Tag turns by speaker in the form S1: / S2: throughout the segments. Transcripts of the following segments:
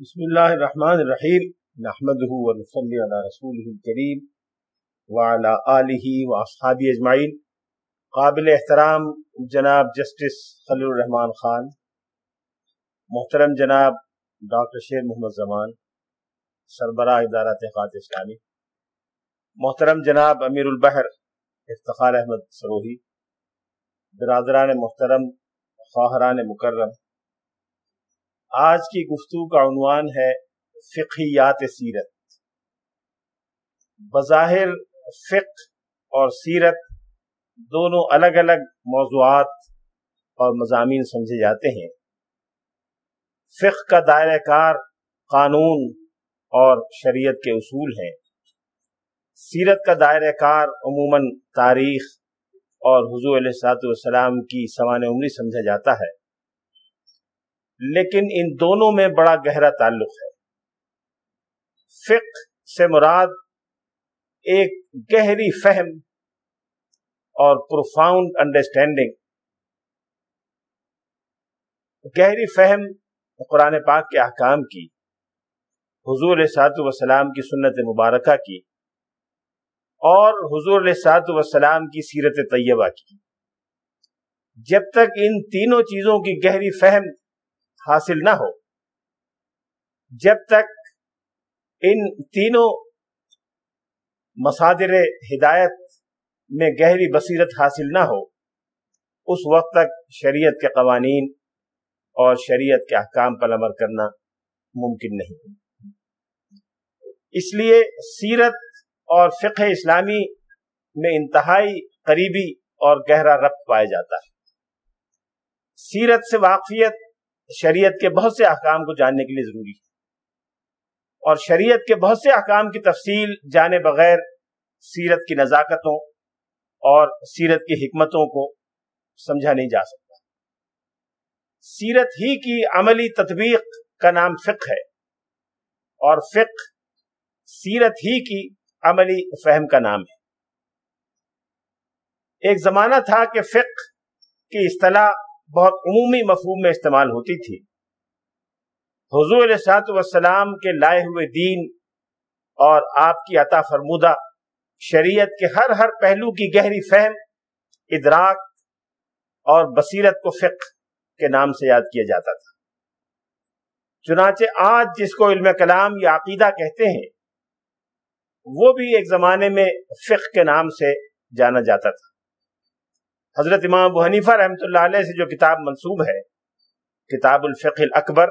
S1: بسم اللہ الرحمن الرحیم نحمده ونصلي على رسوله الكریم وعلى آلہ واصحابہ اجمعین۔ قابل احترام جناب جسٹس خلیل الرحمان خان، محترم جناب ڈاکٹر شیر محمد زمان، سربراہ ادارہ تحقیقات اسلامی، محترم جناب امیر البحر افتخار احمد سروہی، برادران محترم، خواہران مکرم آج کی گفتگو کا عنوان ہے فقہیات سیرت۔ بظاہر فقہ اور سیرت دونوں الگ الگ موضوعات اور مضامین سمجھے جاتے ہیں۔ فقہ کا دائرہ کار قانون اور شریعت کے اصول ہیں۔ سیرت کا دائرہ کار عموماً تاریخ اور حضور علیہ والسلام کی سوان عمری سمجھا جاتا ہے۔ لیکن ان دونوں میں بڑا گہرا تعلق ہے۔ فقہ سے مراد ایک گہری فہم اور پروفاؤنڈ انڈرسٹینڈنگ گہری فہم قرآن پاک کے احکام کی، حضور سات وسلام کی سنت مبارکہ کی، اور حضور سات وسلام کی سیرت طیبہ کی۔ جب تک ان تینوں چیزوں کی گہری فہم حاصل نہ ہو۔ جب تک ان تینوں مصادر ہدایت میں گہری بصیرت حاصل نہ ہو، اس وقت تک شریعت کے قوانین اور شریعت کے احکام پر عمل کرنا ممکن نہیں۔ اس لیے سیرت اور فقہ اسلامی میں انتہائی قریبی اور گہرا ربط پایا جاتا ہے۔ سیرت سے واقفیت شریعت کے بہت سے احکام کو جاننے کے لیے ضروری ہے۔ اور شریعت کے بہت سے احکام کی تفصیل جانے بغیر سیرت کی نزاکتوں اور سیرت کی حکمتوں کو سمجھا نہیں جا سکتا۔ سیرت ہی کی عملی تطبیق کا نام فقہ ہے اور فقہ سیرت ہی کی عملی فہم کا نام ہے۔ ایک زمانہ تھا کہ فقہ کی اصطلاح بہت عمومی مفہوم میں استعمال ہوتی تھی۔ حضور علیہ والسلام کے لائے ہوئے دین اور آپ کی عطا فرمودہ شریعت کے ہر ہر پہلو کی گہری فہم، ادراک اور بصیرت کو فقہ کے نام سے یاد کیا جاتا تھا۔ چنانچہ آج جس کو علم کلام یا عقیدہ کہتے ہیں، وہ بھی ایک زمانے میں فقہ کے نام سے جانا جاتا تھا۔ حضرت امام ابو حنیفہ رحمۃ اللہ علیہ سے جو کتاب منصوب ہے، کتاب الفقہ الاکبر،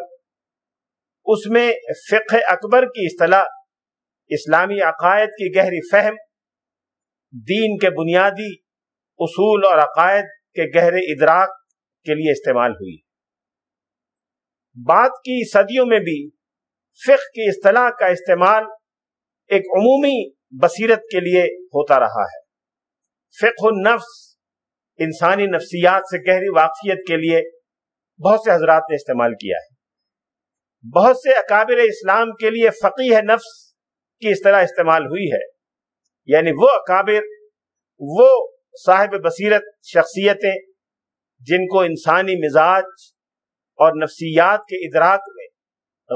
S1: اس میں فقہ اکبر کی اصطلاح، اسلامی عقائد کی گہری فہم، دین کے بنیادی اصول اور عقائد کے گہرے ادراک کے لیے استعمال ہوئی۔ بعد کی صدیوں میں بھی فقہ کی اصطلاح کا استعمال ایک عمومی بصیرت کے لیے ہوتا رہا ہے۔ فقہ النفس انسانی نفسیات سے گہری واقفیت کے لیے بہت سے حضرات نے استعمال کیا ہے۔ بہت سے اکابر اسلام کے لیے فقیح نفس کی اس طرح استعمال ہوئی ہے۔ یعنی وہ اکابر، وہ صاحب بصیرت شخصیتیں جن کو انسانی مزاج اور نفسیات کے ادراک میں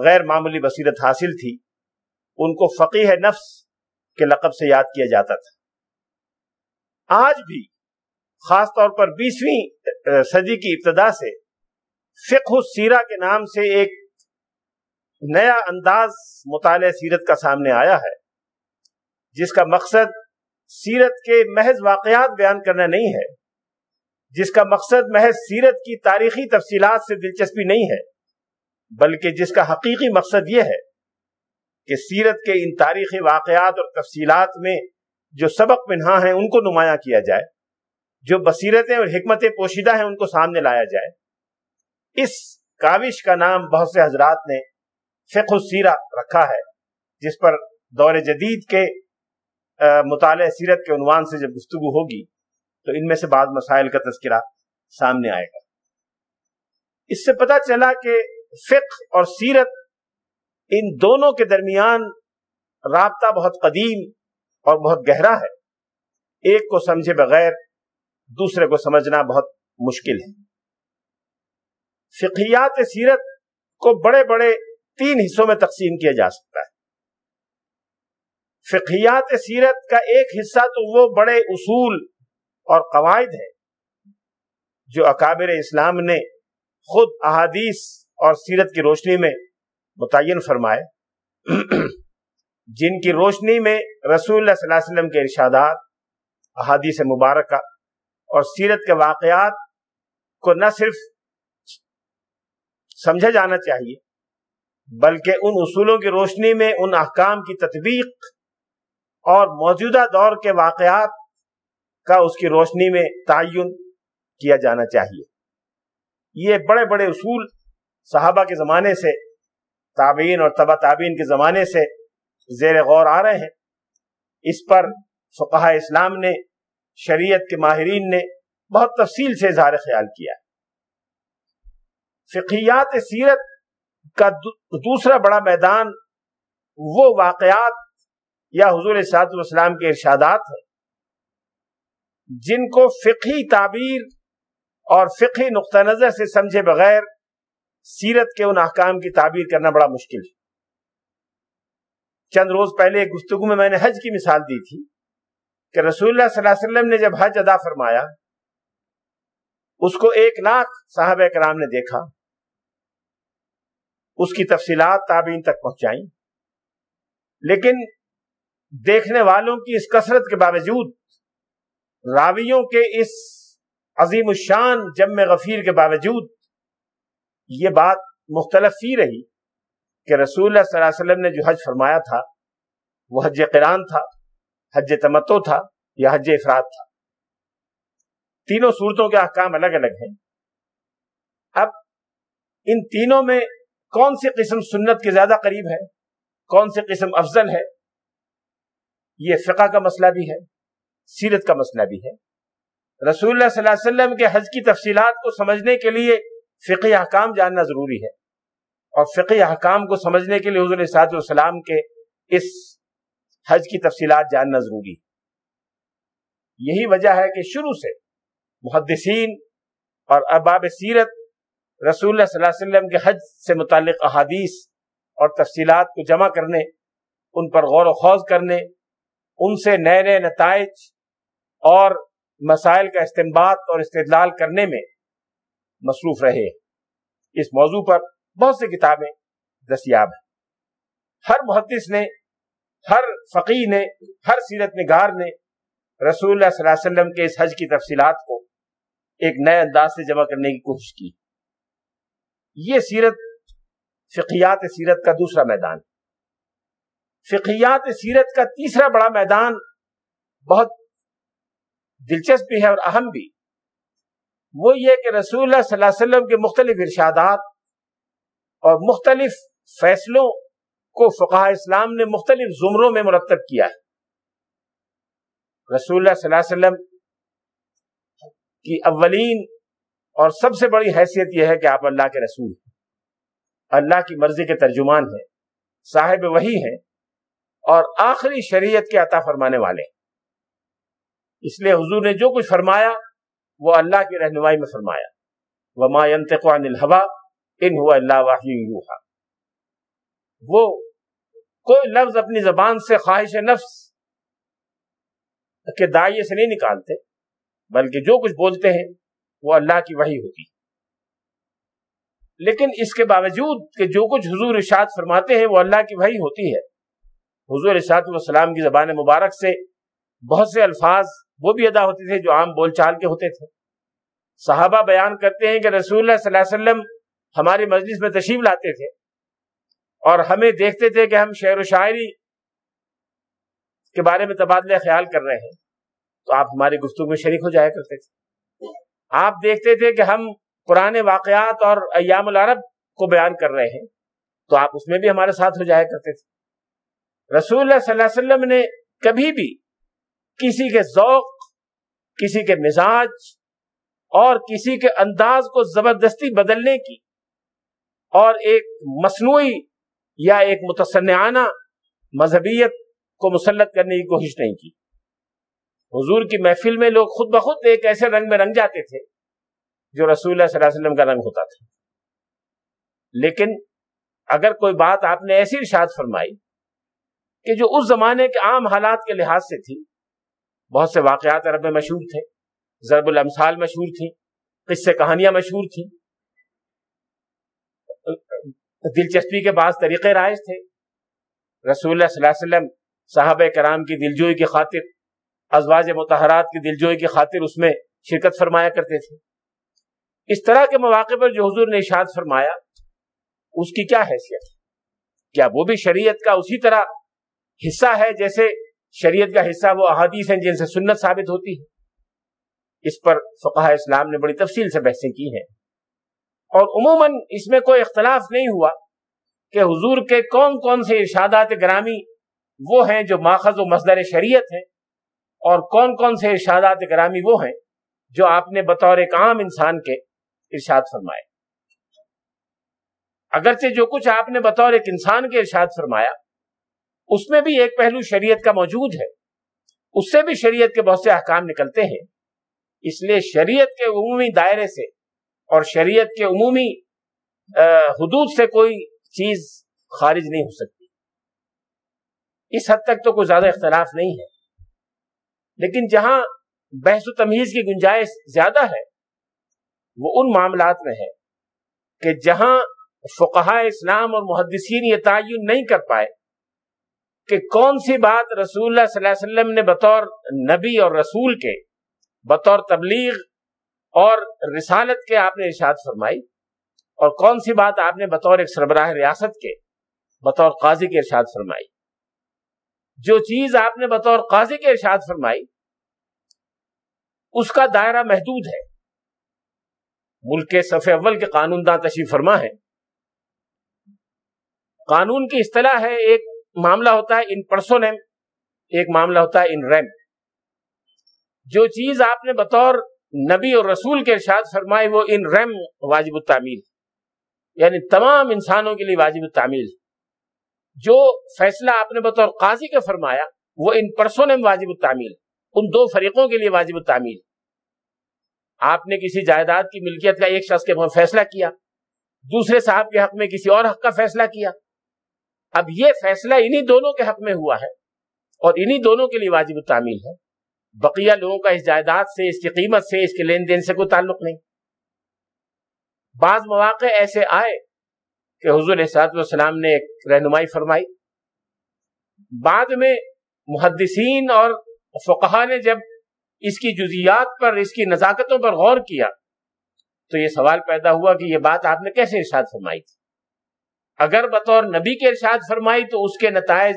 S1: غیر معمولی بصیرت حاصل تھی، ان کو فقیح نفس کے لقب سے یاد کیا جاتا تھا۔ آج بھی خاص طور پر بیسویں صدی کی ابتدا سے، فقہ السیرہ کے نام سے ایک نیا انداز مطالعہ سیرت کا سامنے آیا ہے، جس کا مقصد سیرت کے محض واقعات بیان کرنا نہیں ہے، جس کا مقصد محض سیرت کی تاریخی تفصیلات سے دلچسپی نہیں ہے، بلکہ جس کا حقیقی مقصد یہ ہے کہ سیرت کے ان تاریخی واقعات اور تفصیلات میں جو سبق پنہا ہیں ان کو نمایاں کیا جائے۔ جو بصیرتیں اور حکمتیں پوشیدہ ہیں ان کو سامنے لایا جائے۔ اس کاوش کا نام بہت سے حضرات نے فقہ السیرہ رکھا ہے، جس پر دور جدید کے مطالعہ سیرت کے عنوان سے جب گفتگو ہوگی، تو ان میں سے بعض مسائل کا تذکرہ سامنے آئے گا۔ اس سے پتہ چلا کہ فقہ اور سیرت ان دونوں کے درمیان رابطہ بہت قدیم اور بہت گہرا ہے۔ ایک کو سمجھے بغیر دوسرے کو سمجھنا بہت مشکل ہے۔ فقیات سیرت کو بڑے بڑے تین حصوں میں تقسیم کیا جا سکتا ہے۔ فقیات سیرت کا ایک حصہ تو وہ بڑے اصول اور قواعد ہے جو اکابر اسلام نے خود احادیث اور سیرت کی روشنی میں متعین فرمائے۔ جن کی روشنی میں رسول اللہ صلی اللہ علیہ وسلم کے ارشادات، احادیث مبارکہ اور سیرت کے واقعات کو نہ صرف سمجھا جانا چاہیے، بلکہ ان اصولوں کی روشنی میں ان احکام کی تطبیق اور موجودہ دور کے واقعات کا اس کی روشنی میں تعین کیا جانا چاہیے۔ یہ بڑے بڑے اصول صحابہ کے زمانے سے، تابعین اور تبا تابعین کے زمانے سے زیر غور آ رہے ہیں۔ اس پر فقہ اسلام نے شریعت کے ماہرین نے بہت تفصیل سے اظہار خیال کیا فقیات سیرت کا دوسرا بڑا میدان وہ واقعات یا حضور صاحب والسلام کے ارشادات ہیں۔ جن کو فقہی تعبیر اور فقہی نقطہ نظر سے سمجھے بغیر سیرت کے ان احکام کی تعبیر کرنا بڑا مشکل ہے۔ چند روز پہلے ایک گفتگو میں میں نے حج کی مثال دی تھی۔ کہ رسول اللہ صلی اللہ علیہ وسلم نے جب حج ادا فرمایا، اس کو ایک لاکھ صاحب کرام نے دیکھا، اس کی تفصیلات تابعین تک پہنچائیں لیکن دیکھنے والوں کی اس کثرت کے باوجود راویوں کے اس عظیم الشان جم غفیر کے باوجود یہ بات مختلف ہی رہی کہ رسول اللہ صلی اللہ علیہ وسلم نے جو حج فرمایا تھا، وہ حج قرآن تھا۔ حج تمتو تھا یا حج افراد تھا۔ تینوں صورتوں کے احکام الگ الگ ہیں۔ اب ان تینوں میں کون سی قسم سنت کے زیادہ قریب ہے؟ کون سی قسم افضل ہے؟ یہ فقہ کا مسئلہ بھی ہے، سیرت کا مسئلہ بھی ہے۔ رسول اللہ صلی اللہ علیہ وسلم کے حج کی تفصیلات کو سمجھنے کے لیے فقی احکام جاننا ضروری ہے۔ اور فقی احکام کو سمجھنے کے لیے حضور صاحب والسلام کے اس حج کی تفصیلات جاننا ضروری ہے۔ یہی وجہ ہے کہ شروع سے محدثین اور اباب سیرت رسول اللہ صلی اللہ علیہ وسلم کے حج سے متعلق احادیث اور تفصیلات کو جمع کرنے، ان پر غور و خوض کرنے، ان سے نئے نئے نتائج اور مسائل کا استعمال اور استدلال کرنے میں مصروف رہے۔ اس موضوع پر بہت سی کتابیں دستیاب ہیں۔ ہر محدث نے ہر فقی نے، ہر سیرت نگار نے رسول اللہ صلی اللہ علیہ وسلم کے اس حج کی تفصیلات کو ایک نئے انداز سے جمع کرنے کی کوشش کی۔ یہ سیرت فقیات سیرت کا دوسرا میدان۔ فقیات سیرت کا تیسرا بڑا میدان بہت دلچسپ بھی ہے اور اہم بھی۔ وہ یہ کہ رسول اللہ صلی اللہ علیہ وسلم کے مختلف ارشادات اور مختلف فیصلوں کو فقہ اسلام نے مختلف زمروں میں مرتب کیا ہے۔ رسول اللہ صلی اللہ علیہ وسلم کی اولین اور سب سے بڑی حیثیت یہ ہے کہ آپ اللہ کے رسول ہیں۔ اللہ کی مرضی کے ترجمان ہیں، صاحب وہی ہیں اور آخری شریعت کے عطا فرمانے والے ہیں۔ اس لیے حضور نے جو کچھ فرمایا، وہ اللہ کی رہنمائی میں فرمایا۔ وما ينطق عن الهوى ان هو الا وحی یوحى وہ کوئی لفظ اپنی زبان سے خواہش نفس کے دائیں سے نہیں نکالتے، بلکہ جو کچھ بولتے ہیں وہ اللہ کی وحی ہوتی۔ لیکن اس کے باوجود کہ جو کچھ حضور ارشاد فرماتے ہیں وہ اللہ کی وحی ہوتی ہے۔ حضور ارشاد والسلام کی زبان مبارک سے بہت سے الفاظ وہ بھی ادا ہوتے تھے جو عام بول چال کے ہوتے تھے۔ صحابہ بیان کرتے ہیں کہ رسول اللہ صلی اللہ علیہ وسلم ہماری مجلس میں تشریف لاتے تھے۔ اور ہمیں دیکھتے تھے کہ ہم شعر و شاعری کے بارے میں تبادلہ خیال کر رہے ہیں، تو آپ ہماری گفتگو میں شریک ہو جایا کرتے تھے۔ آپ دیکھتے تھے کہ ہم پرانے واقعات اور ایام العرب کو بیان کر رہے ہیں، تو آپ اس میں بھی ہمارے ساتھ ہو جایا کرتے تھے۔ رسول اللہ صلی اللہ علیہ وسلم نے کبھی بھی کسی کے ذوق، کسی کے مزاج اور کسی کے انداز کو زبردستی بدلنے کی اور ایک مصنوعی یا ایک متصنعانہ مذہبیت کو مسلط کرنے کی کوشش نہیں کی۔ حضور کی محفل میں لوگ خود بخود ایک ایسے رنگ میں رنگ جاتے تھے جو رسول اللہ صلی اللہ علیہ وسلم کا رنگ ہوتا تھا۔ لیکن اگر کوئی بات آپ نے ایسی ارشاد فرمائی کہ جو اس زمانے کے عام حالات کے لحاظ سے تھی، بہت سے واقعات عرب میں مشہور تھے، ضرب الامثال مشہور تھیں، قصے کہانیاں مشہور تھیں۔ دلچسپی کے بعض طریقے رائج تھے۔ رسول اللہ صلی اللہ علیہ وسلم صحابہ کرام کی دلجوئی کی خاطر، ازواج متحرات کی دلجوئی کی خاطر اس میں شرکت فرمایا کرتے تھے۔ اس طرح کے مواقع پر جو حضور نے اشاد فرمایا، اس کی کیا حیثیت؟ کیا وہ بھی شریعت کا اسی طرح حصہ ہے جیسے شریعت کا حصہ وہ احادیث ہیں جن سے سنت ثابت ہوتی ہے؟ اس پر فقہ اسلام نے بڑی تفصیل سے بحثیں کی ہیں۔ اور عموماً اس میں کوئی اختلاف نہیں ہوا کہ حضور کے کون کون سے ارشادات گرامی وہ ہیں جو ماخذ و مصدر شریعت ہیں اور کون کون سے ارشادات گرامی وہ ہیں جو آپ نے بطور ایک عام انسان کے ارشاد فرمائے۔ اگرچہ جو کچھ آپ نے بطور ایک انسان کے ارشاد فرمایا، اس میں بھی ایک پہلو شریعت کا موجود ہے۔ اس سے بھی شریعت کے بہت سے احکام نکلتے ہیں۔ اس لیے شریعت کے عمومی دائرے سے اور شریعت کے عمومی حدود سے کوئی چیز خارج نہیں ہو سکتی۔ اس حد تک تو کوئی زیادہ اختلاف نہیں ہے۔ لیکن جہاں بحث و تمیز کی گنجائش زیادہ ہے، وہ ان معاملات میں ہے کہ جہاں فقہ اسلام اور محدثین یہ تعین نہیں کر پائے کہ کون سی بات رسول اللہ صلی اللہ علیہ وسلم نے بطور نبی اور رسول کے بطور تبلیغ اور رسالت کے آپ نے ارشاد فرمائی اور کون سی بات آپ نے بطور ایک سربراہ ریاست کے بطور قاضی کے ارشاد فرمائی؟ جو چیز آپ نے بطور قاضی کے ارشاد فرمائی، اس کا دائرہ محدود ہے۔ ملک کے صفحے اول کے قانون داں تشریف فرما ہے۔ قانون کی اصطلاح ہے، ایک معاملہ ہوتا ہے ان پرسونم ایک معاملہ ہوتا ہے ان ریم۔ جو چیز آپ نے بطور نبی اور رسول کے ارشاد فرمائے وہ ان ریم واجب التعمیل یعنی تمام انسانوں کے لیے واجب التعمیل۔ جو فیصلہ آپ نے بطور قاضی کا فرمایا، وہ ان پرسونم واجب التعمیل، ان دو فریقوں کے لیے واجب التعمیل۔ آپ نے کسی جائیداد کی ملکیت کا ایک شخص کے فیصلہ کیا، دوسرے صاحب کے حق میں کسی اور حق کا فیصلہ کیا۔ اب یہ فیصلہ انہی دونوں کے حق میں ہوا ہے اور انہی دونوں کے لیے واجب تعمیل ہے۔ بقیہ لوگوں کا اس جائیداد سے، اس کی قیمت سے، اس کے لین دین سے کوئی تعلق نہیں۔ بعض مواقع ایسے آئے کہ حضور صاحب والسلام نے ایک رہنمائی فرمائی۔ بعد میں محدثین اور فقہ نے جب اس کی جزیات پر، اس کی نزاکتوں پر غور کیا تو یہ سوال پیدا ہوا کہ یہ بات آپ نے کیسے ارشاد فرمائی تھی؟ اگر بطور نبی کے ارشاد فرمائی تو اس کے نتائج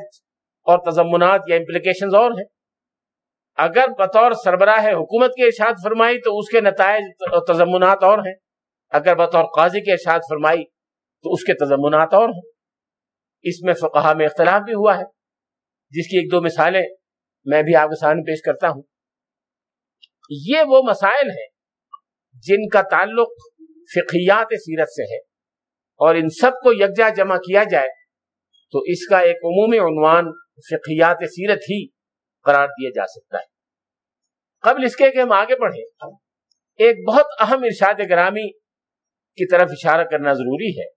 S1: اور تضمنات یا امپلیکیشنز اور ہیں۔ اگر بطور سربراہ حکومت کے ارشاد فرمائی تو اس کے نتائج اور تضمنات اور ہیں۔ اگر بطور قاضی کے ارشاد فرمائی تو اس کے تضمنات اور ہیں۔ اس میں فقہ میں اختلاف بھی ہوا ہے۔ جس کی ایک دو مثالیں میں بھی آپ کے سامنے پیش کرتا ہوں۔ یہ وہ مسائل ہیں جن کا تعلق فقیات سیرت سے ہے۔ اور ان سب کو یکجا جمع کیا جائے تو اس کا ایک عمومی عنوان فقیات سیرت ہی قرار دیا جا سکتا ہے۔ قبل اس کے کہ ہم آگے بڑھیں، ایک بہت اہم ارشاد گرامی کی طرف اشارہ کرنا ضروری ہے۔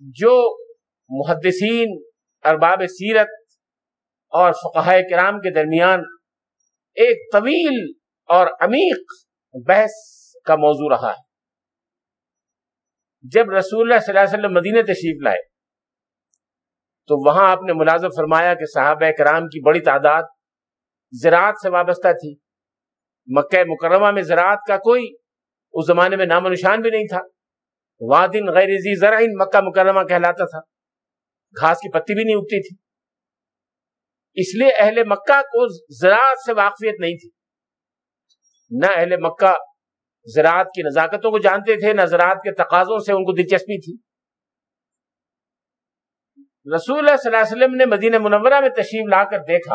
S1: جو محدثین ارباب سیرت اور فقہ کرام کے درمیان ایک طویل اور عمیق بحث کا موضوع رہا ہے۔ جب رسول اللہ صلی اللہ علیہ وسلم مدینہ تشریف لائے تو وہاں آپ نے ملازم فرمایا کہ صحابہ کرام کی بڑی تعداد زراعت سے وابستہ تھی۔ مکہ مکرمہ میں زراعت کا کوئی اس زمانے میں نام و نشان بھی نہیں تھا۔ وادن غیر زرعین مکہ مکرمہ کہلاتا تھا۔ گھاس کی پتی بھی نہیں اگتی تھی۔ اس لیے اہل مکہ کو زراعت سے واقفیت نہیں تھی۔ نہ اہل مکہ زراعت کی نزاکتوں کو جانتے تھے، نہ زراعت کے تقاضوں سے ان کو دلچسپی تھی۔ رسول اللہ صلی اللہ علیہ وسلم نے مدینہ منورہ میں تشریف لا کر دیکھا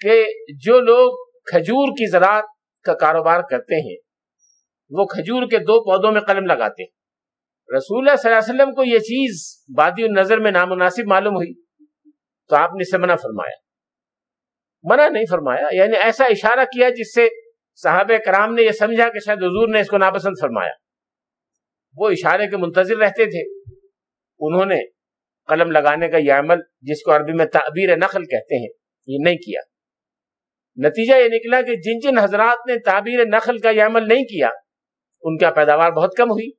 S1: کہ جو لوگ کھجور کی زراعت کا کاروبار کرتے ہیں، وہ کھجور کے دو پودوں میں قلم لگاتے ہیں۔ رسول اللہ صلی اللہ علیہ وسلم کو یہ چیز بادی النظر میں نامناسب معلوم ہوئی۔ تو آپ نے اسے منع فرمایا۔ منع نہیں فرمایا یعنی ایسا اشارہ کیا جس سے صحابہ کرام نے یہ سمجھا کہ شاید حضور نے اس کو ناپسند فرمایا۔ وہ اشارے کے منتظر رہتے تھے۔ انہوں نے قلم لگانے کا یہ عمل جس کو عربی میں تعبیر نقل کہتے ہیں، یہ نہیں کیا۔ نتیجہ یہ نکلا کہ جن جن حضرات نے تعبیر نقل کا یہ عمل نہیں کیا، ان کا پیداوار بہت کم ہوئی۔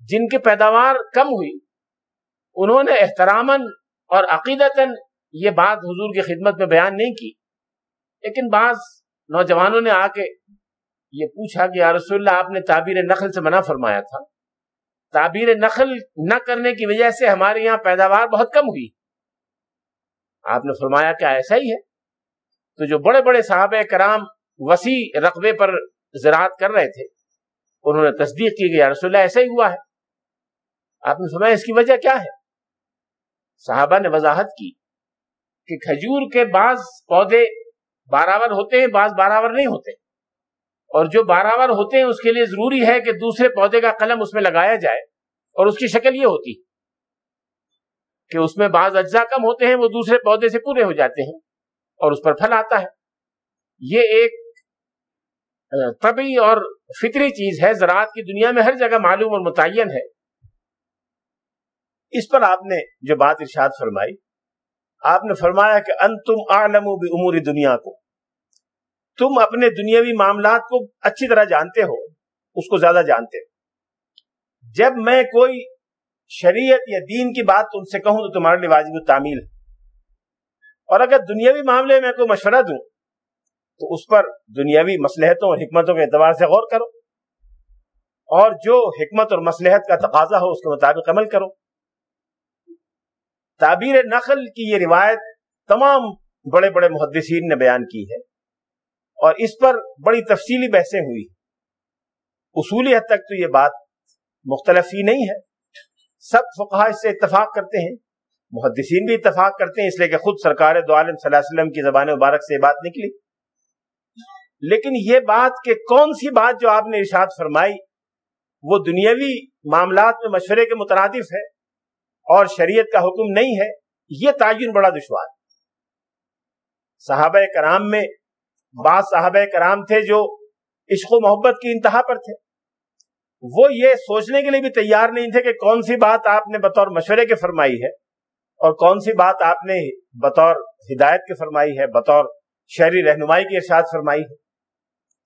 S1: جن کی پیداوار کم ہوئی، انہوں نے احترام اور عقیدتاً یہ بات حضور کی خدمت میں بیان نہیں کی۔ لیکن بعض نوجوانوں نے آ کے یہ پوچھا کہ یا رسول اللہ، آپ نے تعبیر نقل سے منع فرمایا تھا؟ تعبیر نقل نہ کرنے کی وجہ سے ہمارے یہاں پیداوار بہت کم ہوئی۔ آپ نے فرمایا کہ ایسا ہی ہے۔ تو جو بڑے بڑے صحابہ کرام وسیع رقبے پر زراعت کر رہے تھے، انہوں نے تصدیق کی کہ یا رسول اللہ ایسا ہی ہوا ہے۔ آپ نے فرمایا اس کی وجہ کیا ہے؟ صحابہ نے وضاحت کی کہ کھجور کے بعض پودے باراور ہوتے ہیں، بعض باراور نہیں ہوتے۔ اور جو باراور ہوتے ہیں، اس کے لیے ضروری ہے کہ دوسرے پودے کا قلم اس میں لگایا جائے اور اس کی شکل یہ ہوتی کہ اس میں بعض اجزاء کم ہوتے ہیں، وہ دوسرے پودے سے پورے ہو جاتے ہیں اور اس پر پھل آتا ہے۔ یہ ایک طبی اور فطری چیز ہے۔ زراعت کی دنیا میں ہر جگہ معلوم اور متعین ہے۔ اس پر آپ نے جو بات ارشاد فرمائی، آپ نے فرمایا کہ ان تم عالم دنیا کو۔ تم اپنے دنیاوی معاملات کو اچھی طرح جانتے ہو، اس کو زیادہ جانتے ہو۔ جب میں کوئی شریعت یا دین کی بات تم سے کہوں تو تمہارے لیے واجب تعمیل ہے۔ اور اگر دنیاوی معاملے میں کوئی مشورہ دوں تو اس پر دنیاوی مسلحتوں اور حکمتوں کے اعتبار سے غور کرو۔ اور جو حکمت اور مسلحت کا تقاضا ہو، اس کے مطابق عمل کرو۔ تعبیر نقل کی یہ روایت تمام بڑے بڑے محدثین نے بیان کی ہے۔ اور اس پر بڑی تفصیلی بحثیں ہوئی۔ اصولی حد تک تو یہ بات مختلف ہی نہیں ہے۔ سب فقہ اس سے اتفاق کرتے ہیں۔ محدثین بھی اتفاق کرتے ہیں، اس لیے کہ خود سرکار دو عالم صلی اللہ علیہ وسلم کی زبان مبارک سے یہ بات نکلی۔ لیکن یہ بات کہ کون سی بات جو آپ نے ارشاد فرمائی، وہ دنیاوی معاملات میں مشورے کے مترادف ہے اور شریعت کا حکم نہیں ہے، یہ تعین بڑا دشوار صحابہ کرام میں بعض صحابہ کرام تھے جو عشق و محبت کی انتہا پر تھے۔ وہ یہ سوچنے کے لیے بھی تیار نہیں تھے کہ کون سی بات آپ نے بطور مشورے کے فرمائی ہے اور کون سی بات آپ نے بطور ہدایت کے فرمائی ہے، بطور شہری رہنمائی کی ارشاد فرمائی ہے۔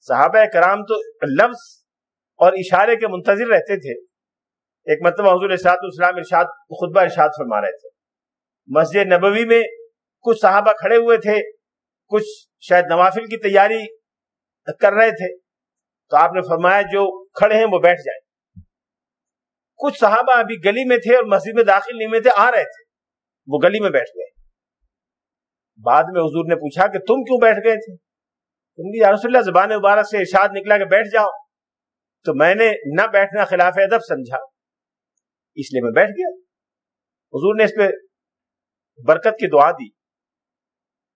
S1: صحابہ کرام تو لفظ اور اشارے کے منتظر رہتے تھے۔ ایک مرتبہ حضور ارشاد السلام ارشاد، خطبہ ارشاد فرما رہے تھے۔ مسجد نبوی میں کچھ صحابہ کھڑے ہوئے تھے۔ کچھ شاید نوافل کی تیاری کر رہے تھے، تو آپ نے فرمایا جو کھڑے ہیں وہ بیٹھ جائیں۔ کچھ صحابہ ابھی گلی میں تھے اور مسجد میں داخل نہیں میں تھے، آ رہے تھے۔ وہ گلی میں بیٹھ گئے۔ بعد میں حضور نے پوچھا کہ تم کیوں بیٹھ گئے تھے؟ تم بھی رسول اللہ، زبان مبارک سے ارشاد نکلا کہ بیٹھ جاؤ۔ تو میں نے نہ بیٹھنا خلاف ادب سمجھا، اس لیے میں بیٹھ گیا۔ حضور نے اس پہ برکت کی دعا دی۔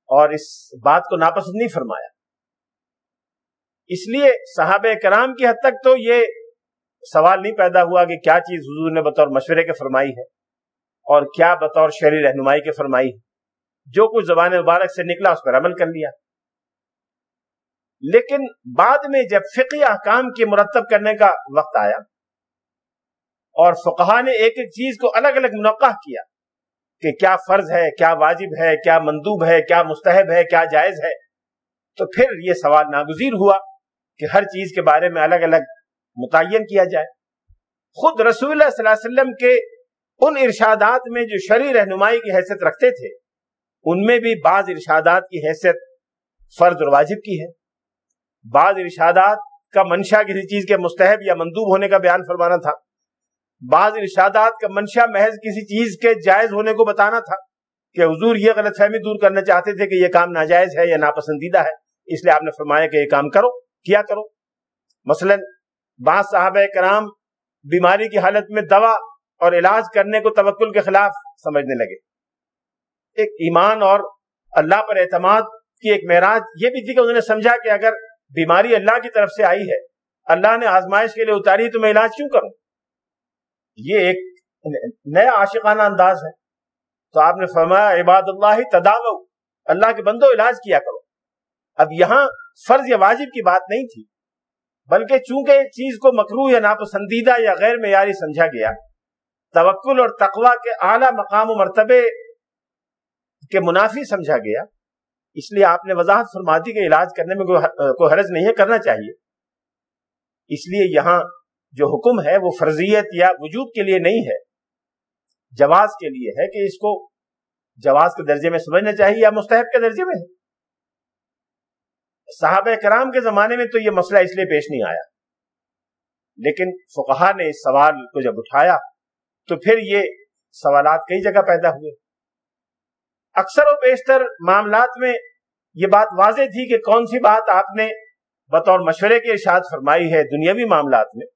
S1: اور اس بات کو ناپسند نہیں فرمایا۔ اس لیے صحابہ کرام کی حد تک تو یہ سوال نہیں پیدا ہوا کہ کیا چیز حضور نے بطور مشورے کے فرمائی ہے اور کیا بطور شہری رہنمائی کے فرمائی ہے۔ جو کچھ زبان مبارک سے نکلا اس پر عمل کر لیا۔ لیکن بعد میں جب فقی احکام کی مرتب کرنے کا وقت آیا اور فقہ نے ایک ایک چیز کو الگ الگ منقع کیا کہ کیا فرض ہے، کیا واجب ہے، کیا مندوب ہے، کیا مستحب ہے، کیا جائز ہے؟ تو پھر یہ سوال ناگزیر ہوا کہ ہر چیز کے بارے میں الگ الگ متعین کیا جائے۔ خود رسول اللہ صلی اللہ علیہ وسلم کے ان ارشادات میں جو شرع رہنمائی کی حیثیت رکھتے تھے، ان میں بھی بعض ارشادات کی حیثیت فرض اور واجب کی ہے۔ بعض ارشادات کا منشا کسی چیز کے مستحب یا مندوب ہونے کا بیان فرمانا تھا۔ بعض ارشادات کا منشا محض کسی چیز کے جائز ہونے کو بتانا تھا کہ حضور یہ غلط فہمی دور کرنا چاہتے تھے کہ یہ کام ناجائز ہے یا ناپسندیدہ ہے۔ اس لیے آپ نے فرمایا کہ یہ کام کرو، کیا کرو۔ مثلا بعض صحابہ کرام بیماری کی حالت میں دوا اور علاج کرنے کو توکل کے خلاف سمجھنے لگے۔ ایک ایمان اور اللہ پر اعتماد کی ایک معراج یہ بھی تھی کہ انہوں نے سمجھا کہ اگر بیماری اللہ کی طرف سے آئی ہے، اللہ نے آزمائش کے لیے اتاری تو میں علاج کیوں کروں؟ یہ ایک نیا عاشقانہ انداز ہے۔ تو آپ نے فرمایا، عباد اللہ تداو اللہ کے بندو علاج کیا کرو۔ اب یہاں فرض یا واجب کی بات نہیں تھی، بلکہ چونکہ چیز کو مکرو یا ناپسندیدہ یا غیر معیاری سمجھا گیا، توکل اور تقوا کے اعلیٰ مقام و مرتبے کے منافی سمجھا گیا۔ اس لیے آپ نے وضاحت فرماتی کے علاج کرنے میں کوئی حرج نہیں ہے، کرنا چاہیے۔ اس لیے یہاں جو حکم ہے وہ فرضیت یا وجود کے لیے نہیں ہے، جواز کے لیے ہے کہ اس کو جواز کے درجے میں سمجھنا چاہیے یا مستحب کے درجے میں صحابہ کرام کے زمانے میں تو یہ مسئلہ اس لیے پیش نہیں آیا۔ لیکن فقہا نے اس سوال کو جب اٹھایا تو پھر یہ سوالات کئی جگہ پیدا ہوئے۔ اکثر و بیشتر معاملات میں یہ بات واضح تھی کہ کون سی بات آپ نے بطور مشورے کے ارشاد فرمائی ہے دنیاوی معاملات میں۔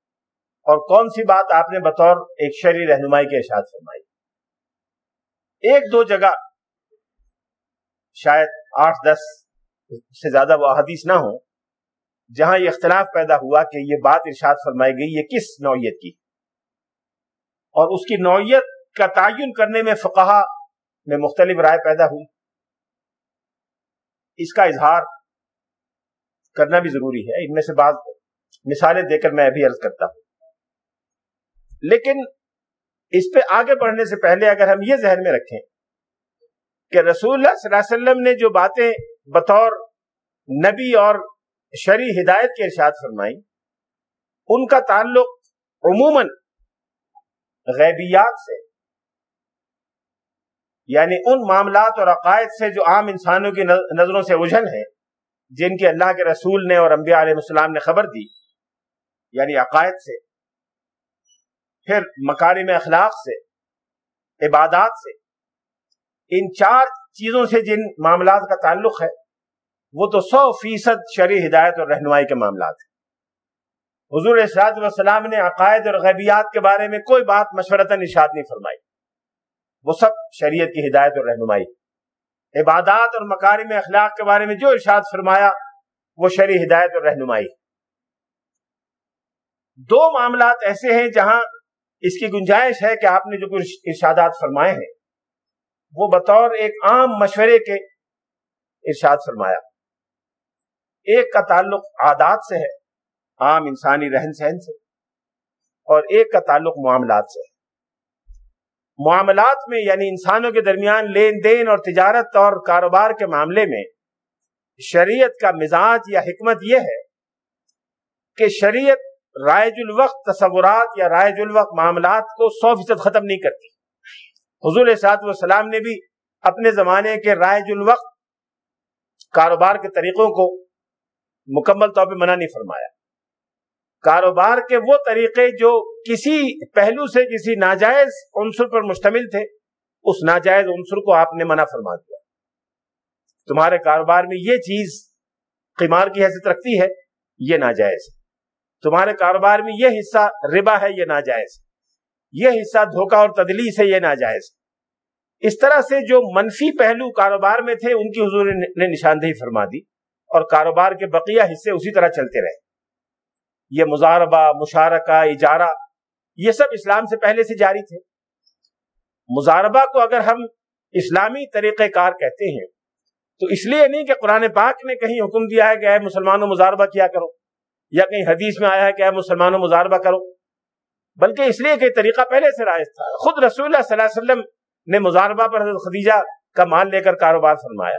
S1: اور کون سی بات آپ نے بطور ایک شہری رہنمائی کے ارشاد فرمائی؟ ایک دو جگہ شاید آٹھ دس سے زیادہ وہ احادیث نہ ہوں، جہاں یہ اختلاف پیدا ہوا کہ یہ بات ارشاد فرمائی گئی، یہ کس نوعیت کی؟ اور اس کی نوعیت کا تعین کرنے میں فقہا میں مختلف رائے پیدا ہوئی۔ اس کا اظہار کرنا بھی ضروری ہے۔ ان میں سے بعض مثالیں دے کر میں ابھی عرض کرتا ہوں۔ لیکن اس پہ آگے بڑھنے سے پہلے اگر ہم یہ ذہن میں رکھیں کہ رسول اللہ صلی اللہ علیہ وسلم نے جو باتیں بطور نبی اور شرع ہدایت کے ارشاد فرمائی، ان کا تعلق عموماً غیبیات سے یعنی ان معاملات اور عقائد سے جو عام انسانوں کی نظروں سے اجھل ہیں، جن کے اللہ کے رسول نے اور انبیاء علیہ السلام نے خبر دی یعنی عقائد سے۔ پھر مکارم اخلاق سے، عبادات سے، ان چار چیزوں سے جن معاملات کا تعلق ہے، وہ تو سو فیصد شرع ہدایت اور رہنمائی کے معاملات ہیں۔ حضور اشاد والسلام نے عقائد اور غیبیات کے بارے میں کوئی بات مشورتاً ارشاد نہیں فرمائی۔ وہ سب شریعت کی ہدایت اور رہنمائی عبادات اور مکارم اخلاق کے بارے میں جو ارشاد فرمایا، وہ شرع ہدایت اور رہنمائی دو معاملات ایسے ہیں جہاں اس کی گنجائش ہے کہ آپ نے جو کچھ ارشادات فرمائے ہیں، وہ بطور ایک عام مشورے کے ارشاد فرمایا۔ ایک کا تعلق عادات سے ہے، عام انسانی رہن سہن سے، اور ایک کا تعلق معاملات سے۔ ہے معاملات میں یعنی انسانوں کے درمیان لین دین اور تجارت اور کاروبار کے معاملے میں شریعت کا مزاج یا حکمت یہ ہے کہ شریعت رائج الوقت تصورات یا رائج الوقت معاملات کو سو فیصد ختم نہیں کرتی۔ حضور صاحب والسلام نے بھی اپنے زمانے کے رائج الوقت کاروبار کے طریقوں کو مکمل طور پہ منع نہیں فرمایا۔ کاروبار کے وہ طریقے جو کسی پہلو سے کسی ناجائز عنصر پر مشتمل تھے، اس ناجائز عنصر کو آپ نے منع فرما دیا۔ تمہارے کاروبار میں یہ چیز قمار کی حیثیت رکھتی ہے، یہ ناجائز۔ ہے تمہارے کاروبار میں یہ حصہ ربا ہے، یہ ناجائز۔ یہ حصہ دھوکہ اور تدلیس ہے، یہ ناجائز۔ اس طرح سے جو منفی پہلو کاروبار میں تھے، ان کی حضور نے نشاندہی فرما دی اور کاروبار کے بقیہ حصے اسی طرح چلتے رہے۔ یہ مزاربہ مشارکہ، اجارہ، یہ سب اسلام سے پہلے سے جاری تھے۔ مزاربہ کو اگر ہم اسلامی طریقہ کار کہتے ہیں، تو اس لیے نہیں کہ قرآن پاک نے کہیں حکم دیا ہے کہ اے مسلمانوں مزاربہ کیا کرو۔ یا کہیں حدیث میں آیا ہے کہ اے مسلمانوں مزاربہ کرو۔ بلکہ اس لیے کہ طریقہ پہلے سے رائج تھا۔ خود رسول اللہ صلی اللہ علیہ وسلم نے مزاربہ پر حضرت خدیجہ کا مال لے کر کاروبار فرمایا۔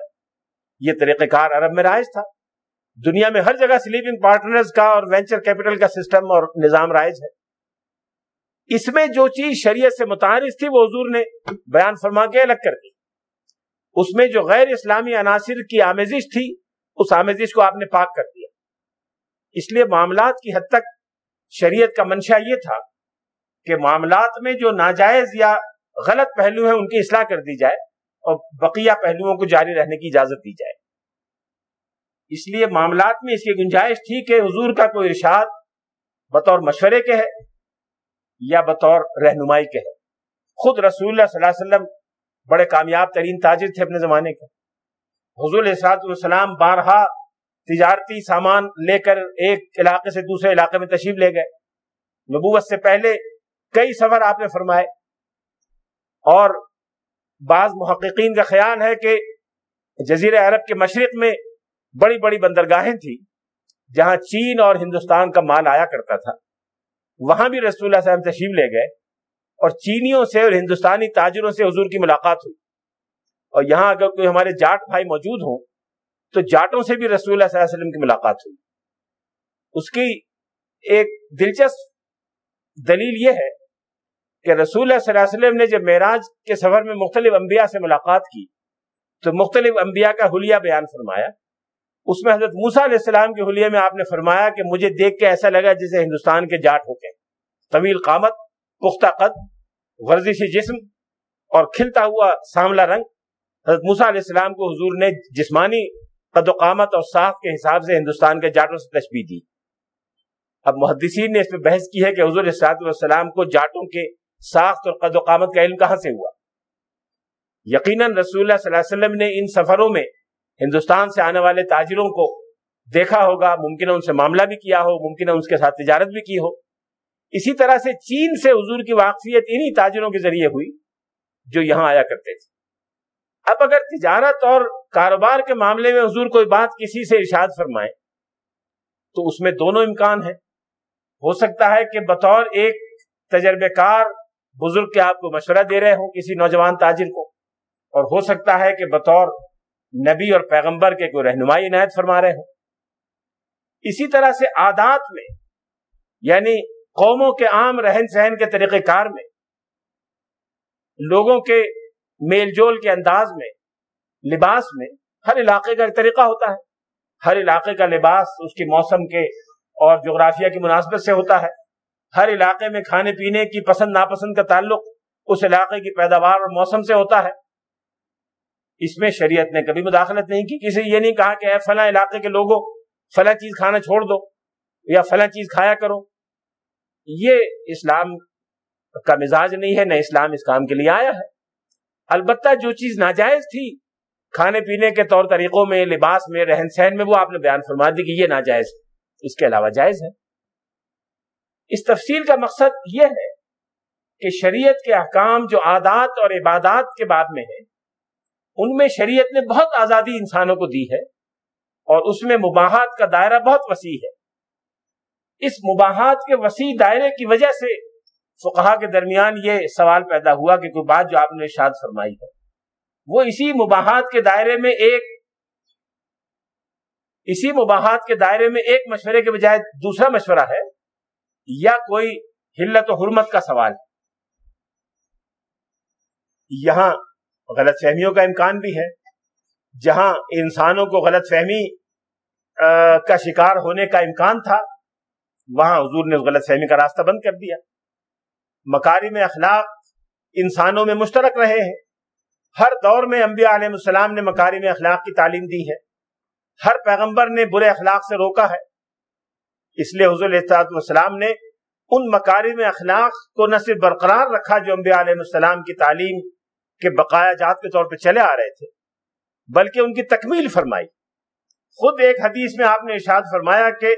S1: یہ طریقہ کار عرب میں رائج تھا۔ دنیا میں ہر جگہ سلیپنگ پارٹنرز کا اور وینچر کیپٹل کا سسٹم اور نظام رائج ہے۔ اس میں جو چیز شریعت سے متعارف تھی، وہ حضور نے بیان فرما کے الگ کر دی۔ اس میں جو غیر اسلامی عناصر کی آمیزش تھی، اس آمیزش کو آپ نے پاک کر دیا۔ اس لیے معاملات کی حد تک شریعت کا منشا یہ تھا کہ معاملات میں جو ناجائز یا غلط پہلو ہیں ان کی اصلاح کر دی جائے اور بقیہ پہلوؤں کو جاری رہنے کی اجازت دی جائے۔ اس لیے معاملات میں اس کی گنجائش تھی کہ حضور کا کوئی ارشاد بطور مشورے کے ہے یا بطور رہنمائی کے ہے۔ خود رسول اللہ صلی اللہ علیہ وسلم بڑے کامیاب ترین تاجر تھے اپنے زمانے کے۔ حضور السلام بارہا تجارتی سامان لے کر ایک علاقے سے دوسرے علاقے میں تشریف لے گئے۔ نبوت سے پہلے کئی سفر آپ نے فرمائے۔ اور بعض محققین کا خیال ہے کہ جزیر عرب کے مشرق میں بڑی بڑی بندرگاہیں تھیں، جہاں چین اور ہندوستان کا مال آیا کرتا تھا۔ وہاں بھی رسول اللہ صلی اللہ علیہ وسلم تشریف لے گئے اور چینیوں سے اور ہندوستانی تاجروں سے حضور کی ملاقات ہوئی۔ اور یہاں اگر کوئی ہمارے جاٹ بھائی موجود ہوں تو جاٹوں سے بھی رسول اللہ صلی اللہ علیہ وسلم کی ملاقات ہوئی۔ اس کی ایک دلچسپ دلیل یہ ہے کہ رسول اللہ صلی اللہ علیہ وسلم نے جب معراج کے سفر میں مختلف انبیاء سے ملاقات کی، تو مختلف انبیاء کا حلیہ بیان فرمایا۔ اس میں حضرت موسیٰ علیہ السلام کے حلیہ میں آپ نے فرمایا کہ مجھے دیکھ کے ایسا لگا جسے ہندوستان کے جاٹ ہو کے۔ طویل قامت، پختہ قد، ورزشی جسم اور کھلتا ہوا ساملا رنگ۔ حضرت موسیٰ علیہ السلام کو حضور نے جسمانی قد و قامت اور صاف کے حساب سے ہندوستان کے جاٹوں سے تشبیح دی۔ اب محدثین نے اس پہ بحث کی ہے کہ حضور والسلام کو جاٹوں کے ساخت اور قد و قامت کا علم کہاں سے ہوا؟ یقیناً رسول اللہ صلی اللہ علیہ وسلم نے ان سفروں میں ہندوستان سے آنے والے تاجروں کو دیکھا ہوگا، ممکن ہے ان سے معاملہ بھی کیا ہو، ممکن ہے ان کے ساتھ تجارت بھی کی ہو۔ اسی طرح سے چین سے حضور کی واقفیت انہی تاجروں کے ذریعے ہوئی جو یہاں آیا کرتے تھے۔ اب اگر تجارت اور کاروبار کے معاملے میں حضور کوئی بات کسی سے ارشاد فرمائے تو اس میں دونوں امکان ہیں۔ ہو سکتا ہے کہ بطور ایک تجربے کار بزرگ کے آپ کو مشورہ دے رہے ہوں کسی نوجوان تاجر کو، اور ہو سکتا ہے کہ بطور نبی اور پیغمبر کے کوئی رہنمائی عنایت فرما رہے ہوں۔ اسی طرح سے عادات میں یعنی قوموں کے عام رہن سہن کے طریقہ کار میں، لوگوں کے میل جول کے انداز میں لباس میں ہر علاقے کا ایک طریقہ ہوتا ہے۔ ہر علاقے کا لباس اس کی موسم کے اور جغرافیہ کی مناسبت سے ہوتا ہے۔ ہر علاقے میں کھانے پینے کی پسند ناپسند کا تعلق اس علاقے کی پیداوار اور موسم سے ہوتا ہے۔ اس میں شریعت نے کبھی مداخلت نہیں کی۔ کسی یہ نہیں کہا کہ اے فلاں علاقے کے لوگوں، فلاں چیز کھانا چھوڑ دو یا فلاں چیز کھایا کرو۔ یہ اسلام کا مزاج نہیں ہے، نہ اسلام اس کام کے لیے آیا ہے۔ البتہ جو چیز ناجائز تھی کھانے پینے کے طور طریقوں میں، لباس میں، رہن سہن میں وہ آپ نے بیان فرما دی کہ یہ ناجائز اس کے علاوہ جائز ہے۔ اس تفصیل کا مقصد یہ ہے کہ شریعت کے احکام جو عادات اور عبادات کے بعد میں ہیں، ان میں شریعت نے بہت آزادی انسانوں کو دی ہے اور اس میں مباحات کا دائرہ بہت وسیع ہے۔ اس مباحات کے وسیع دائرے کی وجہ سے فقہا کے درمیان یہ سوال پیدا ہوا کہ کوئی بات جو آپ نے شاد فرمائی ہے۔ وہ اسی مباحات کے دائرے میں ایک اسی مباحات کے دائرے میں ایک مشورے کے بجائے دوسرا مشورہ ہے یا کوئی حلت و حرمت کا سوال ہے۔ یہاں غلط فہمیوں کا امکان بھی ہے۔ جہاں انسانوں کو غلط فہمی کا شکار ہونے کا امکان تھا، وہاں حضور نے غلط فہمی کا راستہ بند کر دیا۔ مکاری میں اخلاق انسانوں میں مشترک رہے ہیں۔ ہر دور میں انبیاء علیہ السلام نے مکاری میں اخلاق کی تعلیم دی ہے۔ ہر پیغمبر نے برے اخلاق سے روکا ہے۔ اس لیے حضور والسلام نے ان مکاری میں اخلاق کو نہ صرف برقرار رکھا جو انبیاء علیہ السلام کی تعلیم کے بقایا جات کے طور پہ چلے آ رہے تھے، بلکہ ان کی تکمیل فرمائی۔ خود ایک حدیث میں آپ نے ارشاد فرمایا کہ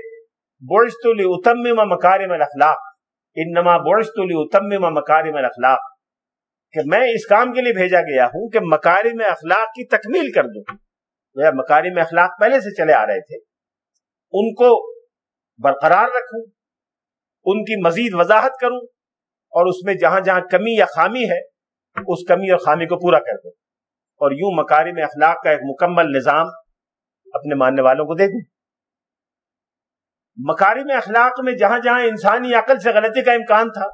S1: بوشت اتم مکارم الاخلاق، انما بوشت اتم مکارم الاخلاق۔ کہ میں اس کام کے لیے بھیجا گیا ہوں کہ مکارم اخلاق کی تکمیل کر دوں۔ مکارم اخلاق پہلے سے چلے آ رہے تھے۔ ان کو برقرار رکھوں، ان کی مزید وضاحت کروں اور اس میں جہاں جہاں کمی یا خامی ہے، اس کمی اور خامی کو پورا کر دوں۔ اور یوں مکاری میں اخلاق کا ایک مکمل نظام اپنے ماننے والوں کو دے دوں۔ مکاری میں اخلاق میں جہاں جہاں انسانی عقل سے غلطی کا امکان تھا،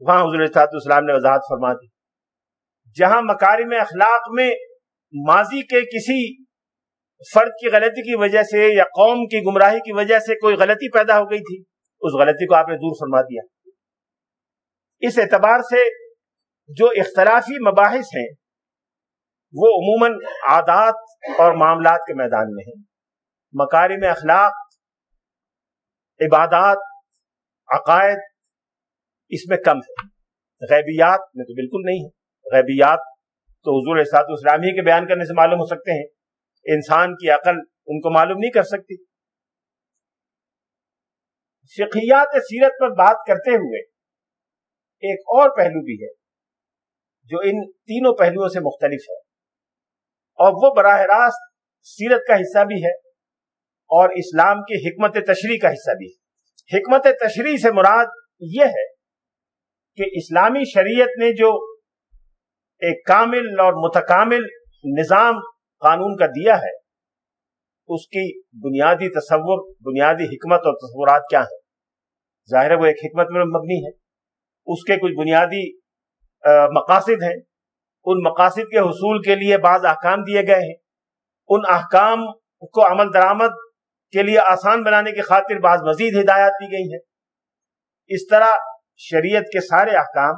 S1: وہاں حضور اسلام نے وضاحت فرما دی۔ جہاں مکاری میں اخلاق میں ماضی کے کسی فرد کی غلطی کی وجہ سے یا قوم کی گمراہی کی وجہ سے کوئی غلطی پیدا ہو گئی تھی، اس غلطی کو آپ نے دور فرما دیا۔ اس اعتبار سے جو اختلافی مباحث ہیں، وہ عموماً عادات اور معاملات کے میدان میں ہیں۔ مکاری میں اخلاق، عبادات، عقائد اس میں کم ہے غیبیات میں تو بالکل نہیں ہے غیبیات تو حضور احساط اسلامی کے بیان کرنے سے معلوم ہو سکتے ہیں۔ انسان کی عقل ان کو معلوم نہیں کر سکتی۔ فقیات سیرت پر بات کرتے ہوئے ایک اور پہلو بھی ہے جو ان تینوں پہلوؤں سے مختلف ہے۔ اور وہ براہ راست سیرت کا حصہ بھی ہے اور اسلام کی حکمت تشریح کا حصہ بھی ہے۔ حکمت تشریح سے مراد یہ ہے کہ اسلامی شریعت نے جو ایک کامل اور متکامل نظام قانون کا دیا ہے، اس کی بنیادی تصور، بنیادی حکمت اور تصورات کیا ہیں؟ ظاہر ہے وہ ایک حکمت میں مبنی ہے۔ اس کے کچھ بنیادی مقاصد ہیں۔ ان مقاصد کے حصول کے لیے بعض احکام دیے گئے ہیں۔ ان احکام کو عمل درآمد کے لیے آسان بنانے کی خاطر بعض مزید ہدایات دی گئی ہیں۔ اس طرح شریعت کے سارے احکام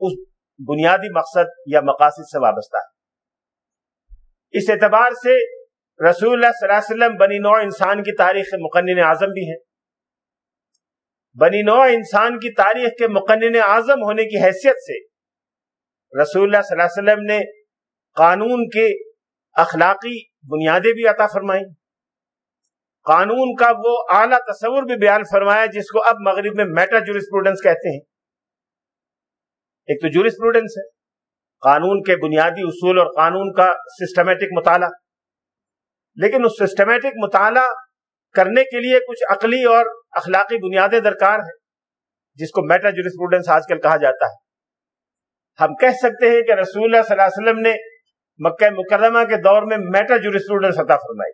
S1: اس بنیادی مقصد یا مقاصد سے وابستہ ہے۔ اس اعتبار سے رسول اللہ صلی اللہ علیہ وسلم بنی نوع انسان کی تاریخ مقنن اعظم بھی ہیں۔ بنی نوع انسان کی تاریخ کے مقنن اعظم ہونے کی حیثیت سے رسول اللہ صلی اللہ علیہ وسلم نے قانون کے اخلاقی بنیادیں بھی عطا فرمائیں۔ قانون کا وہ اعلیٰ تصور بھی بیان فرمایا جس کو اب مغرب میں میٹا جورسپروڈنس کہتے ہیں۔ ایک تو جورسپروڈنس ہے، قانون کے بنیادی اصول اور قانون کا سسٹمیٹک مطالعہ۔ لیکن اس سسٹمیٹک مطالعہ کرنے کے لیے کچھ عقلی اور اخلاقی بنیادیں درکار ہیں، جس کو میٹا جورسپروڈنس آج کل کہا جاتا ہے۔ ہم کہہ سکتے ہیں کہ رسول اللہ صلی اللہ علیہ وسلم نے مکہ مکرمہ کے دور میں میٹا جورسپروڈنس عطا فرمائی۔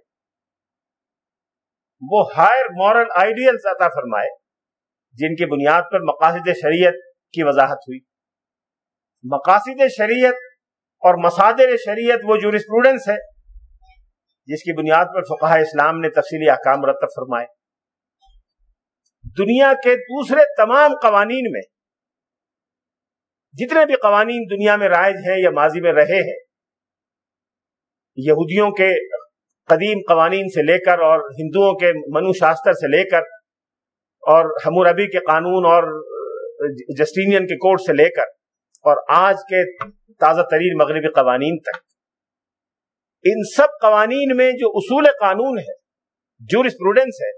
S1: وہ ہائر مورل آئیڈیلز عطا فرمائے، جن کی بنیاد پر مقاصد شریعت کی وضاحت ہوئی۔ مقاصد شریعت اور مسادر شریعت وہ جورسپروڈنس ہے، جس کی بنیاد پر فقہ اسلام نے تفصیلی احکام مرتب فرمائے۔ دنیا کے دوسرے تمام قوانین میں جتنے بھی قوانین دنیا میں رائج ہیں یا ماضی میں رہے ہیں، یہودیوں کے قدیم قوانین سے لے کر اور ہندوؤں کے منو شاستر سے لے کر اور ہموربی کے قانون اور جسٹینین کے کوڈ سے لے کر اور آج کے تازہ ترین مغربی قوانین تک۔ ان سب قوانین میں جو اصول قانون ہے جورسپروڈنس ہے،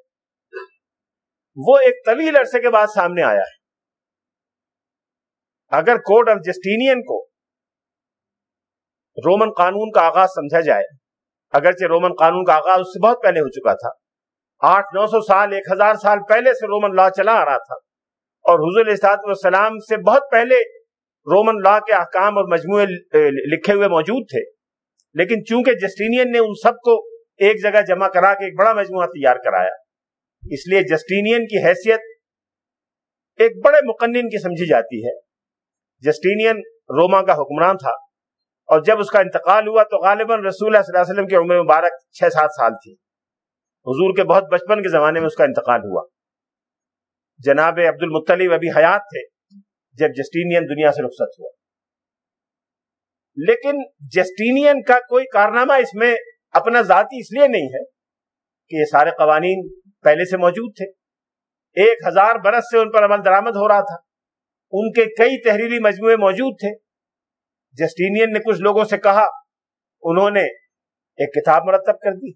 S1: وہ ایک طویل عرصے کے بعد سامنے آیا ہے۔ اگر کوڈ آف جسٹینین کو رومن قانون کا آغاز سمجھا جائے، اگرچہ رومن قانون کا آغاز اس سے بہت پہلے ہو چکا تھا۔ آٹھ، نو سو سال، ایک ہزار سال پہلے سے رومن لا چلا آ رہا تھا۔ اور حضور والسلام سے بہت پہلے رومن لا کے احکام اور مجموعے لکھے ہوئے موجود تھے۔ لیکن چونکہ جسٹینین نے ان سب کو ایک جگہ جمع کرا کے ایک بڑا مجموعہ تیار کرایا، اس لیے جسٹینین کی حیثیت ایک بڑے مقنن کی سمجھی جاتی ہے۔ جسٹینین روما کا حکمران تھا اور جب اس کا انتقال ہوا تو غالباً رسول اللہ صلی اللہ علیہ وسلم کی عمر مبارک چھ سات سال تھی۔ حضور کے بہت بچپن کے زمانے میں اس کا انتقال ہوا۔ جناب عبد المطلیب ابھی حیات تھے۔ جب جسٹینین دنیا سے رخصت ہوا۔ لیکن جسٹینین کا کوئی کارنامہ اس میں اپنا ذاتی اس لیے نہیں ہے کہ یہ سارے قوانین پہلے سے موجود تھے۔ ایک ہزار برس سے ان پر عمل درامد ہو رہا تھا۔ ان کے کئی تحریری مجموعے موجود تھے۔ جسٹینین نے کچھ لوگوں سے کہا، انہوں نے ایک کتاب مرتب کر دی۔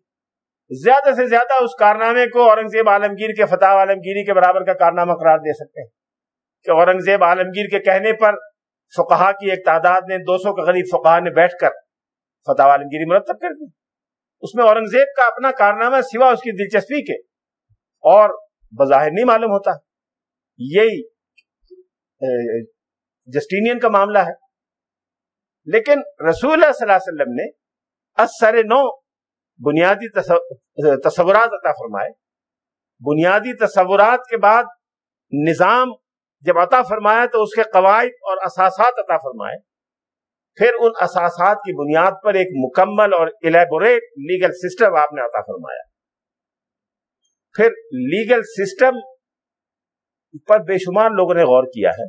S1: زیادہ سے زیادہ اس کارنامے کو اورنگزیب عالمگیر کے فتح عالمگیری کے برابر کا کارنامہ قرار دے سکتے ہیں۔ کہ اورنگزیب عالمگیر کے کہنے پر فقہا کی ایک تعداد نے دو سو کے غریب فقہا نے بیٹھ کر فتح عالمگیری مرتب کر دی۔ اس میں اورنگزیب کا اپنا کارنامہ سوا اس کی دلچسپی کے اور بظاہر نہیں معلوم ہوتا۔ یہی جسٹینین کا معاملہ ہے۔ لیکن رسول اللہ صلی اللہ علیہ وسلم نے اثر نو بنیادی تصورات عطا فرمائے۔ بنیادی تصورات کے بعد نظام جب عطا فرمایا تو اس کے قواعد اور اساسات عطا فرمائے۔ پھر ان اساسات کی بنیاد پر ایک مکمل اور الیبوریٹ لیگل سسٹم آپ نے عطا فرمایا۔ پھر لیگل سسٹم پر بے شمار لوگوں نے غور کیا ہے۔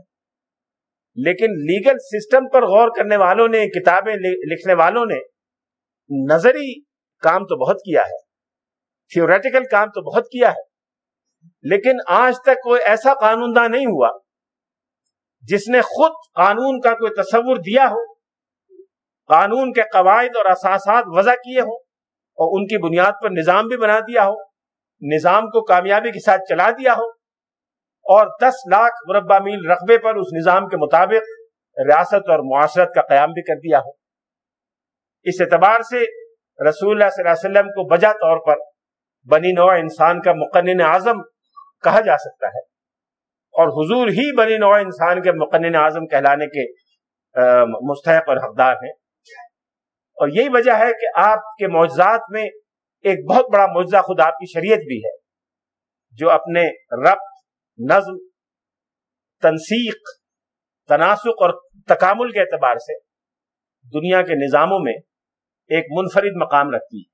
S1: لیکن لیگل سسٹم پر غور کرنے والوں نے، کتابیں لکھنے والوں نے نظری کام تو بہت کیا ہے تھیوریٹیکل کام تو بہت کیا ہے۔ لیکن آج تک کوئی ایسا قانون دہ نہیں ہوا جس نے خود قانون کا کوئی تصور دیا ہو، قانون کے قواعد اور اساسات وضع کیے ہوں اور ان کی بنیاد پر نظام بھی بنا دیا ہو، نظام کو کامیابی کے ساتھ چلا دیا ہو اور دس لاکھ مربع میل رقبے پر اس نظام کے مطابق ریاست اور معاشرت کا قیام بھی کر دیا ہو۔ اس اعتبار سے رسول اللہ صلی اللہ علیہ وسلم کو بجا طور پر بنی نوع انسان کا مقنن اعظم کہا جا سکتا ہے۔ اور حضور ہی بنی نوع انسان کے مقنن اعظم کہلانے کے مستحق اور حقدار ہیں۔ اور یہی وجہ ہے کہ آپ کے معجزات میں ایک بہت بڑا معجزہ خود آپ کی شریعت بھی ہے، جو اپنے ربط نظم، تنسیق، تناسق اور تکامل کے اعتبار سے دنیا کے نظاموں میں ایک منفرد مقام رکھتی ہے۔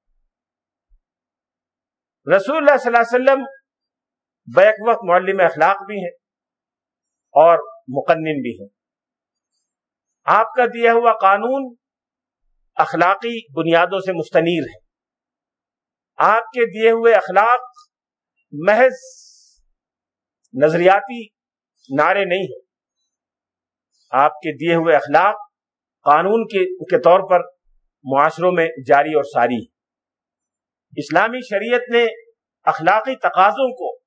S1: رسول اللہ صلی اللہ علیہ وسلم بیک وقت معلم اخلاق بھی ہیں۔ اور مقنن بھی ہیں۔ آپ کا دیا ہوا قانون اخلاقی بنیادوں سے مستنیر ہے۔ آپ کے دیے ہوئے اخلاق محض نظریاتی نعرے نہیں ہیں۔ آپ کے دیے ہوئے اخلاق قانون کے کے طور پر معاشروں میں جاری اور ساری اسلامی شریعت نے اخلاقی تقاضوں کو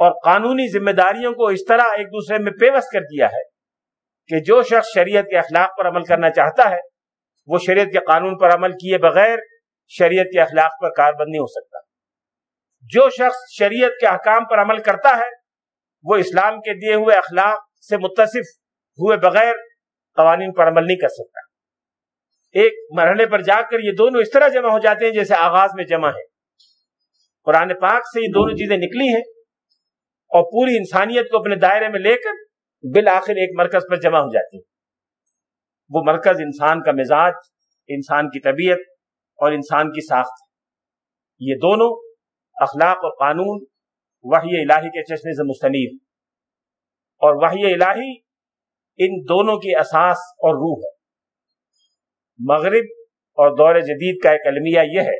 S1: اور قانونی ذمہ داریوں کو اس طرح ایک دوسرے میں پیوست کر دیا ہے کہ جو شخص شریعت کے اخلاق پر عمل کرنا چاہتا ہے، وہ شریعت کے قانون پر عمل کیے بغیر شریعت کے اخلاق پر کاربند نہیں ہو سکتا۔ جو شخص شریعت کے احکام پر عمل کرتا ہے، وہ اسلام کے دیے ہوئے اخلاق سے متصف ہوئے بغیر قوانین پر عمل نہیں کر سکتا۔ ایک مرحلے پر جا کر یہ دونوں اس طرح جمع ہو جاتے ہیں جیسے آغاز میں جمع ہے۔ قرآن پاک سے یہ دونوں چیزیں نکلی ہیں۔ اور پوری انسانیت کو اپنے دائرے میں لے کر بالآخر ایک مرکز پر جمع ہو جاتی ہیں۔ وہ مرکز انسان کا مزاج، انسان کی طبیعت اور انسان کی ساخت یہ دونوں اخلاق اور قانون وحی الہی کے چشمے سے مستنیر اور وحی الہی ان دونوں کی اساس اور روح ہے۔ مغرب اور دور جدید کا ایک المیہ یہ ہے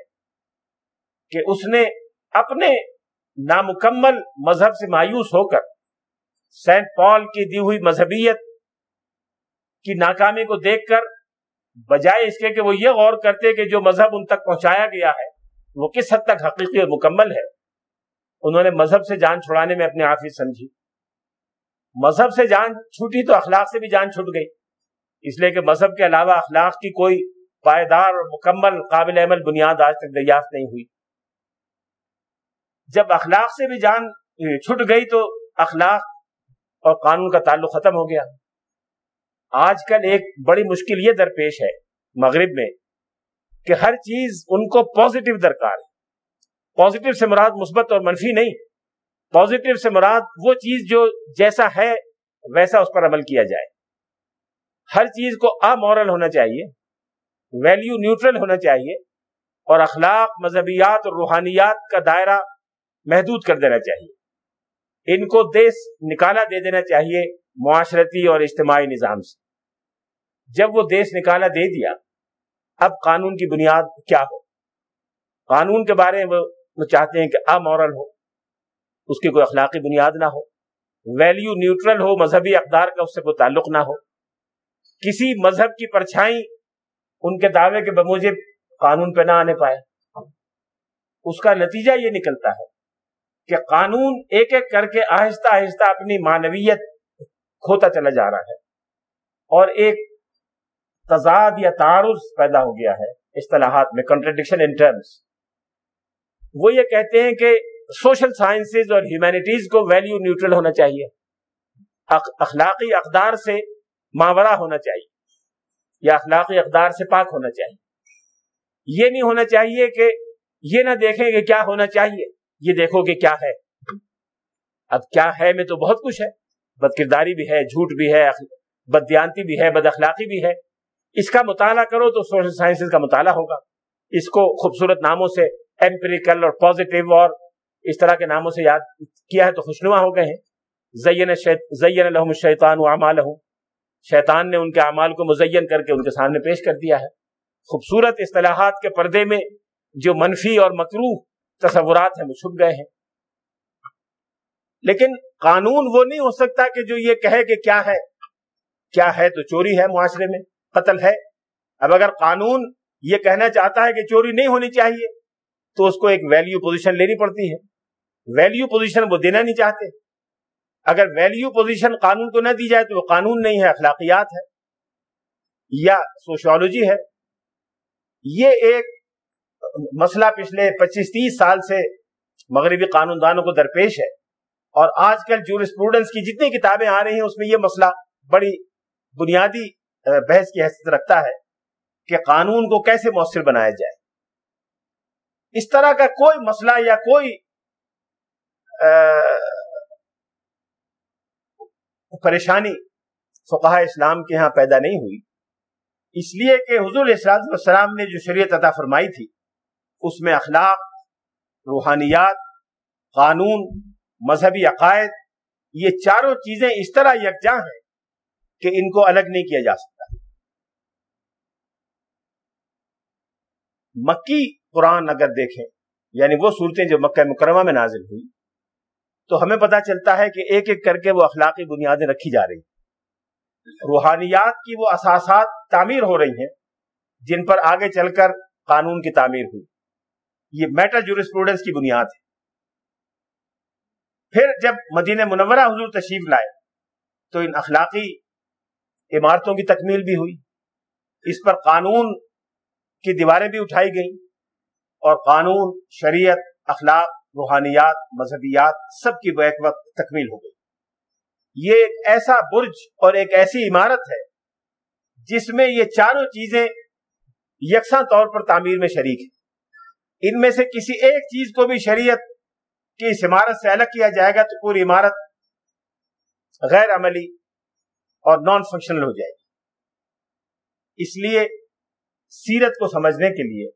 S1: کہ اس نے اپنے نامکمل مذہب سے مایوس ہو کر سینٹ پال کی دی ہوئی مذہبیت کی ناکامی کو دیکھ کر، بجائے اس کے کہ وہ یہ غور کرتے کہ جو مذہب ان تک پہنچایا گیا ہے، وہ کس حد تک حقیقی اور مکمل ہے، انہوں نے مذہب سے جان چھڑانے میں اپنے آپ ہی سمجھی۔ مذہب سے جان چھوٹی تو اخلاق سے بھی جان چھوٹ گئی۔ اس لیے کہ مذہب کے علاوہ اخلاق کی کوئی پائیدار اور مکمل قابل عمل بنیاد آج تک دریافت نہیں ہوئی۔ جب اخلاق سے بھی جان چھٹ گئی تو اخلاق اور قانون کا تعلق ختم ہو گیا۔ آج کل ایک بڑی مشکل یہ درپیش ہے مغرب میں کہ ہر چیز ان کو پازیٹو درکار ہے۔ پازیٹو سے مراد مثبت اور منفی نہیں۔ پازیٹو سے مراد وہ چیز جو جیسا ہے ویسا اس پر عمل کیا جائے۔ ہر چیز کو امورل ہونا چاہیے ویلیو نیوٹرل ہونا چاہیے اور اخلاق، مذہبیات اور روحانیات کا دائرہ محدود کر دینا چاہیے۔ ان کو دیس نکالا دے دینا چاہیے معاشرتی اور اجتماعی نظام سے۔ جب وہ دیس نکالا دے دیا، اب قانون کی بنیاد کیا ہو؟ قانون کے بارے میں وہ چاہتے ہیں کہ امورل ہو، اس کی کوئی اخلاقی بنیاد نہ ہو ویلیو نیوٹرل ہو، مذہبی اقدار کا اس سے کوئی تعلق نہ ہو۔ کسی مذہب کی پرچھائی ان کے دعوے کے بموجب قانون پہ نہ آنے پائے۔ اس کا نتیجہ یہ نکلتا ہے کہ قانون ایک ایک کر کے آہستہ آہستہ اپنی معنویت کھوتا چلا جا رہا ہے اور ایک تضاد یا تعارض پیدا ہو گیا ہے اصطلاحات میں کنٹرڈکشن ان ٹرمز وہ یہ کہتے ہیں کہ سوشل سائنسز اور ہیومینٹیز کو ویلیو نیوٹرل ہونا چاہیے۔ اخلاقی اقدار سے ماورا ہونا چاہیے۔ یا اخلاقی اقدار سے پاک ہونا چاہیے۔ یہ نہیں ہونا چاہیے کہ یہ نہ دیکھیں کہ کیا ہونا چاہیے۔ یہ دیکھو کہ کیا ہے۔ اب کیا ہے میں تو بہت کچھ ہے۔ بد کرداری بھی ہے، جھوٹ بھی ہے بدیانتی بھی ہے، بد اخلاقی بھی ہے۔ اس کا مطالعہ کرو تو سوشل سائنسز کا مطالعہ ہوگا۔ اس کو خوبصورت ناموں سے ایمپریکل اور پازیٹیو اور اس طرح کے ناموں سے یاد کیا ہے تو خوشنما ہو گئے ہیں۔ زین زین الحم الشیطان و شیطان نے ان کے اعمال کو مزین کر کے ان کے سامنے پیش کر دیا ہے۔ خوبصورت اصطلاحات کے پردے میں جو منفی اور مکروح تصورات ہیں، وہ چھپ گئے ہیں۔ لیکن قانون وہ نہیں ہو سکتا کہ جو یہ کہے کہ کیا ہے کیا ہے تو چوری ہے معاشرے میں، قتل ہے۔ اب اگر قانون یہ کہنا چاہتا ہے کہ چوری نہیں ہونی چاہیے، تو اس کو ایک ویلیو پوزیشن لینی پڑتی ہے۔ ویلیو پوزیشن وہ دینا نہیں چاہتے۔ اگر ویلیو پوزیشن قانون کو نہ دی جائے تو وہ قانون نہیں ہے، اخلاقیات ہے یا سوشولوجی ہے۔ یہ ایک مسئلہ پچھلے پچیس تیس سال سے مغربی قانون دانوں کو درپیش ہے اور آج کل جو اسٹوڈنٹس کی جتنی کتابیں آ رہی ہیں اس میں یہ مسئلہ بڑی بنیادی بحث کی حیثیت رکھتا ہے کہ قانون کو کیسے مؤثر بنایا جائے۔ اس طرح کا کوئی مسئلہ یا کوئی پریشانی فقہ اسلام کے ہاں پیدا نہیں ہوئی۔ اس لیے کہ حضور والسلام نے جو شریعت عطا فرمائی تھی اس میں اخلاق، روحانیات، قانون، مذہبی عقائد، یہ چاروں چیزیں اس طرح یکجاں ہیں کہ ان کو الگ نہیں کیا جا سکتا۔ مکی قرآن اگر دیکھیں یعنی وہ صورتیں جو مکہ مکرمہ میں نازل ہوئی، تو ہمیں پتا چلتا ہے کہ ایک ایک کر کے وہ اخلاقی بنیادیں رکھی جا رہی روحانیات کی وہ اساسات تعمیر ہو رہی ہیں، جن پر آگے چل کر قانون کی تعمیر ہوئی۔ یہ میٹر جورسپروڈنس کی بنیاد ہے۔ پھر جب مدینہ منورہ حضور تشریف لائے، تو ان اخلاقی عمارتوں کی تکمیل بھی ہوئی۔ اس پر قانون کی دیواریں بھی اٹھائی گئیں اور قانون، شریعت، اخلاق، روحانیات، مذہبیات سب کی بیک وقت تکمیل ہو گئی۔ یہ ایک ایسا برج اور ایک ایسی عمارت ہے جس میں یہ چاروں چیزیں یکساں طور پر تعمیر میں شریک ہیں۔ ان میں سے کسی ایک چیز کو بھی شریعت کی اس عمارت سے الگ کیا جائے گا تو پوری عمارت غیر عملی اور نان فنکشنل ہو جائے گی۔ اس لیے سیرت کو سمجھنے کے لیے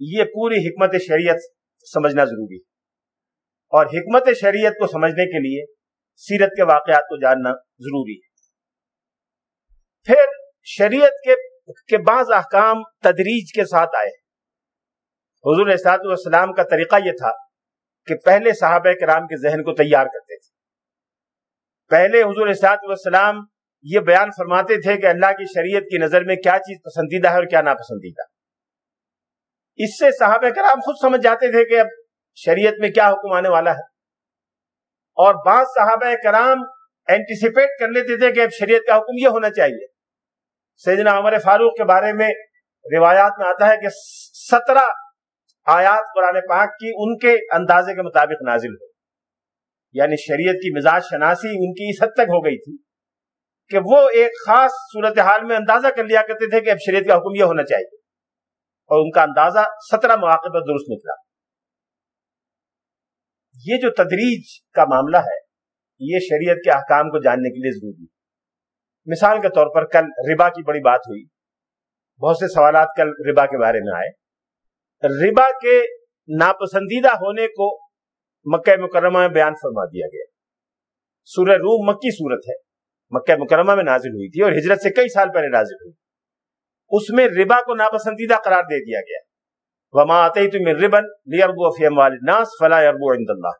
S1: یہ پوری حکمت شریعت سمجھنا ضروری ہے۔ اور حکمت شریعت کو سمجھنے کے لیے سیرت کے واقعات کو جاننا ضروری ہے۔ پھر شریعت کے کے بعض احکام تدریج کے ساتھ آئے۔ حضور اسات والسلام کا طریقہ یہ تھا کہ پہلے صحابہ کرام کے ذہن کو تیار کرتے تھے۔ پہلے حضور اسات والسلام یہ بیان فرماتے تھے کہ اللہ کی شریعت کی نظر میں کیا چیز پسندیدہ ہے اور کیا ناپسندیدہ۔ اس سے صحابہ کرام خود سمجھ جاتے تھے کہ اب شریعت میں کیا حکم آنے والا ہے۔ اور بعض صحابہ کرام اینٹیسپیٹ کر لیتے تھے کہ اب شریعت کا حکم یہ ہونا چاہیے۔ سیدنا عمر فاروق کے بارے میں روایات میں آتا ہے کہ سترہ آیات قرآن پاک کی ان کے اندازے کے مطابق نازل ہو یعنی شریعت کی مزاج شناسی ان کی اس حد تک ہو گئی تھی کہ وہ ایک خاص صورتحال میں اندازہ کر لیا کرتے تھے کہ اب شریعت کا حکم یہ ہونا چاہیے اور ان کا اندازہ سترہ مواقع پر درست نکلا۔ یہ جو تدریج کا معاملہ ہے، یہ شریعت کے احکام کو جاننے کے لیے ضروری ہے۔ مثال کے طور پر کل ربا کی بڑی بات ہوئی۔ بہت سے سوالات کل ربا کے بارے میں آئے۔ ربا کے ناپسندیدہ ہونے کو مکہ مکرمہ میں بیان فرما دیا گیا۔ سورہ روم مکی صورت ہے۔ مکہ مکرمہ میں نازل ہوئی تھی اور ہجرت سے کئی سال پہلے نازل ہوئی۔ اس میں ربا کو ناپسندیدہ قرار دے دیا گیا۔ وما آتے تم ربن لیربو فیم والناس فلا یربو عند اللہ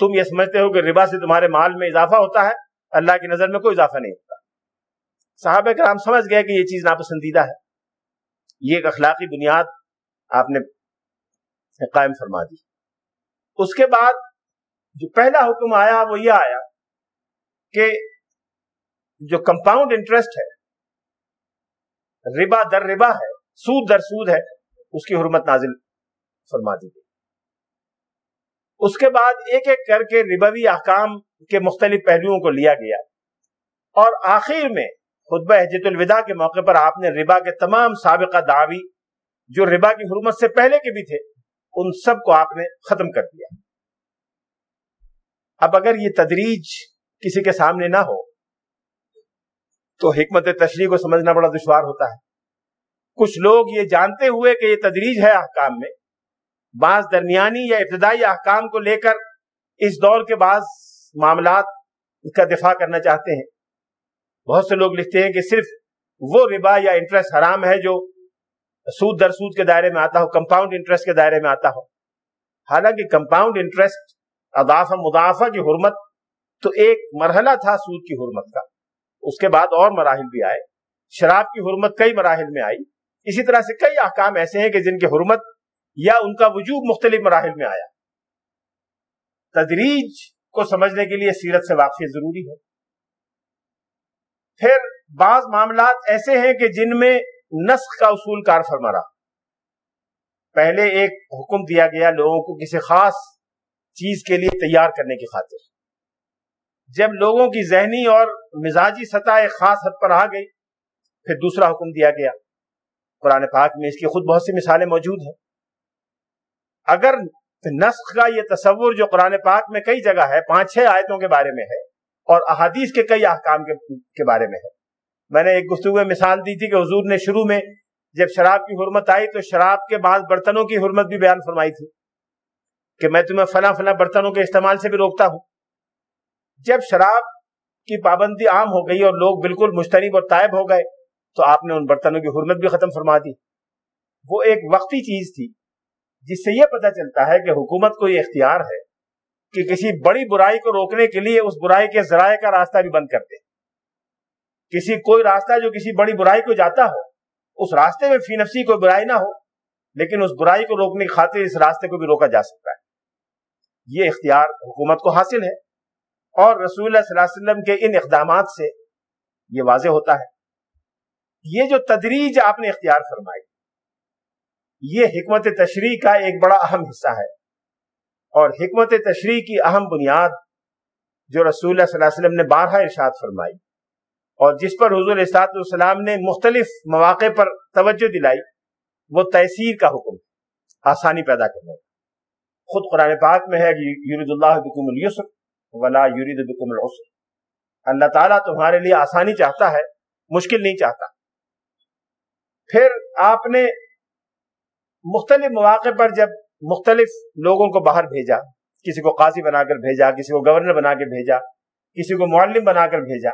S1: تم یہ سمجھتے ہو کہ ربا سے تمہارے مال میں اضافہ ہوتا ہے، اللہ کی نظر میں کوئی اضافہ نہیں ہوتا۔ صحابہ کرام سمجھ گئے کہ یہ چیز ناپسندیدہ ہے۔ یہ ایک اخلاقی بنیاد آپ نے قائم فرما دی۔ اس کے بعد جو پہلا حکم آیا، وہ یہ آیا کہ جو کمپاؤنڈ انٹرسٹ ہے، ربا در ربا ہے، سود در سود ہے، اس کی حرمت نازل فرما دی گئی۔ اس کے بعد ایک ایک کر کے ربوی احکام کے مختلف پہلوؤں کو لیا گیا۔ اور آخر میں خطبہ حجت الوداع کے موقع پر آپ نے ربا کے تمام سابقہ دعوی جو ربا کی حرمت سے پہلے کے بھی تھے، ان سب کو آپ نے ختم کر دیا۔ اب اگر یہ تدریج کسی کے سامنے نہ ہو، تو حکمت تشریح کو سمجھنا بڑا دشوار ہوتا ہے۔ کچھ لوگ یہ جانتے ہوئے کہ یہ تدریج ہے احکام میں، بعض درمیانی یا ابتدائی احکام کو لے کر اس دور کے بعض معاملات کا دفاع کرنا چاہتے ہیں۔ بہت سے لوگ لکھتے ہیں کہ صرف وہ ربا یا انٹرسٹ حرام ہے جو سود در سود کے دائرے میں آتا ہو کمپاؤنڈ انٹرسٹ کے دائرے میں آتا ہو۔ حالانکہ کمپاؤنڈ انٹرسٹ اضافہ مضافہ کی حرمت تو ایک مرحلہ تھا سود کی حرمت کا۔ اس کے بعد اور مراحل بھی آئے۔ شراب کی حرمت کئی مراحل میں آئی۔ اسی طرح سے کئی احکام ایسے ہیں کہ جن کی حرمت یا ان کا وجود مختلف مراحل میں آیا۔ تدریج کو سمجھنے کے لیے سیرت سے واقفی ضروری ہے۔ پھر بعض معاملات ایسے ہیں کہ جن میں نسخ کا اصول کار فرما رہا۔ پہلے ایک حکم دیا گیا لوگوں کو کسی خاص چیز کے لیے تیار کرنے کی خاطر۔ جب لوگوں کی ذہنی اور مزاجی سطح ایک خاص حد پر آ گئی، پھر دوسرا حکم دیا گیا۔ قرآن پاک میں اس کی خود بہت سی مثالیں موجود ہیں۔ اگر نسخ کا یہ تصور جو قرآن پاک میں کئی جگہ ہے، پانچ چھ آیتوں کے بارے میں ہے اور احادیث کے کئی احکام کے بارے میں ہے میں نے ایک گفتگو میں مثال دی تھی کہ حضور نے شروع میں جب شراب کی حرمت آئی تو شراب کے بعد برتنوں کی حرمت بھی بیان فرمائی تھی کہ میں تمہیں فلاں فلاں برتنوں کے استعمال سے بھی روکتا ہوں۔ جب شراب کی پابندی عام ہو گئی اور لوگ بالکل مشترک اور طائب ہو گئے تو آپ نے ان برتنوں کی حرمت بھی ختم فرما دی۔ وہ ایک وقتی چیز تھی جس سے یہ پتہ چلتا ہے کہ حکومت کو یہ اختیار ہے کہ کسی بڑی برائی کو روکنے کے لیے اس برائی کے ذرائع کا راستہ بھی بند کر دے۔ کسی کوئی راستہ جو کسی بڑی برائی کو جاتا ہو، اس راستے میں فی نفسی کوئی برائی نہ ہو، لیکن اس برائی کو روکنے کی خاطر اس راستے کو بھی روکا جا سکتا ہے۔ یہ اختیار حکومت کو حاصل ہے اور رسول اللہ صلی اللہ علیہ وسلم کے ان اقدامات سے یہ واضح ہوتا ہے۔ یہ جو تدریج آپ نے اختیار فرمائی، یہ حکمت تشریح کا ایک بڑا اہم حصہ ہے۔ اور حکمت تشریح کی اہم بنیاد جو رسول اللہ صلی اللہ علیہ وسلم نے بارہا ارشاد فرمائی اور جس پر حضور استاد السلام نے مختلف مواقع پر توجہ دلائی، وہ تحصیر کا حکم آسانی پیدا کرنے کا۔ خود قرآن پاک میں ہے یورید اللہ بکم السر ولا یورید بکم العسر۔ اللہ تعالیٰ تمہارے لیے آسانی چاہتا ہے، مشکل نہیں چاہتا۔ پھر آپ نے مختلف مواقع پر جب مختلف لوگوں کو باہر بھیجا، کسی کو قاضی بنا کر بھیجا، کسی کو گورنر بنا کے بھیجا، کسی کو معلم بنا کر بھیجا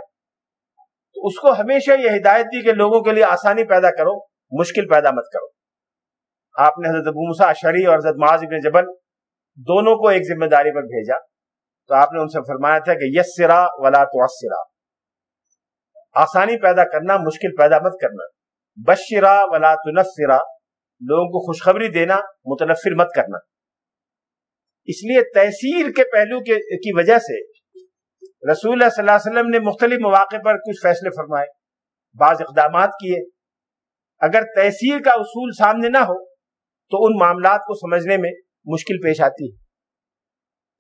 S1: اس کو ہمیشہ یہ ہدایت دی کہ لوگوں کے لیے آسانی پیدا کرو، مشکل پیدا مت کرو۔ آپ نے حضرت ابو مسا شری اور حضرت معاذ ابن جبل دونوں کو ایک ذمہ داری پر بھیجا۔ تو آپ نے ان سے فرمایا تھا کہ یس سرا ولا تو آسانی پیدا کرنا، مشکل پیدا مت کرنا۔ بشرا ولا تنفرا لوگوں کو خوشخبری دینا، متنفر مت کرنا۔ اس لیے تحصیل کے پہلو کی وجہ سے رسول اللہ صلی اللہ علیہ وسلم نے مختلف مواقع پر کچھ فیصلے فرمائے، بعض اقدامات کیے۔ اگر تحصیل کا اصول سامنے نہ ہو، تو ان معاملات کو سمجھنے میں مشکل پیش آتی۔ ہے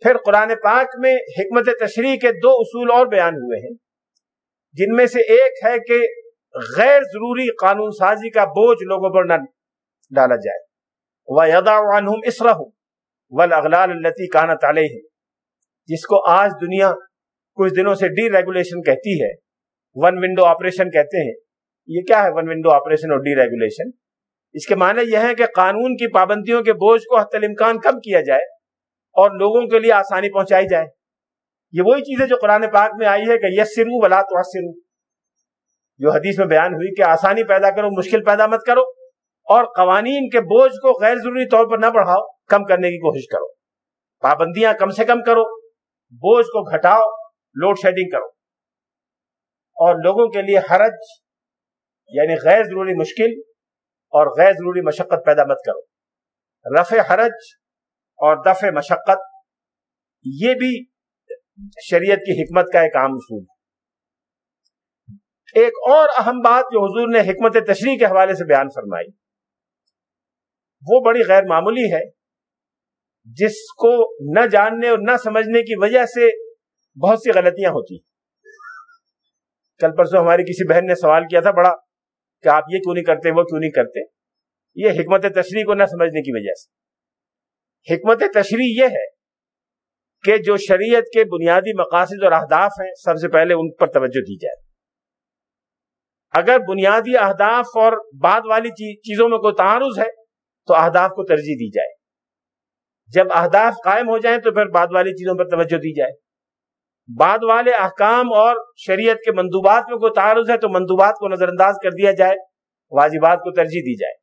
S1: پھر قرآن پاک میں حکمت تشریح کے دو اصول اور بیان ہوئے ہیں، جن میں سے ایک ہے کہ غیر ضروری قانون سازی کا بوجھ لوگوں پر نہ ڈالا جائے۔ وہ یادا اسرح ول اغلال التی کانا تالے جس کو آج دنیا کچھ دنوں سے ڈی ریگولیشن کہتی ہے۔ ون ونڈو آپریشن کہتے ہیں۔ یہ کیا ہے ون ونڈو آپریشن اور ڈی ریگولیشن اس کے معنی یہ ہے کہ قانون کی پابندیوں کے بوجھ کو حت الامکان کم کیا جائے اور لوگوں کے لیے آسانی پہنچائی جائے۔ یہ وہی چیز ہے جو قرآن پاک میں آئی ہے کہ یس سرو ولا تو جو حدیث میں بیان ہوئی کہ آسانی پیدا کرو، مشکل پیدا مت کرو اور قوانین کے بوجھ کو غیر ضروری طور پر نہ بڑھاؤ، کم کرنے کی کوشش کرو۔ پابندیاں کم سے کم کرو، بوجھ کو گھٹاؤ لوڈ شیڈنگ کرو۔ اور لوگوں کے لیے حرج یعنی غیر ضروری مشکل اور غیر ضروری مشقت پیدا مت کرو۔ رفع حرج اور دفع مشقت، یہ بھی شریعت کی حکمت کا ایک عام اصول ہے۔ ایک اور اہم بات جو حضور نے حکمت تشریح کے حوالے سے بیان فرمائی، وہ بڑی غیر معمولی ہے۔ جس کو نہ جاننے اور نہ سمجھنے کی وجہ سے بہت سی غلطیاں ہوتی کل پرسوں ہماری کسی بہن نے سوال کیا تھا بڑا کہ آپ یہ کیوں نہیں کرتے، وہ کیوں نہیں کرتے؟ یہ حکمت تشریح کو نہ سمجھنے کی وجہ سے۔ حکمت تشریح یہ ہے کہ جو شریعت کے بنیادی مقاصد اور اہداف ہیں، سب سے پہلے ان پر توجہ دی جائے۔ اگر بنیادی اہداف اور بعد والی چیزوں میں کوئی تعارض ہے، تو اہداف کو ترجیح دی جائے۔ جب اہداف قائم ہو جائیں، تو پھر بعد والی چیزوں پر توجہ دی جائے۔ بعد والے احکام اور شریعت کے مندوبات میں کوئی تعارض ہے تو مندوبات کو نظر انداز کر دیا جائے، واجبات کو ترجیح دی جائے۔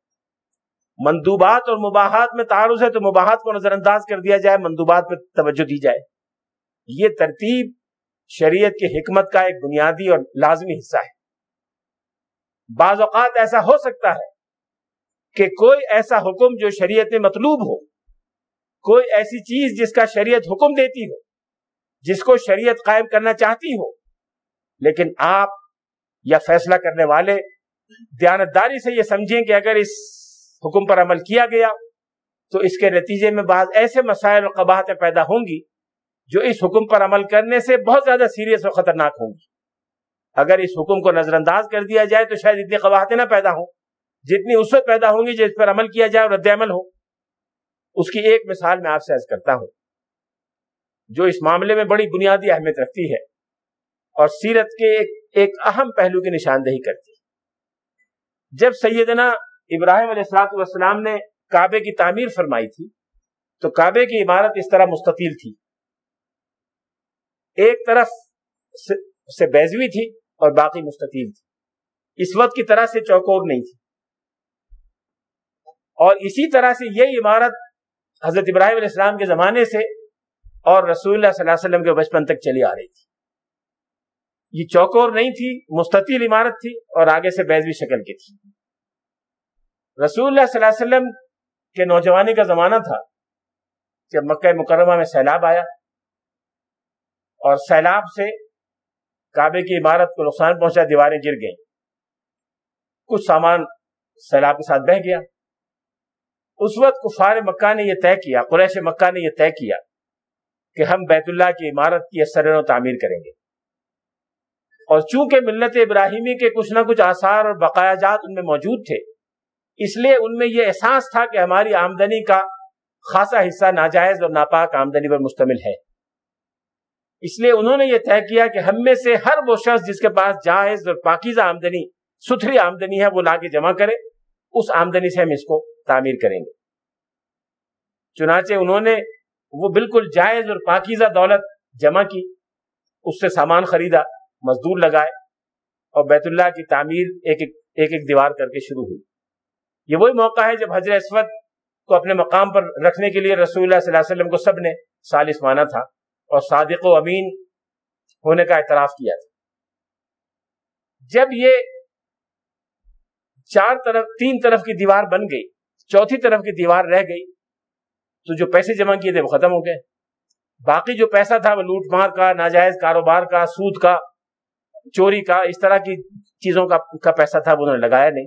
S1: مندوبات اور مباحات میں تعارض ہے تو مباحات کو نظر انداز کر دیا جائے، مندوبات پہ توجہ دی جائے۔ یہ ترتیب شریعت کی حکمت کا ایک بنیادی اور لازمی حصہ ہے۔ بعض اوقات ایسا ہو سکتا ہے کہ کوئی ایسا حکم جو شریعت میں مطلوب ہو، کوئی ایسی چیز جس کا شریعت حکم دیتی ہو جس کو شریعت قائم کرنا چاہتی ہو، لیکن آپ یا فیصلہ کرنے والے دیانتداری سے یہ سمجھیں کہ اگر اس حکم پر عمل کیا گیا تو اس کے نتیجے میں بعض ایسے مسائل اور قباہتیں پیدا ہوں گی جو اس حکم پر عمل کرنے سے بہت زیادہ سیریس اور خطرناک ہوں گی۔ اگر اس حکم کو نظر انداز کر دیا جائے تو شاید اتنی قباہتیں نہ پیدا ہوں۔ جتنی اس وقت پیدا ہوں گی جس پر عمل کیا جائے اور رد عمل ہو۔ اس کی ایک مثال میں آپ سے عرض کرتا ہوں۔ جو اس معاملے میں بڑی بنیادی اہمیت رکھتی ہے اور سیرت کے ایک ایک اہم پہلو کی نشاندہی کرتی ہے۔ جب سیدنا ابراہیم علیہ السلاط والسلام نے کعبے کی تعمیر فرمائی تھی، تو کعبے کی عمارت اس طرح مستطیل تھی۔ ایک طرف سے بیزوی تھی اور باقی مستطیل تھی۔ اس وقت کی طرح سے چوکور نہیں تھی۔ اور اسی طرح سے یہ عمارت حضرت ابراہیم علیہ السلام کے زمانے سے اور رسول اللہ صلی اللہ علیہ وسلم کے بچپن تک چلی آ رہی تھی۔ یہ چوکور نہیں تھی، مستطیل عمارت تھی اور آگے سے بیزوی شکل کی تھی۔ رسول اللہ صلی اللہ علیہ وسلم کے نوجوانی کا زمانہ تھا جب مکہ مکرمہ میں سیلاب آیا اور سیلاب سے کعبے کی عمارت کو نقصان پہنچا، دیواریں گر گئیں۔ کچھ سامان سیلاب کے ساتھ بہ گیا۔ اس وقت کفار مکہ نے یہ طے کیا، قریش مکہ نے یہ طے کیا کہ ہم بیت اللہ کی عمارت کی اثر و تعمیر کریں گے۔ اور چونکہ ملت ابراہیمی کے کچھ نہ کچھ آثار اور بقایا جات ان میں موجود تھے، اس لیے ان میں یہ احساس تھا کہ ہماری آمدنی کا خاصا حصہ ناجائز اور ناپاک آمدنی پر مشتمل ہے۔ اس لیے انہوں نے یہ طے کیا کہ ہم میں سے ہر وہ شخص جس کے پاس جائز اور پاکیزہ آمدنی، ستھری آمدنی ہے، وہ لا کے جمع کرے۔ اس آمدنی سے ہم اس کو تعمیر کریں گے۔ چنانچہ انہوں نے وہ بالکل جائز اور پاکیزہ دولت جمع کی، اس سے سامان خریدا، مزدور لگائے اور بیت اللہ کی تعمیر ایک ایک ایک ایک دیوار کر کے شروع ہوئی۔ یہ وہی موقع ہے جب حضرت اسود کو اپنے مقام پر رکھنے کے لیے رسول اللہ صلی اللہ علیہ وسلم کو سب نے سالس مانا تھا اور صادق و امین ہونے کا اعتراف کیا تھا۔ جب یہ چار طرف، تین طرف کی دیوار بن گئی، چوتھی طرف کی دیوار رہ گئی تو جو پیسے جمع کیے تھے وہ ختم ہو گئے۔ باقی جو پیسہ تھا وہ لوٹ مار کا، ناجائز کاروبار کا، سود کا، چوری کا، اس طرح کی چیزوں کا پیسہ تھا، وہ انہوں نے لگایا نہیں۔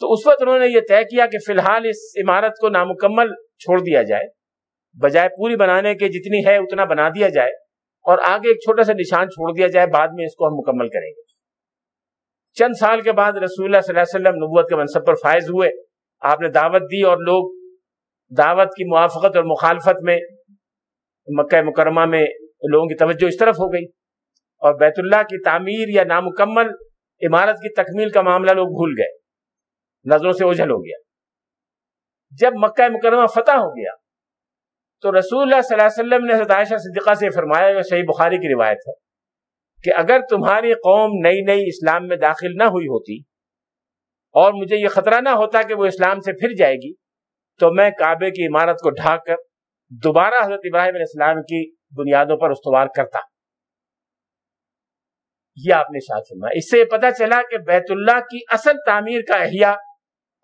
S1: تو اس وقت انہوں نے یہ طے کیا کہ فی الحال اس عمارت کو نامکمل چھوڑ دیا جائے۔ بجائے پوری بنانے کے جتنی ہے اتنا بنا دیا جائے اور آگے ایک چھوٹا سا نشان چھوڑ دیا جائے، بعد میں اس کو ہم مکمل کریں گے۔ چند سال کے بعد رسول اللہ صلی اللہ علیہ وسلم نبوت کے منصب پر فائز ہوئے۔ آپ نے دعوت دی اور لوگ دعوت کی موافقت اور مخالفت میں مکہ مکرمہ میں لوگوں کی توجہ اس طرف ہو گئی اور بیت اللہ کی تعمیر یا نامکمل عمارت کی تکمیل کا معاملہ لوگ بھول گئے۔ نظروں سے اوجھل ہو گیا۔ جب مکہ مکرمہ فتح ہو گیا تو رسول اللہ صلی اللہ علیہ وسلم نے حضرت عائشہ صدیقہ سے فرمایا جو صحیح بخاری کی روایت ہے کہ اگر تمہاری قوم نئی نئی اسلام میں داخل نہ ہوئی ہوتی اور مجھے یہ خطرہ نہ ہوتا کہ وہ اسلام سے پھر جائے گی تو میں کعبے کی عمارت کو ڈھاک کر دوبارہ حضرت ابراہیم علیہ السلام کی بنیادوں پر استوار کرتا۔ یہ آپ نے شاید سنا اس سے یہ پتا چلا کہ بیت اللہ کی اصل تعمیر کا احیاء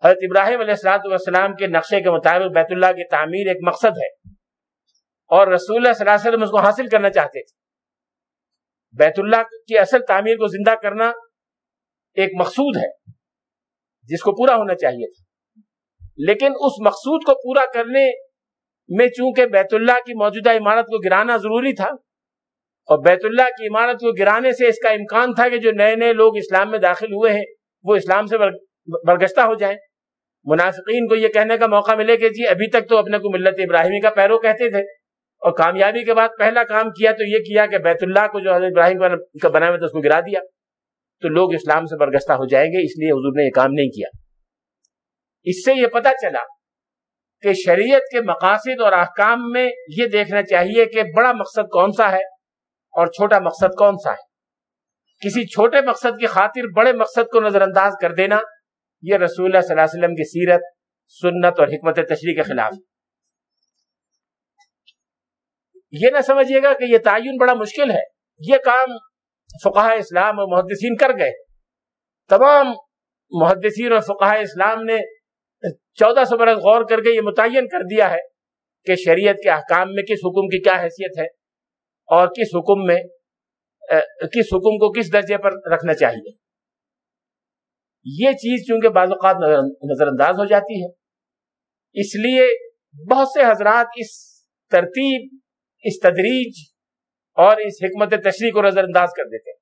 S1: حضرت ابراہیم علیہ السلاۃ والسلام کے نقشے کے مطابق بیت اللہ کی تعمیر ایک مقصد ہے۔ اور رسول اللہ صلی اللہ علیہ وسلم اس کو حاصل کرنا چاہتے تھے۔ بیت اللہ کی اصل تعمیر کو زندہ کرنا ایک مقصود ہے، جس کو پورا ہونا چاہیے تھا۔ لیکن اس مقصود کو پورا کرنے میں چونکہ بیت اللہ کی موجودہ عمارت کو گرانا ضروری تھا، اور بیت اللہ کی عمارت کو گرانے سے اس کا امکان تھا کہ جو نئے نئے لوگ اسلام میں داخل ہوئے ہیں، وہ اسلام سے برگشتہ ہو جائیں۔ منافقین کو یہ کہنے کا موقع ملے کہ جی ابھی تک تو اپنے کو ملت ابراہیمی کا پیرو کہتے تھے، اور کامیابی کے بعد پہلا کام کیا تو یہ کیا کہ بیت اللہ کو جو حضرت ابراہیم کا بنا ہوا تھا، اس کو گرا دیا۔ تو لوگ اسلام سے برگستہ ہو جائیں گے، اس لیے حضور نے یہ کام نہیں کیا۔ اس سے یہ پتا چلا کہ شریعت کے مقاصد اور احکام میں یہ دیکھنا چاہیے کہ بڑا مقصد کون سا ہے اور چھوٹا مقصد کون سا ہے۔ کسی چھوٹے مقصد کی خاطر بڑے مقصد کو نظر انداز کر دینا یہ رسول اللہ صلی اللہ علیہ وسلم کی سیرت، سنت اور حکمت تشریح کے خلاف۔ یہ نہ سمجھیے گا کہ یہ تعین بڑا مشکل ہے۔ یہ کام فقہ اسلام اور محدثین کر گئے۔ تمام محدثین اور فقہ اسلام نے چودہ سو برس غور کر کے یہ متعین کر دیا ہے کہ شریعت کے احکام میں کس حکم کی کیا حیثیت ہے اور کس حکم میں کس حکم کو کس درجے پر رکھنا چاہیے۔ یہ چیز چونکہ بعض اوقات نظر انداز ہو جاتی ہے۔ اس لیے بہت سے حضرات اس ترتیب، اس تدریج اور اس حکمت تشریح کو نظر انداز کر دیتے ہیں۔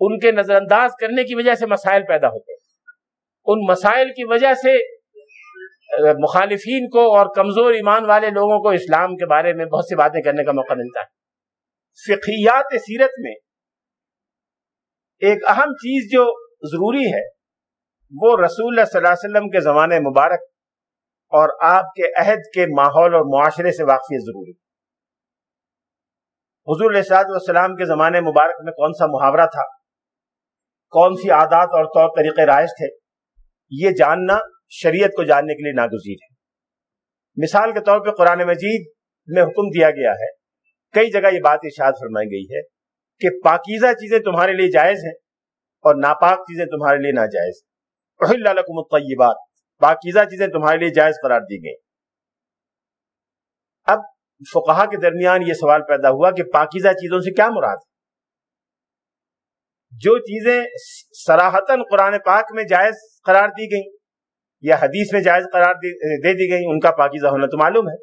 S1: ان کے نظر انداز کرنے کی وجہ سے مسائل پیدا ہوتے ہیں۔ ان مسائل کی وجہ سے مخالفین کو اور کمزور ایمان والے لوگوں کو اسلام کے بارے میں بہت سی باتیں کرنے کا موقع ملتا ہے۔ فقیات سیرت میں ایک اہم چیز جو ضروری ہے، وہ رسول اللہ صلی اللہ علیہ وسلم کے زمانے مبارک اور آپ کے عہد کے ماحول اور معاشرے سے واقفی ضروری۔ حضور علیہ والسلام کے زمانے مبارک میں کون سا محاورہ تھا؟ کون سی عادات اور طور طریقے رائج تھے؟ یہ جاننا شریعت کو جاننے کے لیے ناگزیر ہے مثال کے طور پہ قرآن مجید میں حکم دیا گیا ہے، کئی جگہ یہ بات ارشاد فرمائی گئی ہے کہ پاکیزہ چیزیں تمہارے لیے جائز ہیں اور ناپاک چیزیں تمہارے لیے ناجائز لکم الطیبات، پاکیزہ چیزیں تمہارے لیے جائز قرار دی گئی اب فقہا کے درمیان یہ سوال پیدا ہوا کہ پاکیزہ چیزوں سے کیا مراد ہے؟ جو چیزیں سراہتاً قرآن پاک میں جائز قرار دی گئیں یا حدیث میں جائز قرار دے دی گئی، ان کا پاکیزہ ہونا تو معلوم ہے۔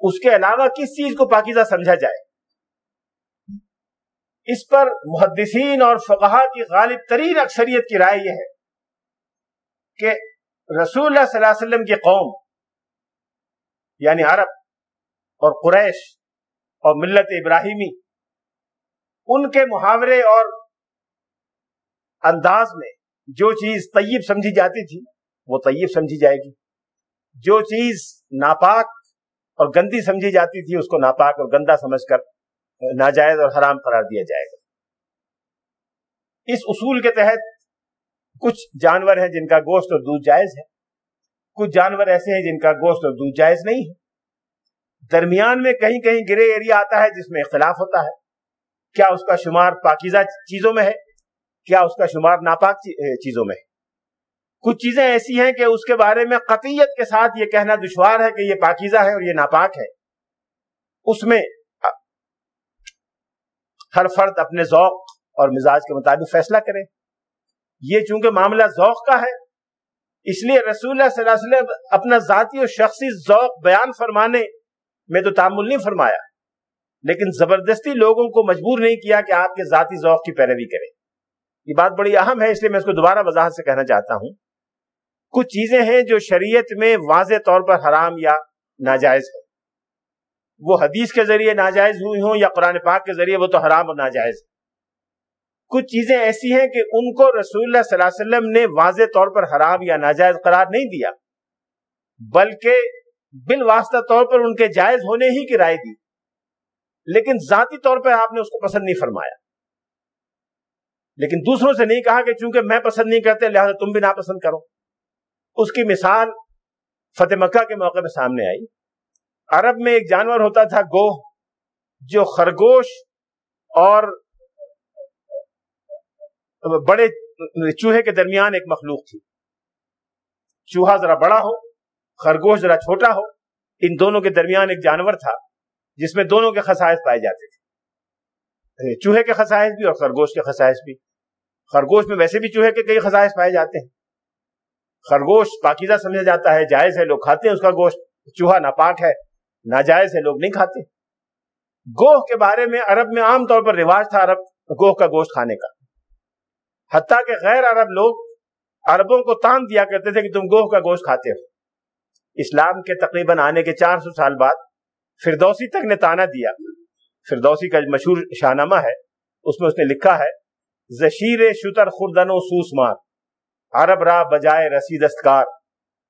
S1: اس کے علاوہ کس چیز کو پاکیزہ سمجھا جائے؟ اس پر محدثین اور فقہا کی غالب ترین اکثریت کی رائے یہ ہے کہ رسول اللہ صلی اللہ علیہ وسلم کی قوم یعنی عرب اور قریش اور ملت ابراہیمی، ان کے محاورے اور انداز میں جو چیز طیب سمجھی جاتی تھی وہ طیب سمجھی جائے گی۔ جو چیز ناپاک اور گندی سمجھی جاتی تھی، اس کو ناپاک اور گندا سمجھ کر ناجائز اور حرام قرار دیا جائے گا۔ اس اصول کے تحت کچھ جانور ہیں جن کا گوشت اور دودھ جائز ہے۔ کچھ جانور ایسے ہیں جن کا گوشت اور دودھ جائز نہیں ہے۔ درمیان میں کہیں کہیں گرے ایریا آتا ہے جس میں اختلاف ہوتا ہے۔ کیا اس کا شمار پاکیزہ چیزوں میں ہے؟ کیا اس کا شمار ناپاک چیزوں میں ہے؟ کچھ چیزیں ایسی ہیں کہ اس کے بارے میں قطیت کے ساتھ یہ کہنا دشوار ہے کہ یہ پاکیزہ ہے اور یہ ناپاک ہے۔ اس میں ہر فرد اپنے ذوق اور مزاج کے مطابق فیصلہ کرے۔ یہ چونکہ معاملہ ذوق کا ہے، اس لیے رسول اللہ صلی اللہ علیہ وسلم اپنا ذاتی اور شخصی ذوق بیان فرمانے میں تو تعمل نہیں فرمایا، لیکن زبردستی لوگوں کو مجبور نہیں کیا کہ آپ کے ذاتی ذوق کی پیروی کریں۔ یہ بات بڑی اہم ہے، اس لیے میں اس کو دوبارہ وضاحت سے کہنا چاہتا ہوں۔ کچھ چیزیں ہیں جو شریعت میں واضح طور پر حرام یا ناجائز ہے وہ حدیث کے ذریعے ناجائز ہوئی ہوں یا قرآن پاک کے ذریعے وہ تو حرام اور ناجائز کچھ چیزیں ایسی ہیں کہ ان کو رسول اللہ صلی اللہ علیہ وسلم نے واضح طور پر حرام یا ناجائز قرار نہیں دیا، بلکہ بالواسطہ طور پر ان کے جائز ہونے ہی کی رائے دی۔ لیکن ذاتی طور پر آپ نے اس کو پسند نہیں فرمایا۔ لیکن دوسروں سے نہیں کہا کہ چونکہ میں پسند نہیں کرتے، لہذا تم بھی ناپسند کرو۔ اس کی مثال فتح مکہ کے موقع پہ سامنے آئی۔ عرب میں ایک جانور ہوتا تھا، گوہ، جو خرگوش اور بڑے چوہے کے درمیان ایک مخلوق تھی۔ چوہا ذرا بڑا ہو، خرگوش ذرا چھوٹا ہو، ان دونوں کے درمیان ایک جانور تھا، جس میں دونوں کے خصائص پائے جاتے تھے۔ یعنی چوہے کے خصائص بھی اور خرگوش کے خصائص بھی۔ خرگوش میں ویسے بھی چوہے کے کئی خصائص پائے جاتے ہیں۔ خرگوش پاکیزہ سمجھا جاتا ہے، جائز ہے، لوگ کھاتے ہیں اس کا گوشت، چوہا ناپاک ہے، ناجائز ہے، لوگ نہیں کھاتے۔ گوہ کے بارے میں عرب میں عام طور پر رواج تھا عرب گوہ کا گوشت کھانے کا۔ حتیٰ کہ غیر عرب لوگ عربوں کو تان دیا کرتے تھے کہ تم گوہ کا گوشت کھاتے ہو۔ اسلام کے تقریباً آنے کے چار سو سال بعد فردوسی تک نے تانا دیا۔ فردوسی کا مشہور شاہنامہ ہے، اس میں اس نے لکھا ہے، زشیر شتر خوردن و سوس مار عرب را بجائے رسی دستکار،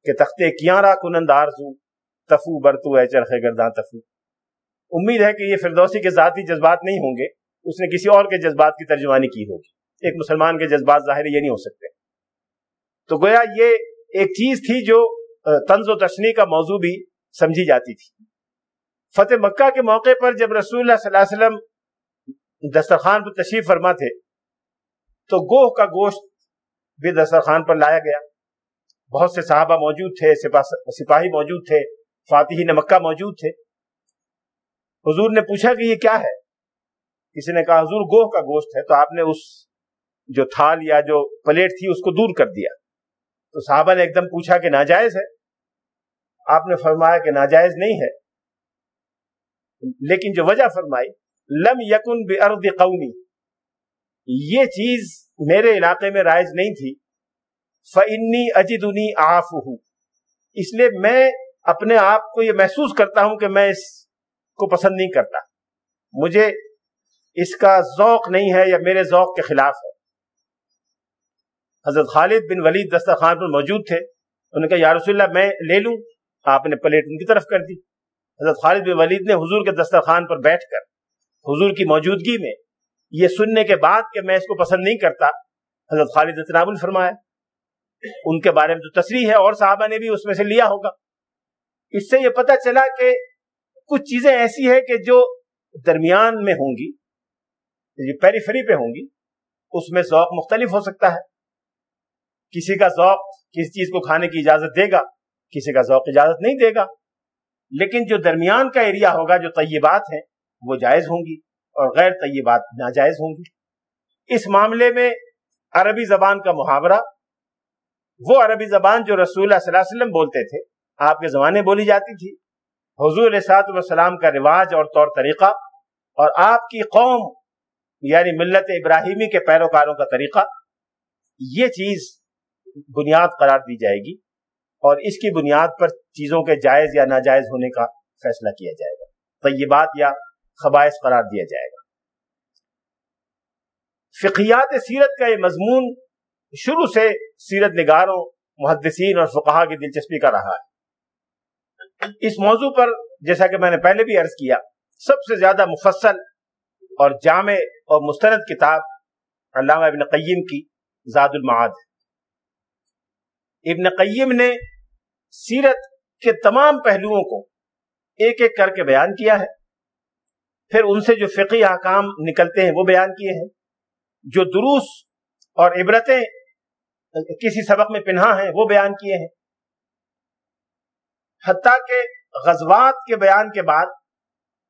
S1: کہ تختے کیا را کنند آرزو، تفو برتو ہے چرخ گردان تفو۔ امید ہے کہ یہ فردوسی کے ذاتی جذبات نہیں ہوں گے، اس نے کسی اور کے جذبات کی ترجمانی کی ہوگی۔ ایک مسلمان کے جذبات ظاہر یہ نہیں ہو سکتے۔ تو گویا یہ ایک چیز تھی جو طنز و تشنی کا موضوع بھی سمجھی جاتی تھی۔ فتح مکہ کے موقع پر جب رسول اللہ صلی اللہ علیہ وسلم دسترخوان پر تشریف فرما تھے، تو گوہ کا گوشت بھی دسترخوان پر لایا گیا۔ بہت سے صحابہ موجود تھے سپاہی موجود تھے فاتحی مکہ موجود تھے۔ حضور نے پوچھا کہ یہ کیا ہے؟ کسی نے کہا، حضور گوہ کا گوشت ہے، تو آپ نے اس جو تھال یا جو پلیٹ تھی، اس کو دور کر دیا۔ تو صحابہ نے ایک دم پوچھا کہ ناجائز ہے؟ آپ نے فرمایا کہ ناجائز نہیں ہے۔ لیکن جو وجہ فرمائی، لم یکن ارد قومی، یہ چیز میرے علاقے میں رائج نہیں تھی۔ فنی اجدنی آف ہوں اس لیے میں اپنے آپ کو یہ محسوس کرتا ہوں کہ میں اس کو پسند نہیں کرتا۔ مجھے اس کا ذوق نہیں ہے یا میرے ذوق کے خلاف ہے۔ حضرت خالد بن ولید دسترخوان پر موجود تھے۔ انہوں نے کہا، یا رسول اللہ، میں لے لوں۔ آپ نے پلیٹ ان کی طرف کر دی۔ حضرت خالد بن ولید نے حضور کے دسترخوان پر بیٹھ کر، حضور کی موجودگی میں یہ سننے کے بعد کہ میں اس کو پسند نہیں کرتا۔ حضرت خالد نے فرمایا ان کے بارے میں تو تصریح ہے، اور صحابہ نے بھی اس میں سے لیا ہوگا۔ اس سے یہ پتہ چلا کہ کچھ چیزیں ایسی ہیں کہ جو درمیان میں ہوں گی یعنی پیری فری پہ ہوں گی، اس میں ذوق مختلف ہو سکتا ہے۔ کسی کا ذوق کسی چیز کو کھانے کی اجازت دے گا، کسی کا ذوق اجازت نہیں دے گا۔ لیکن جو درمیان کا ایریا ہوگا، جو طیبات ہیں، وہ جائز ہوں گی۔ اور غیر طیبات ناجائز ہوں گی۔ اس معاملے میں عربی زبان کا محاورہ، وہ عربی زبان جو رسول اللہ صلی اللہ علیہ وسلم بولتے تھے، آپ کے زمانے بولی جاتی تھی۔ حضور علیہ والسلام کا رواج اور طور طریقہ اور آپ کی قوم یعنی ملت ابراہیمی کے پیروکاروں کا طریقہ، یہ چیز بنیاد قرار دی جائے گی اور اس کی بنیاد پر چیزوں کے جائز یا ناجائز ہونے کا فیصلہ کیا جائے گا۔ طیبات یا خبائش قرار دیا جائے گا۔ فقیات سیرت کا یہ مضمون شروع سے سیرت نگاروں، محدثین اور فقہا کی دلچسپی کا رہا ہے۔ اس موضوع پر جیسا کہ میں نے پہلے بھی عرض کیا، سب سے زیادہ مفصل اور جامع اور مستند کتاب علامہ ابن قیم کی زاد المعاد ہے۔ ابن قیم نے سیرت کے تمام پہلوؤں کو ایک ایک کر کے بیان کیا ہے۔ پھر ان سے جو فقی احکام نکلتے ہیں وہ بیان کیے ہیں۔ جو دروس اور عبرتیں کسی سبق میں پنہا ہیں وہ بیان کیے ہیں۔ حتیٰ کہ غزوات کے بیان کے بعد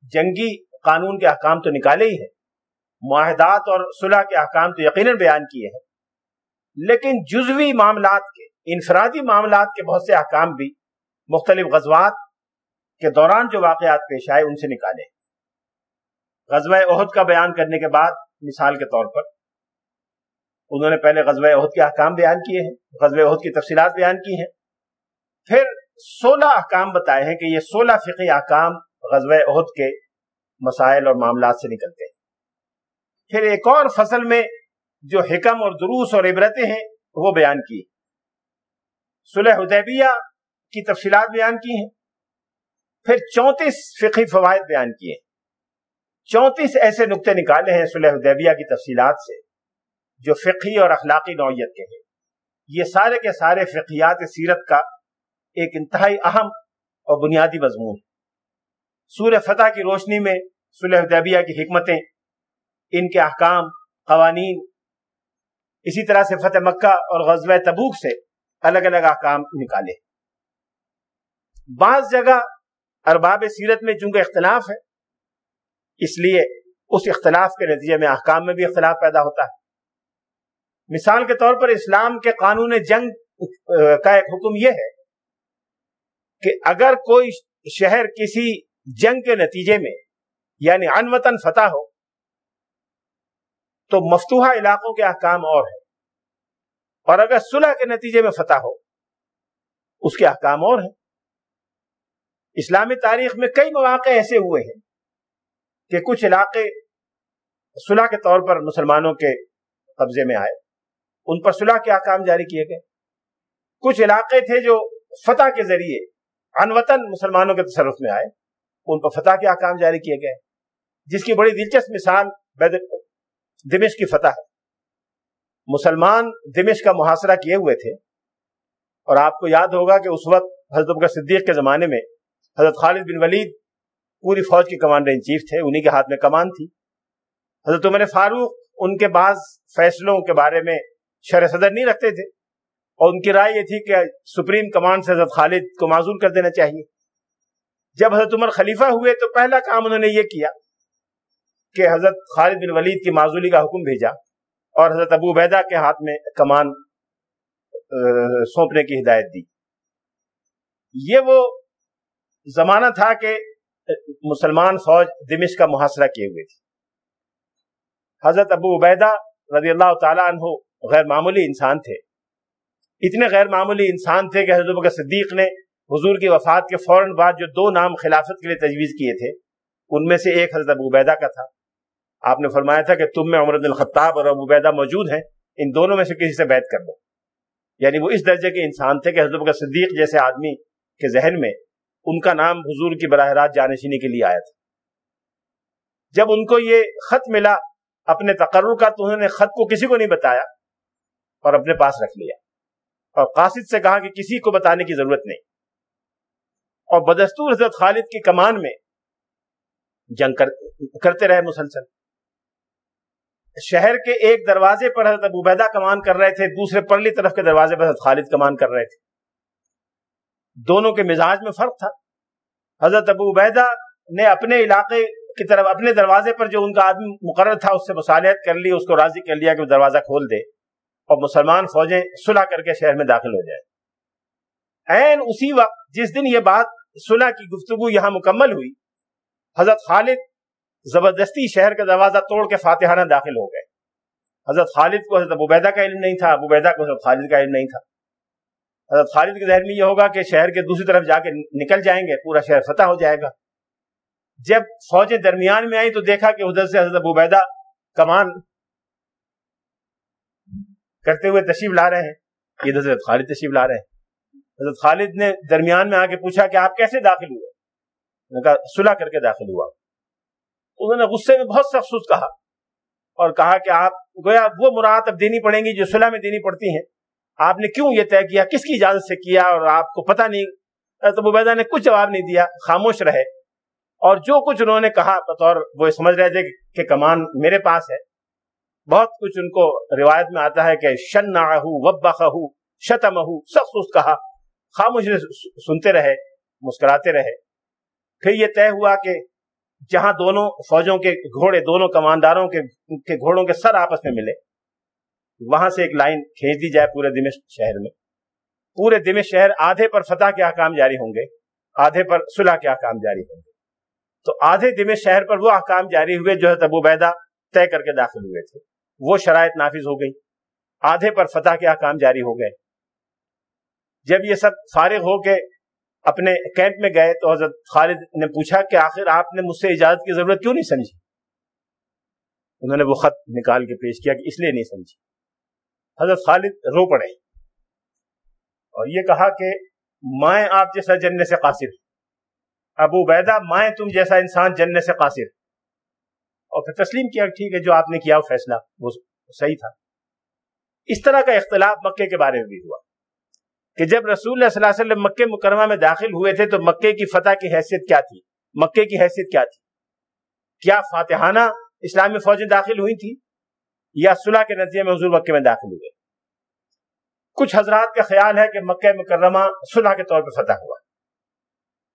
S1: جنگی قانون کے احکام تو نکالے ہی ہیں۔ معاہدات اور صلح کے احکام تو یقیناً بیان کیے ہیں۔ لیکن جزوی معاملات کے، انفرادی معاملات کے بہت سے احکام بھی مختلف غزوات کے دوران جو واقعات پیش آئے ان سے نکالے غزوہ عہد کا بیان کرنے کے بعد، مثال کے طور پر، انہوں نے پہلے غزوہ عہد کے احکام بیان کیے ہیں، غزوہ عہد کی تفصیلات بیان کی ہیں۔ پھر سولہ احکام بتائے ہیں کہ یہ سولہ فقی احکام غزوہ عہد کے مسائل اور معاملات سے نکلتے ہیں۔ پھر ایک اور فصل میں جو حکم اور دروس اور عبرتیں ہیں، وہ بیان کی صلح حدیبیہ کی تفصیلات بیان کی ہیں۔ پھر چونتیس فقی فوائد بیان کیے ہیں۔ چونتیس ایسے نقطے نکالے ہیں صلح حدیبیہ کی تفصیلات سے جو فقی اور اخلاقی نوعیت کے ہیں۔ یہ سارے کے سارے فقیات سیرت کا ایک انتہائی اہم اور بنیادی مضمون سورہ فتح کی روشنی میں صلح حدیبیہ کی حکمتیں، ان کے احکام، قوانین، اسی طرح سے فتح مکہ اور غزوہ تبوک سے الگ الگ احکام نکالے۔ بعض جگہ ارباب سیرت میں چونکہ اختلاف ہے اس لیے اس اختلاف کے نتیجے میں احکام میں بھی اختلاف پیدا ہوتا ہے۔ مثال کے طور پر اسلام کے قانون جنگ کا ایک حکم یہ ہے کہ اگر کوئی شہر کسی جنگ کے نتیجے میں یعنی انوطن فتح ہو، تو مفتوحہ علاقوں کے احکام اور ہیں۔ اور اگر صلح کے نتیجے میں فتح ہو، اس کے احکام اور ہیں۔ اسلامی تاریخ میں کئی مواقع ایسے ہوئے ہیں کہ کچھ علاقے صلح کے طور پر مسلمانوں کے قبضے میں آئے۔ ان پر صلح کے احکام جاری کیے گئے۔ کچھ علاقے تھے جو فتح کے ذریعے انوطن مسلمانوں کے تصرف میں آئے۔ ان پر فتح کے احکام جاری کیے گئے۔ جس کی بڑی دلچسپ مثال دمش کی فتح۔ ہے مسلمان دمش کا محاصرہ کیے ہوئے تھے۔ اور آپ کو یاد ہوگا کہ اس وقت حضرت صدیق کے زمانے میں حضرت خالد بن ولید پوری فوج کی کمانڈر ان چیف تھے، انہی کے ہاتھ میں کمان تھی۔ حضرت عمر فاروق ان کے بعض فیصلوں کے بارے میں شرح صدر نہیں رکھتے تھے۔ اور ان کی رائے یہ تھی کہ سپریم کمانڈ سے حضرت خالد کو معذور کر دینا چاہیے۔ جب حضرت عمر خلیفہ ہوئے تو پہلا کام انہوں نے یہ کیا کہ حضرت خالد بن ولید کی معذولی کا حکم بھیجا اور حضرت ابو بیدہ کے ہاتھ میں کمان سونپنے کی ہدایت دی۔ یہ وہ زمانہ تھا کہ مسلمان فوج دمش کا محاصرہ کیے ہوئے تھی۔ حضرت ابو عبیدہ رضی اللہ تعالیٰ عنہ غیر معمولی انسان تھے۔ اتنے غیر معمولی انسان تھے کہ حضرت بکر صدیق نے حضور کی وفات کے فوراً بعد جو دو نام خلافت کے لیے تجویز کیے تھے، ان میں سے ایک حضرت ابو عبیدہ کا تھا۔ آپ نے فرمایا تھا کہ تم میں عمر بن الخطاب اور ابو عبیدہ موجود ہیں، ان دونوں میں سے کسی سے بیعت کر دو یعنی وہ اس درجے کے انسان تھے کہ حضرت بکر صدیق جیسے آدمی کے ذہن میں ان کا نام حضور کی براہ راست جانشینی کے لیے آیا تھا۔ جب ان کو یہ خط ملا، اپنے تقرر کا، تو انہوں نے خط کو کسی کو نہیں بتایا اور اپنے پاس رکھ لیا۔ اور قاصد سے کہا کہ کسی کو بتانے کی ضرورت نہیں۔ اور بدستور حضرت خالد کی کمان میں جنگ کر، کرتے رہے مسلسل۔ شہر کے ایک دروازے پر حضرت ابو بیدہ کمان کر رہے تھے، دوسرے پرلی طرف کے دروازے پر حضرت خالد کمان کر رہے تھے۔ دونوں کے مزاج میں فرق تھا۔ حضرت ابو عبیدہ نے اپنے علاقے کی طرف، اپنے دروازے پر جو ان کا آدمی مقرر تھا، اس سے مصالحت کر لی، اس کو راضی کر لیا کہ وہ دروازہ کھول دے اور مسلمان فوجیں صلح کر کے شہر میں داخل ہو جائے این اسی وقت جس دن یہ بات صلح کی گفتگو یہاں مکمل ہوئی، حضرت خالد زبردستی شہر کا دروازہ توڑ کے فاتحانہ داخل ہو گئے۔ حضرت خالد کو حضرت عبیدہ کا علم نہیں تھا ابوبیدہ کو حضرت خالد کا علم نہیں تھا۔ حضرت خالد کے ذہن میں یہ ہوگا کہ شہر کے دوسری طرف جا کے نکل جائیں گے، پورا شہر فتح ہو جائے گا۔ جب فوجیں درمیان میں آئیں تو دیکھا کہ ادھر سے حضرت عبیدہ کمان کرتے ہوئے تشریف لا رہے ہیں۔ یہ حضرت خالد تشریف لا رہے ہیں۔ حضرت خالد نے درمیان میں آ کے پوچھا کہ آپ کیسے داخل ہوئے؟ کہا، صلح کر کے داخل ہوا۔ انہوں نے غصے میں بہت سخت کہا اور کہا کہ آپ، گویا وہ مراد اب دینی پڑیں گی جو صلح میں دینی پڑتی ہیں۔ آپ نے کیوں یہ طے کیا؟ کس کی اجازت سے کیا؟ اور آپ کو پتہ نہیں۔ تو عبیدہ نے کچھ جواب نہیں دیا، خاموش رہے۔ اور جو کچھ انہوں نے کہا، بطور وہ سمجھ رہے تھے کہ کمان میرے پاس ہے۔ بہت کچھ ان کو روایت میں آتا ہے کہ شن نہ شتم سخت اس کہا۔ خاموش سنتے رہے، مسکراتے رہے۔ پھر یہ طے ہوا کہ جہاں دونوں فوجوں کے گھوڑے، دونوں کمانداروں کے گھوڑوں کے سر آپس میں ملے۔ وہاں سے ایک لائن کھینچ دی جائے پورے دمش شہر میں۔ پورے دمش شہر آدھے پر فتح کے احکام جاری ہوں گے، آدھے پر صلح کے احکام جاری ہوں گے۔ تو آدھے دمش شہر پر وہ احکام جاری ہوئے جو ہے تبو بیدہ طے کر کے داخل ہوئے تھے۔ وہ شرائط نافذ ہو گئی۔ آدھے پر فتح کے احکام جاری ہو گئے۔ جب یہ سب فارغ ہو کے اپنے کیمپ میں گئے تو حضرت خالد نے پوچھا کہ آخر آپ نے مجھ سے اجازت کی ضرورت کیوں نہیں سمجھی؟ انہوں نے وہ خط نکال کے پیش کیا کہ اس لیے نہیں سمجھی۔ حضرت خالد رو پڑے۔ اور یہ کہا کہ مائیں آپ جیسا جننے سے قاصر ابو بیدا مائیں تم جیسا انسان جننے سے قاصر اور پھر تسلیم کیا، ٹھیک ہے، جو آپ نے کیا، وہ فیصلہ وہ صحیح تھا۔ اس طرح کا اختلاف مکے کے بارے میں بھی ہوا کہ جب رسول اللہ صلی اللہ علیہ وسلم مکے مکرمہ میں داخل ہوئے تھے تو مکے کی فتح کی حیثیت کیا تھی؟ مکے کی حیثیت کیا تھی؟ کیا فاتحانہ اسلامی فوجیں داخل ہوئی تھی یا صلح کے نتیجے میں حضور مکے میں داخل ہوئے۔ کچھ حضرات کا خیال ہے کہ مکہ مکرمہ صلح کے طور پہ فتح ہوا۔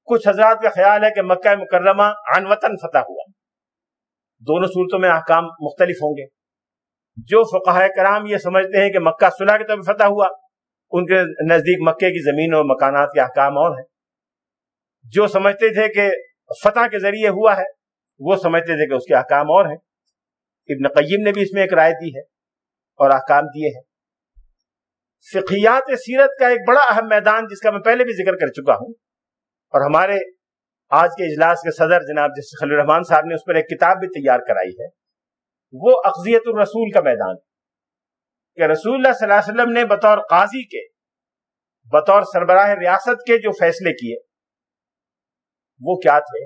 S1: کچھ حضرات کا خیال ہے کہ مکہ مکرمہ عن وطن فتح ہوا۔ دونوں صورتوں میں احکام مختلف ہوں گے۔ جو فقہ کرام یہ سمجھتے ہیں کہ مکہ صلح کے طور پہ فتح ہوا، ان کے نزدیک مکے کی زمین اور مکانات کے احکام اور ہیں۔ جو سمجھتے تھے کہ فتح کے ذریعے ہوا ہے، وہ سمجھتے تھے کہ اس کے احکام اور ہیں۔ ابن قیم نے بھی اس میں ایک رائے دی ہے اور احکام دیے ہیں۔ فقیات سیرت کا ایک بڑا اہم میدان جس کا میں پہلے بھی ذکر کر چکا ہوں اور ہمارے آج کے اجلاس کے صدر جناب جس خلی الرحمان صاحب نے اس پر ایک کتاب بھی تیار کرائی ہے۔ وہ اقضیت الرسول کا میدان کہ رسول اللہ صلی اللہ علیہ وسلم نے بطور قاضی کے، بطور سربراہ ریاست کے جو فیصلے کیے، وہ کیا تھے؟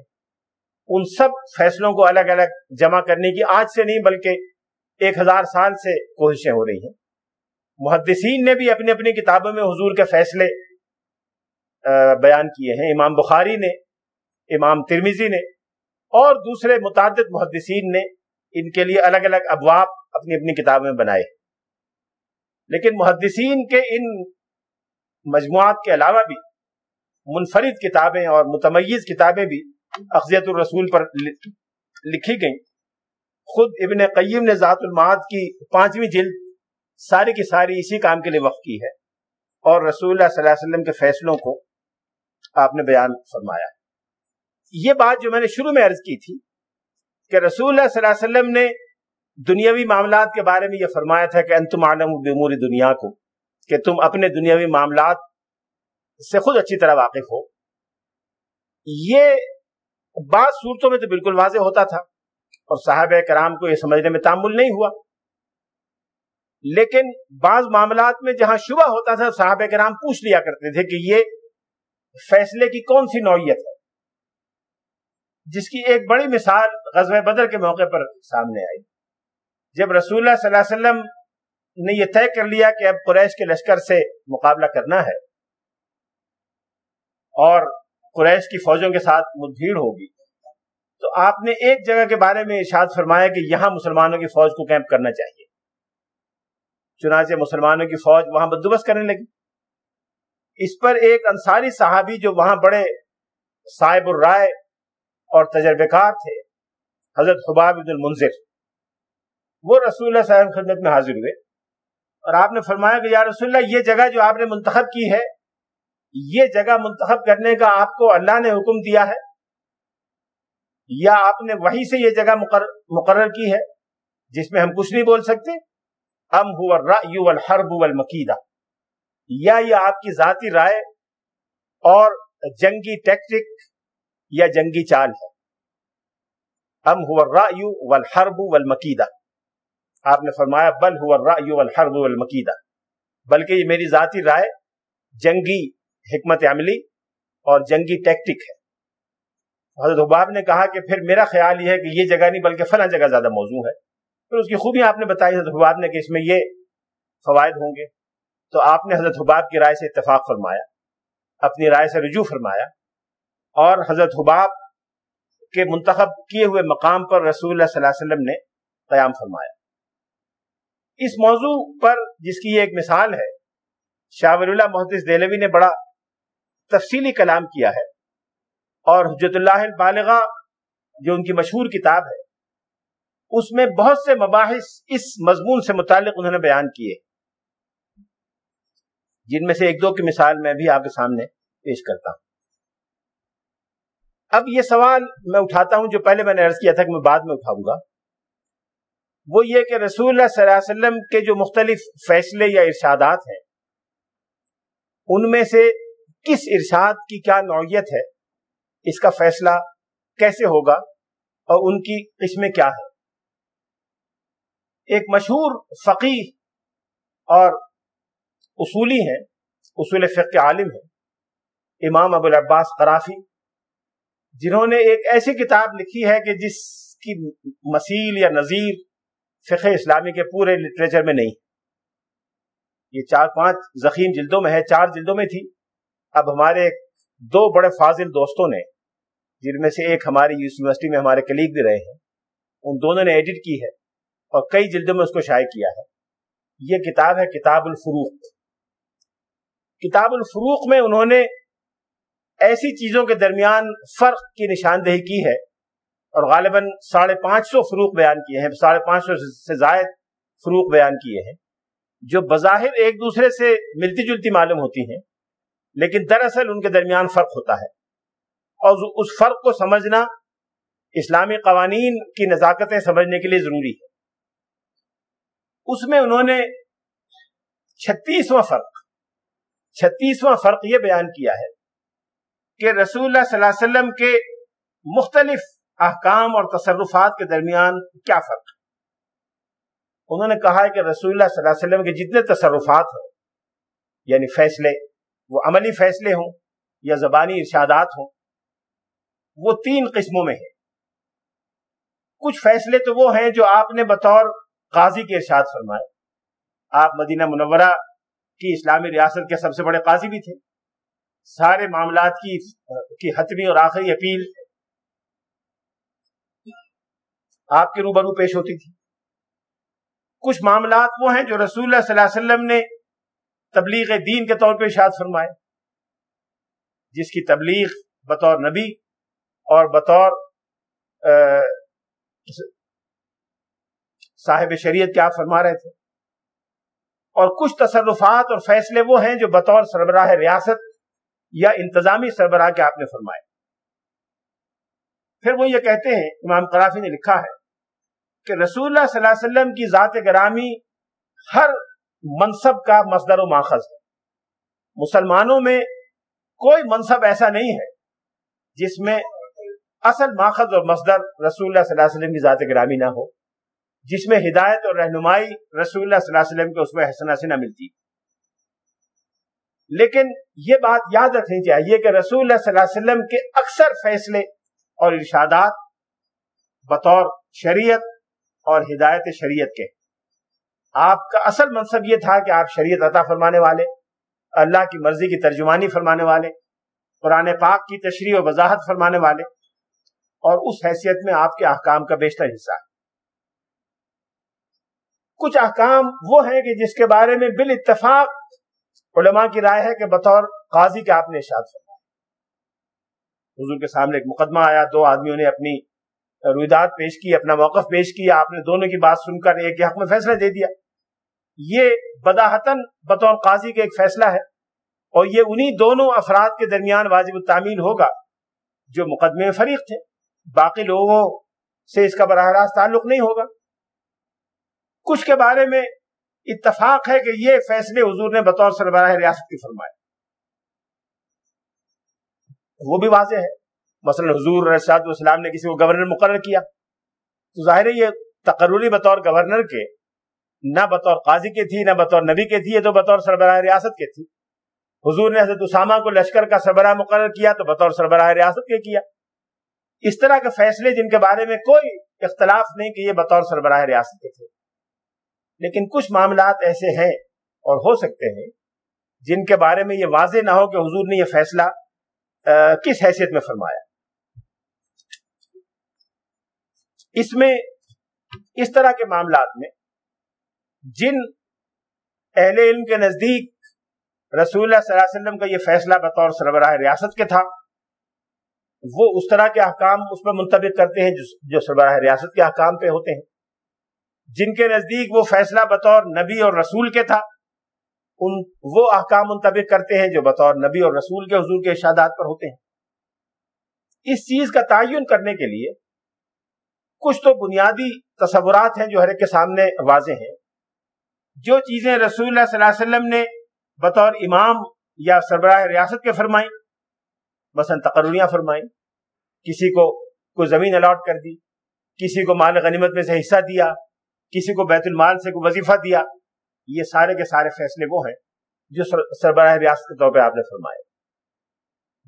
S1: ان سب فیصلوں کو الگ الگ جمع کرنے کی آج سے نہیں بلکہ ایک ہزار سال سے کوششیں ہو رہی ہیں۔ محدثین نے بھی اپنی اپنی کتابوں میں حضور کے فیصلے بیان کیے ہیں۔ امام بخاری نے، امام ترمیزی نے اور دوسرے متعدد محدثین نے ان کے لیے الگ الگ ابواب اپنی اپنی کتابوں میں بنائے۔ لیکن محدثین کے ان مجموعات کے علاوہ بھی منفرد کتابیں اور متمیز کتابیں بھی اخذیت الرسول پر لکھی گئیں۔ خود ابن قیم نے ذات المعاد کی پانچویں جلد ساری کی ساری اسی کام کے لیے وقف کی ہے اور رسول اللہ صلی اللہ علیہ وسلم کے فیصلوں کو آپ نے بیان فرمایا۔ یہ بات جو میں نے شروع میں عرض کی تھی کہ رسول اللہ صلی اللہ علیہ وسلم نے دنیاوی معاملات کے بارے میں یہ فرمایا تھا کہ انتم عالم بمور دنیا کو، کہ تم اپنے دنیاوی معاملات سے خود اچھی طرح واقف ہو۔ یہ بعض صورتوں میں تو بالکل واضح ہوتا تھا اور صاحب کرام کو یہ سمجھنے میں تعمل نہیں ہوا۔ لیکن بعض معاملات میں جہاں شبہ ہوتا تھا صاحب کرام پوچھ لیا کرتے تھے کہ یہ فیصلے کی کون سی نوعیت ہے؟ جس کی ایک بڑی مثال غزوہ بدر کے موقع پر سامنے آئی۔ جب رسول اللہ صلی اللہ علیہ وسلم نے یہ طے کر لیا کہ اب قریش کے لشکر سے مقابلہ کرنا ہے اور قریش کی فوجوں کے ساتھ مدبھیڑ ہوگی۔ تو آپ نے ایک جگہ کے بارے میں ارشاد فرمایا کہ یہاں مسلمانوں کی فوج کو کیمپ کرنا چاہیے۔ چنانچہ مسلمانوں کی فوج وہاں بندوبست کرنے لگی۔ اس پر ایک انصاری صحابی جو وہاں بڑے صاحب الرائے اور تجربے کار تھے، حضرت حباب عبد المنظر وہ رسول اللہ صلی اللہ علیہ وسلم خدمت میں حاضر ہوئے۔ اور آپ نے فرمایا کہ یا رسول اللہ، یہ جگہ جو آپ نے منتخب کی ہے یہ جگہ منتخب کرنے کا آپ کو اللہ نے حکم دیا ہے یا آپ نے وہی سے یہ جگہ مقرر کی ہے جس میں ہم کچھ نہیں بول سکتے؟ ام ہو یو الحرب المقیدہ یا یہ آپ کی ذاتی رائے اور جنگی ٹیکٹک یا جنگی چال ہے۔ ام ہو یو الحرب المقیدہ آپ نے فرمایا، بل ہوا الرأی والحرب والمقیدہ۔ بلکہ یہ میری ذاتی رائے، جنگی حکمت عملی اور جنگی ٹیکٹک ہے۔ حضرت حباب نے کہا کہ پھر میرا خیال یہ ہے کہ یہ جگہ نہیں بلکہ فلاں جگہ زیادہ موضوع ہے۔ پھر اس کی خوبی آپ نے بتائی حضرت حباب نے کہ اس میں یہ فوائد ہوں گے۔ تو آپ نے حضرت حباب کی رائے سے اتفاق فرمایا، اپنی رائے سے رجوع فرمایا اور حضرت حباب کے منتخب کیے ہوئے مقام پر رسول اللہ صلی اللہ علیہ وسلم نے قیام فرمایا۔ اس موضوع پر جس کی یہ ایک مثال ہے، شاہ ولی اللہ محدث دہلوی نے بڑا تفصیلی کلام کیا ہے اور حجت اللہ البالغہ جو ان کی مشہور کتاب ہے، اس میں بہت سے مباحث اس مضمون سے متعلق انہوں نے بیان کیے۔ جن میں سے ایک دو کی مثال میں بھی آپ کے سامنے پیش کرتا ہوں۔ اب یہ سوال میں اٹھاتا ہوں جو پہلے میں نے عرض کیا تھا کہ میں بعد میں اٹھاؤں گا۔ وہ یہ کہ رسول اللہ صلی اللہ علیہ وسلم کے جو مختلف فیصلے یا ارشادات ہیں، ان میں سے کس ارشاد کی کیا نوعیت ہے، اس کا فیصلہ کیسے ہوگا اور ان کی قسمیں کیا ہے ایک مشہور فقی اور اصولی ہیں، اصول فقہ عالم ہیں، امام ابو العباس قرافی، جنہوں نے ایک ایسی کتاب لکھی ہے کہ جس کی مسیل یا نظیر فقہ اسلامی کے پورے لٹریچر میں نہیں۔ یہ چار پانچ زخیم جلدوں میں ہے، چار جلدوں میں تھی۔ اب ہمارے دو بڑے فاضل دوستوں نے، جن میں سے ایک ہماری یونیورسٹی میں ہمارے کلیگ بھی رہے ہیں، ان دونوں نے ایڈٹ کی ہے اور کئی جلدوں میں اس کو شائع کیا ہے۔ یہ کتاب ہے کتاب الفروق۔ کتاب الفروق میں انہوں نے ایسی چیزوں کے درمیان فرق کی نشاندہی کی ہے اور غالباً ساڑھے پانچ سو فروغ بیان کیے ہیں، ساڑھے پانچ سو سے زائد فروغ بیان کیے ہیں، جو بظاہر ایک دوسرے سے ملتی جلتی معلوم ہوتی ہیں۔ لیکن دراصل ان کے درمیان فرق ہوتا ہے۔ اور اس فرق کو سمجھنا اسلامی قوانین کی نزاکتیں سمجھنے کے لیے ضروری ہے۔ اس میں انہوں نے چھتیسواں فرق چھتیسواں فرق یہ بیان کیا ہے کہ رسول اللہ صلی اللہ علیہ وسلم کے مختلف احکام اور تصرفات کے درمیان کیا فرق ہے۔ انہوں نے کہا ہے کہ رسول اللہ صلی اللہ علیہ وسلم کے جتنے تصرفات ہیں یعنی فیصلے وہ عملی فیصلے ہوں یا زبانی ارشادات ہوں، وہ تین قسموں میں ہیں۔ کچھ فیصلے تو وہ ہیں جو آپ نے بطور قاضی کے ارشاد فرمائے۔ آپ مدینہ منورہ کی اسلامی ریاست کے سب سے بڑے قاضی بھی تھے۔ سارے معاملات کی کی حتمی اور آخری اپیل آپ کے روبرو پیش ہوتی تھی۔ کچھ معاملات وہ ہیں جو رسول اللہ صلی اللہ علیہ وسلم نے تبلیغ دین کے طور پہ اشاد فرمائے، جس کی تبلیغ بطور نبی اور بطور صاحب شریعت کے آپ فرما رہے تھے۔ اور کچھ تصرفات اور فیصلے وہ ہیں جو بطور سربراہ ریاست یا انتظامی سربراہ کے آپ نے فرمائے۔ پھر وہ یہ کہتے ہیں، امام قرافی نے لکھا ہے کہ رسول اللہ صلی اللہ علیہ وسلم کی ذات گرامی ہر منصب کا مصدر و ماخذ ہے۔ مسلمانوں میں کوئی منصب ایسا نہیں ہے جس میں اصل ماخذ اور مصدر رسول اللہ صلی اللہ علیہ وسلم کی ذات گرامی نہ ہو، جس میں ہدایت اور رہنمائی رسول اللہ صلی اللہ علیہ وسلم کے اس میں حسنہ سے نہ ملتی۔ لیکن یہ بات یاد رکھنی چاہیے کہ رسول اللہ صلی اللہ علیہ وسلم کے اکثر فیصلے اور ارشادات بطور شریعت اور ہدایت شریعت کے آپ کا اصل منصب یہ تھا کہ آپ شریعت عطا فرمانے والے، اللہ کی مرضی کی ترجمانی فرمانے والے، قرآن پاک کی تشریح و وضاحت فرمانے والے، اور اس حیثیت میں آپ کے احکام کا بیشتر حصہ۔ ہے کچھ احکام وہ ہیں کہ جس کے بارے میں بال اتفاق علماء کی رائے ہے کہ بطور قاضی کے آپ نے اشاد فرمایا۔ حضور کے سامنے ایک مقدمہ آیا، دو آدمیوں نے اپنی رویدات پیش کی، اپنا موقف پیش کیا، آپ نے دونوں کی بات سن کر ایک حق میں فیصلہ دے دیا۔ یہ بداحتن بطور قاضی کا ایک فیصلہ ہے اور یہ انہی دونوں افراد کے درمیان واجب التعمیل ہوگا جو مقدمے میں فریق تھے۔ باقی لوگوں سے اس کا براہ راست تعلق نہیں ہوگا۔ کچھ کے بارے میں اتفاق ہے کہ یہ فیصلے حضور نے بطور سربراہ ریاست کی فرمائے۔ وہ بھی واضح ہے۔ مثلا حضور رشاد السلام نے کسی کو گورنر مقرر کیا۔ تو ظاہر ہے یہ تقرری بطور گورنر کے نہ بطور قاضی کے تھی، نہ بطور نبی کے تھی، یہ تو بطور سربراہ ریاست کے تھی۔ حضور نے حضرت اسامہ کو لشکر کا سربراہ مقرر کیا تو بطور سربراہ ریاست کے کیا۔ اس طرح کے فیصلے جن کے بارے میں کوئی اختلاف نہیں کہ یہ بطور سربراہ ریاست کے تھے۔ لیکن کچھ معاملات ایسے ہیں اور ہو سکتے ہیں جن کے بارے میں یہ واضح نہ ہو کہ حضور نے یہ فیصلہ کس حیثیت میں فرمایا۔ اس میں اس طرح کے معاملات میں جن اہل علم کے نزدیک رسول اللہ صلی اللہ علیہ وسلم کا یہ فیصلہ بطور سربراہ ریاست کے تھا، وہ اس طرح کے احکام اس پر منتبک کرتے ہیں جو سربراہ ریاست کے احکام پہ ہوتے ہیں۔ جن کے نزدیک وہ فیصلہ بطور نبی اور رسول کے تھا، ان، وہ احکام منتبک کرتے ہیں جو بطور نبی اور رسول کے حضور کے ارشادات پر ہوتے ہیں۔ اس چیز کا تعین کرنے کے لیے کچھ تو بنیادی تصورات ہیں جو ہر ایک کے سامنے واضح ہیں۔ جو چیزیں رسول اللہ صلی اللہ علیہ وسلم نے بطور امام یا سربراہ ریاست کے فرمائیں، مثلا تقرریاں فرمائیں، کسی کو کوئی زمین الاٹ کر دی، کسی کو مال غنیمت میں سے حصہ دیا، کسی کو بیت المال سے کوئی وظیفہ دیا، یہ سارے کے سارے فیصلے وہ ہیں جو سربراہ ریاست کے طور پہ آپ نے فرمائے۔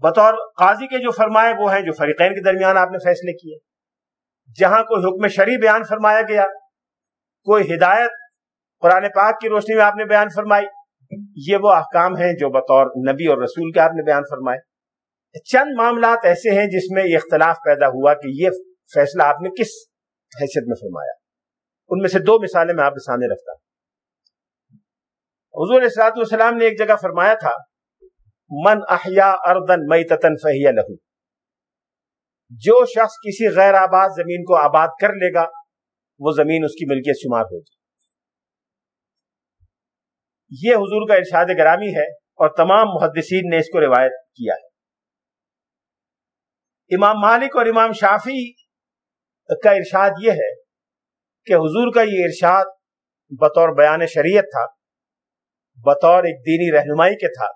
S1: بطور قاضی کے جو فرمائے وہ ہیں، جو فریقین کے درمیان آپ نے فیصلے کیے۔ جہاں کوئی حکم شرع بیان فرمایا گیا، کوئی ہدایت قرآن پاک کی روشنی میں آپ نے بیان فرمائی۔ یہ وہ احکام ہیں جو بطور نبی اور رسول کے آپ نے بیان فرمائے۔ چند معاملات ایسے ہیں جس میں یہ اختلاف پیدا ہوا کہ یہ فیصلہ آپ نے کس حیثیت میں فرمایا۔ ان میں سے دو مثالیں میں آپ کے سامنے رکھتا ہوں۔ حضور السلاط والسلام نے ایک جگہ فرمایا تھا، من احیا اردن مئی تتن فہیا لہو جو شخص کسی غیر آباد زمین کو آباد کر لے گا، وہ زمین اس کی ملکیت شمار ہوگی۔ یہ حضور کا ارشاد گرامی ہے اور تمام محدثین نے اس کو روایت کیا ہے۔ امام مالک اور امام شافی کا ارشاد یہ ہے کہ حضور کا یہ ارشاد بطور بیان شریعت تھا، بطور ایک دینی رہنمائی کے تھا،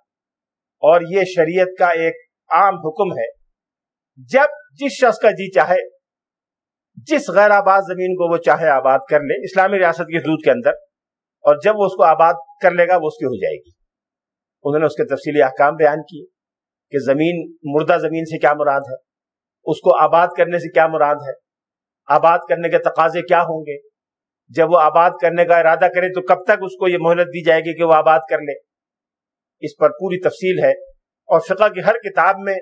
S1: اور یہ شریعت کا ایک عام حکم ہے۔ جب جس شخص کا جی چاہے، جس غیر آباد زمین کو وہ چاہے آباد کر لے، اسلامی ریاست کی حدود کے اندر اور جب وہ اس کو آباد کر لے گا، وہ اس کی ہو جائے گی۔ انہوں نے اس کے tفصیلی احکام بیان کیے کہ زمین، مردہ زمین سے کیا مراد ہے؟ اس کو آباد کرنے سے کیا مراد ہے؟ آباد کرنے کے تقاضے کیا ہوں گے؟ جب وہ آباد کرنے کا ارادہ کرے تو کب تک اس کو یہ مہلت دی جائے گی کہ وہ آباد کر لے؟ اس پر پوری تفصیل ہے اور فقہ کی ہر کتاب میں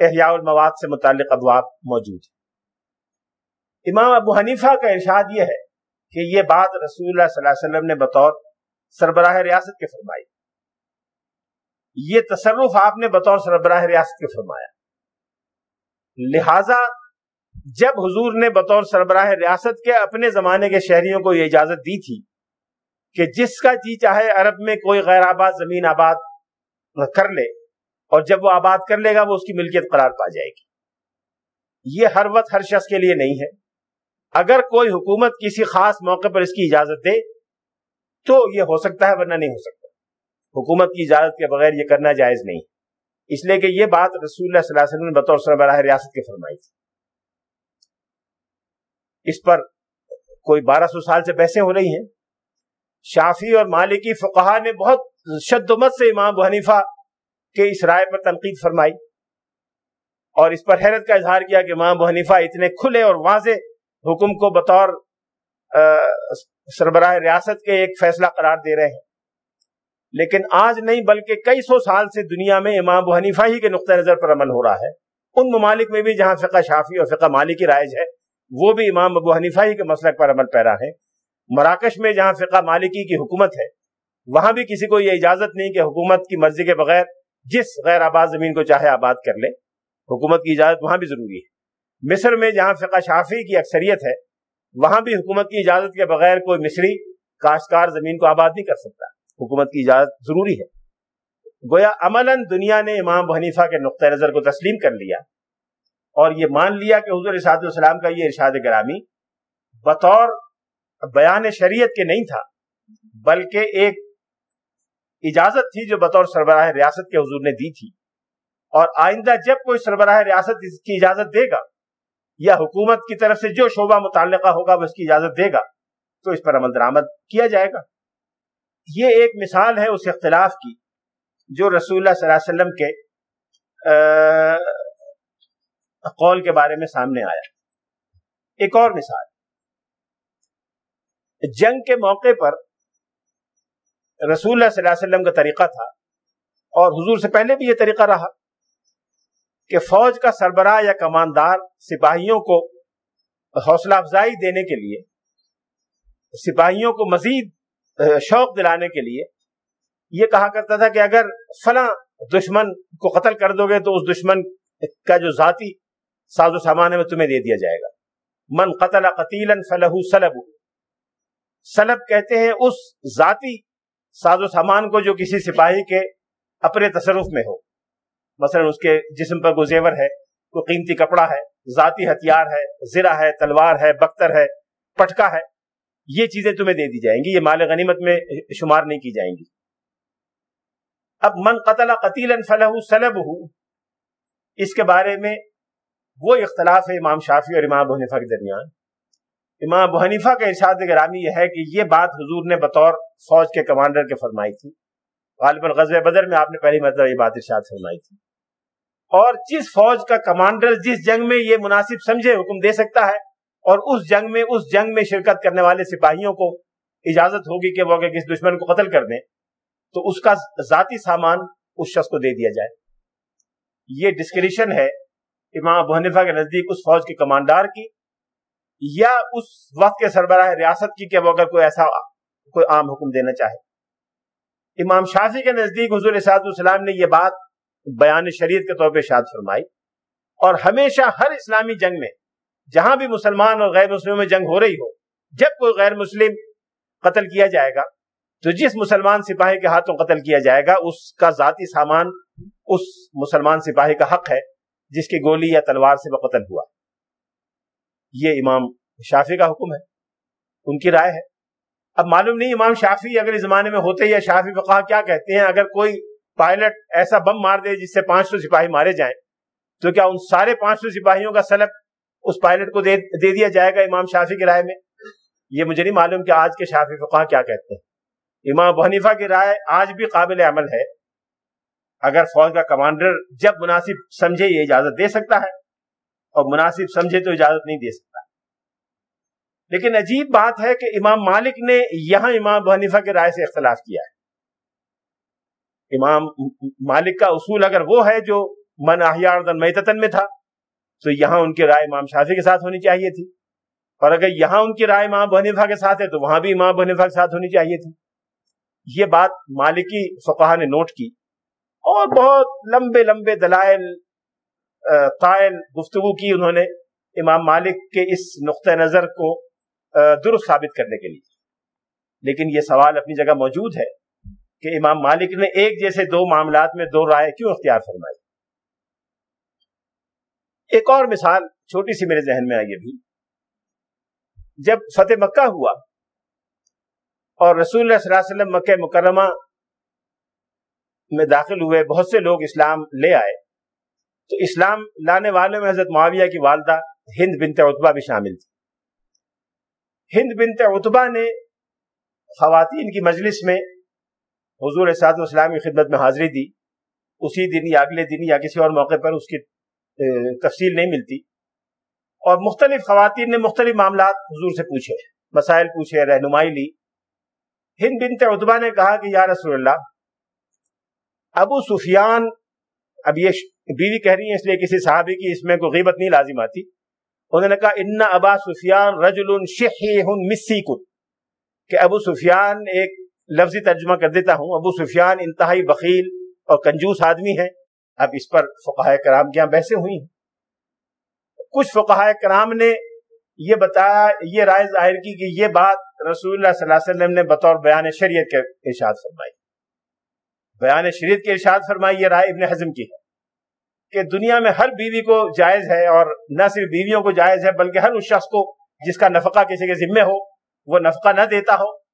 S1: احیاء المواد سے متعلق ابواب موجود ہے امام ابو حنیفہ کا ارشاد یہ ہے کہ یہ بات رسول اللہ صلی اللہ علیہ وسلم نے بطور سربراہ ریاست کے فرمائی۔ یہ تصرف آپ نے بطور سربراہ ریاست کے فرمایا۔ لہذا جب حضور نے بطور سربراہ ریاست کے اپنے زمانے کے شہریوں کو یہ اجازت دی تھی کہ جس کا جی چاہے عرب میں کوئی غیر آباد زمین آباد کر لے اور جب وہ آباد کر لے گا وہ اس کی ملکیت قرار پا جائے گی۔ یہ ہر وقت ہر شخص کے لیے نہیں ہے۔ اگر کوئی حکومت کسی خاص موقع پر اس کی اجازت دے تو یہ ہو سکتا ہے ورنہ نہیں ہو سکتا۔ حکومت کی اجازت کے بغیر یہ کرنا جائز نہیں۔ اس لیے کہ یہ بات رسول اللہ صلی اللہ علیہ وسلم نے بطور سربراہ ریاست کے فرمائی تھی۔ اس پر کوئی بارہ سو سال سے بحثیں ہو رہی ہیں۔ شافی اور مالکی فقہا نے بہت شد مت سے امام حنیفہ کے اس رائے پر تنقید فرمائی اور اس پر حیرت کا اظہار کیا کہ امام حنیفہ اتنے کھلے اور واضح حکم کو بطور سربراہ ریاست کے ایک فیصلہ قرار دے رہے ہیں۔ لیکن آج نہیں، بلکہ کئی سو سال سے دنیا میں امام حنیفہ ہی کے نقطۂ نظر پر عمل ہو رہا ہے۔ ان ممالک میں بھی جہاں فقہ شافی اور فقہ مالکی رائج ہے، وہ بھی امام ابو حنیفہ ہی کے مسلک پر عمل پیرا ہے مراکش میں جہاں فقہ مالکی کی حکومت ہے، وہاں بھی کسی کو یہ اجازت نہیں کہ حکومت کی مرضی کے بغیر جس غیر آباد زمین کو چاہے آباد کر لے۔ حکومت کی اجازت وہاں بھی ضروری ہے۔ مصر میں جہاں فقہ شافی کی اکثریت ہے، وہاں بھی حکومت کی اجازت کے بغیر کوئی مصری کاشتکار زمین کو آباد نہیں کر سکتا۔ حکومت کی اجازت ضروری ہے۔ گویا عملاً دنیا نے امام حنیفہ کے نقطۂ نظر کو تسلیم کر لیا اور یہ مان لیا کہ حضور ارشاد السلام کا یہ ارشاد گرامی بطور بیان شریعت کے نہیں تھا، بلکہ ایک اجازت تھی جو بطور سربراہ ریاست کے حضور نے دی تھی۔ اور آئندہ جب کوئی سربراہ ریاست اس کی اجازت دے گا یا حکومت کی طرف سے جو شعبہ متعلقہ ہوگا وہ اس کی اجازت دے گا، تو اس پر عمل درآمد کیا جائے گا۔ یہ ایک مثال ہے اس اختلاف کی، جو رسول اللہ صلی اللہ علیہ وسلم کے قول کے بارے میں سامنے آیا۔ ایک اور مثال، جنگ کے موقع پر رسول اللہ صلی اللہ علیہ وسلم کا طریقہ تھا اور حضور سے پہلے بھی یہ طریقہ رہا۔ کہ فوج کا سربراہ یا کماندار سپاہیوں کو حوصلہ افزائی دینے کے لیے، سپاہیوں کو مزید شوق دلانے کے لیے یہ کہا کرتا تھا کہ اگر فلاں دشمن کو قتل کر دو گے تو اس دشمن کا جو ذاتی ساز و سامان ہے وہ تمہیں دے دیا جائے گا۔ من قتل قتیلا فلح سلب۔ سلب کہتے ہیں اس ذاتی ساز و سامان کو جو کسی سپاہی کے اپنے تصرف میں ہو۔ مثلا اس کے جسم پر کوئی زیور ہے، کوئی قیمتی کپڑا ہے، ذاتی ہتھیار ہے، زرہ ہے، تلوار ہے بختر ہے، پٹکا ہے، یہ چیزیں تمہیں دے دی جائیں گی، یہ مال غنیمت میں شمار نہیں کی جائیں گی۔ اب من قتل قتیلا فلح سلب اس کے بارے میں وہ اختلاف ہے امام شافی اور امام حنیفہ کے درمیان۔ امام ابو حنیفہ کا ارشاد گرامی یہ ہے کہ یہ بات حضور نے بطور فوج کے کمانڈر کے فرمائی تھی۔ غالباً غزل بدر میں آپ نے پہلی مرتبہ یہ بات ارشاد فرمائی تھی۔ اور جس فوج کا کمانڈر جس جنگ میں یہ مناسب سمجھے حکم دے سکتا ہے اور اس جنگ میں، اس جنگ میں شرکت کرنے والے سپاہیوں کو اجازت ہوگی کہ وہ اگر کسی دشمن کو قتل کر دیں، تو اس کا ذاتی سامان اس شخص کو دے دیا جائے۔ یہ ڈسکریشن ہے امام ابو حنیفہ کے نزدیک اس فوج کے کمانڈار کی، یا اس وقت کے سربراہ ریاست کی کہ وہ اگر کوئی ایسا، کوئی عام حکم دینا چاہے۔ امام شافی کے نزدیک حضور صاحب السلام نے یہ بات بیان شریعت کے طور پہ شاد فرمائی اور ہمیشہ ہر اسلامی جنگ میں جہاں بھی مسلمان اور غیر مسلموں میں جنگ ہو رہی ہو، جب کوئی غیر مسلم قتل کیا جائے گا، تو جس مسلمان سپاہی کے ہاتھوں قتل کیا جائے گا، اس کا ذاتی سامان اس مسلمان سپاہی کا حق ہے جس کی گولی یا تلوار سے وہ قتل ہوا۔ یہ امام شافی کا حکم ہے، ان کی رائے ہے۔ اب معلوم نہیں امام شافی اگر اس زمانے میں ہوتے یا شافی فقہ کیا کہتے ہیں، اگر کوئی پائلٹ ایسا بم مار دے جس سے پانچ سو سپاہی مارے جائیں۔ تو کیا ان سارے پانچ سو سپاہیوں کا سلب اس پائلٹ کو دے دیا جائے گا امام شافی کی رائے میں؟ یہ مجھے نہیں معلوم کہ آج کے شافی فقہ کیا کہتے ہیں۔ امام بحنیفہ کی رائے آج بھی قابل عمل ہے۔ اگر فوج کا کمانڈر جب مناسب سمجھے یہ اجازت دے سکتا ہے، اور مناسب سمجھے تو اجازت نہیں دے سکتا۔ لیکن عجیب بات ہے کہ امام مالک نے یہاں امام بحنیفہ کی رائے سے اختلاف کیا ہے۔ امام مالک کا اصول اگر وہ ہے جو من احیار میتتن میں تھا، تو یہاں ان کی رائے امام شافی کے ساتھ ہونی چاہیے تھی۔ اور اگر یہاں ان کی رائے امام بنیفا کے ساتھ ہے، تو وہاں بھی امام بنیفا کے ساتھ ہونی چاہیے تھی۔ یہ بات مالکی فقہ نے نوٹ کی۔ اور بہت لمبے لمبے دلائل قائل گفتگو کی انہوں نے امام مالک کے اس نقطۂ نظر کو درست ثابت کرنے کے لیے۔ لیکن یہ سوال اپنی جگہ موجود ہے۔ کہ امام مالک نے ایک جیسے دو معاملات میں دو رائے کیوں اختیار فرمائی؟ ایک اور مثال چھوٹی سی میرے ذہن میں آئی ابھی۔ جب فتح مکہ ہوا اور رسول اللہ صلی اللہ علیہ وسلم مکہ مکرمہ میں داخل ہوئے، بہت سے لوگ اسلام لے آئے۔ تو اسلام لانے والے میں حضرت معاویہ کی والدہ ہند بنت اتبا بھی شامل تھی۔ ہند بنت اتبا نے خواتین کی مجلس میں حضور اسعد اسلام کی خدمت میں حاضری دی۔ اسی دن یا اگلے دن یا کسی اور موقع پر اس کی تفصیل نہیں ملتی۔ اور مختلف خواتین نے مختلف معاملات حضور سے پوچھے، مسائل پوچھے، رہنمائی لی۔ ہند بنت اتبا نے کہا کہ یا رسول اللہ، ابو سفیان، اب یہ بیوی کہہ رہی ہیں، اس لیے کسی صحابی کی اس میں کوئی غیبت نہیں لازم آتی۔ انہوں نے کہا، ان ابا سفیان رجل مسی کہ ابو سفیان ایک لفظی ترجمہ کر دیتا ہوں۔ ابو سفیان انتہائی بخیل اور کنجوس آدمی ہے اب اس پر فقہ کرام کیا بحثیں ہوئی ہیں۔ کچھ فقہ کرام نے یہ بتایا، یہ رائے ظاہر کی کہ یہ بات رسول اللہ صلی اللہ علیہ وسلم نے بطور بیان شریعت کے ارشاد فرمائی۔ بیان شریعت کے ارشاد فرمائی یہ رائے ابن حزم کی ہے کہ دنیا میں ہر بیوی کو جائز ہے اور نہ صرف بیویوں کو جائز ہے بلکہ ہر اس شخص کو جس کا نفقہ کسی کے ذمے ہو، وہ نفقہ نہ دیتا ہو۔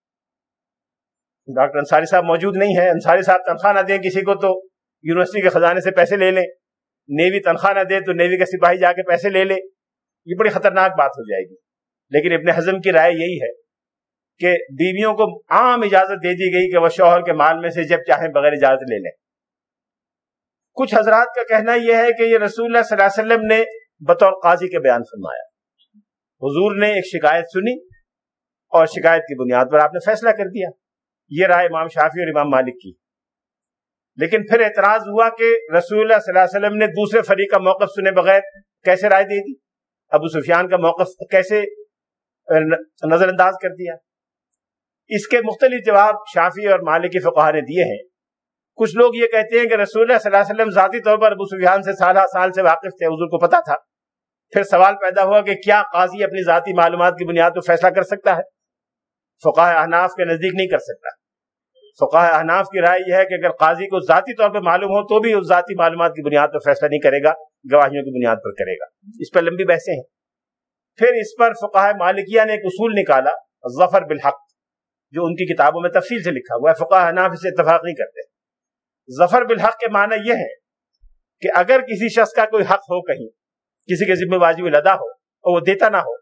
S1: ڈاکٹر انصاری صاحب موجود نہیں ہے انصاری صاحب تنخواہ نہ دیں کسی کو تو یونیورسٹی کے خزانے سے پیسے لے لیں۔ نیوی تنخواہ نہ دے تو نیوی کا سپاہی جا کے پیسے لے لے یہ بڑی خطرناک بات ہو جائے گی۔ لیکن ابن حزم کی رائے یہی ہے کہ بیویوں کو عام اجازت دے دی گئی کہ وہ شوہر کے مال میں سے جب چاہیں بغیر اجازت لے لیں۔ کچھ حضرات کا کہنا یہ ہے کہ یہ رسول اللہ صلی اللہ علیہ وسلم نے بطور قاضی کے بیان فرمایا۔ حضور نے ایک شکایت سنی اور شکایت کی بنیاد پر آپ نے فیصلہ کر دیا۔ یہ رائے امام شافی اور امام مالک کی۔ لیکن پھر اعتراض ہوا کہ رسول اللہ صلی اللہ علیہ وسلم نے دوسرے فریق کا موقف سنے بغیر کیسے رائے دے دی؟ ابو سفیان کا موقف کیسے نظر انداز کر دیا؟ اس کے مختلف جواب شافی اور مالکی فقہ نے دیے ہیں۔ کچھ لوگ یہ کہتے ہیں کہ رسول اللہ صلی اللہ علیہ وسلم ذاتی طور پر ابو سفیان سے سالہ سال سے واقف تھے، حضور کو پتا تھا۔ پھر سوال پیدا ہوا کہ کیا قاضی اپنی ذاتی معلومات کی بنیاد پر فیصلہ کر سکتا ہے؟ فقہ احناف کے نزدیک نہیں کر سکتا۔ فقہ احناف کی رائے یہ ہے کہ اگر قاضی کو ذاتی طور پر معلوم ہو تو بھی اس ذاتی معلومات کی بنیاد پر فیصلہ نہیں کرے گا، گواہیوں کی بنیاد پر کرے گا۔ اس پر لمبی بحثیں ہیں۔ پھر اس پر فقہ مالکیہ نے ایک اصول نکالا، ظفر بالحق، جو ان کی کتابوں میں تفصیل سے لکھا۔ ہوا ہے فقہ احناف اسے اتفاق نہیں کرتے۔ ظفر بالحق کے معنی یہ ہے کہ اگر کسی شخص کا کوئی حق ہو کہیں، کسی کے ذمہ واجب لدا ہو اور وہ دیتا نہ ہو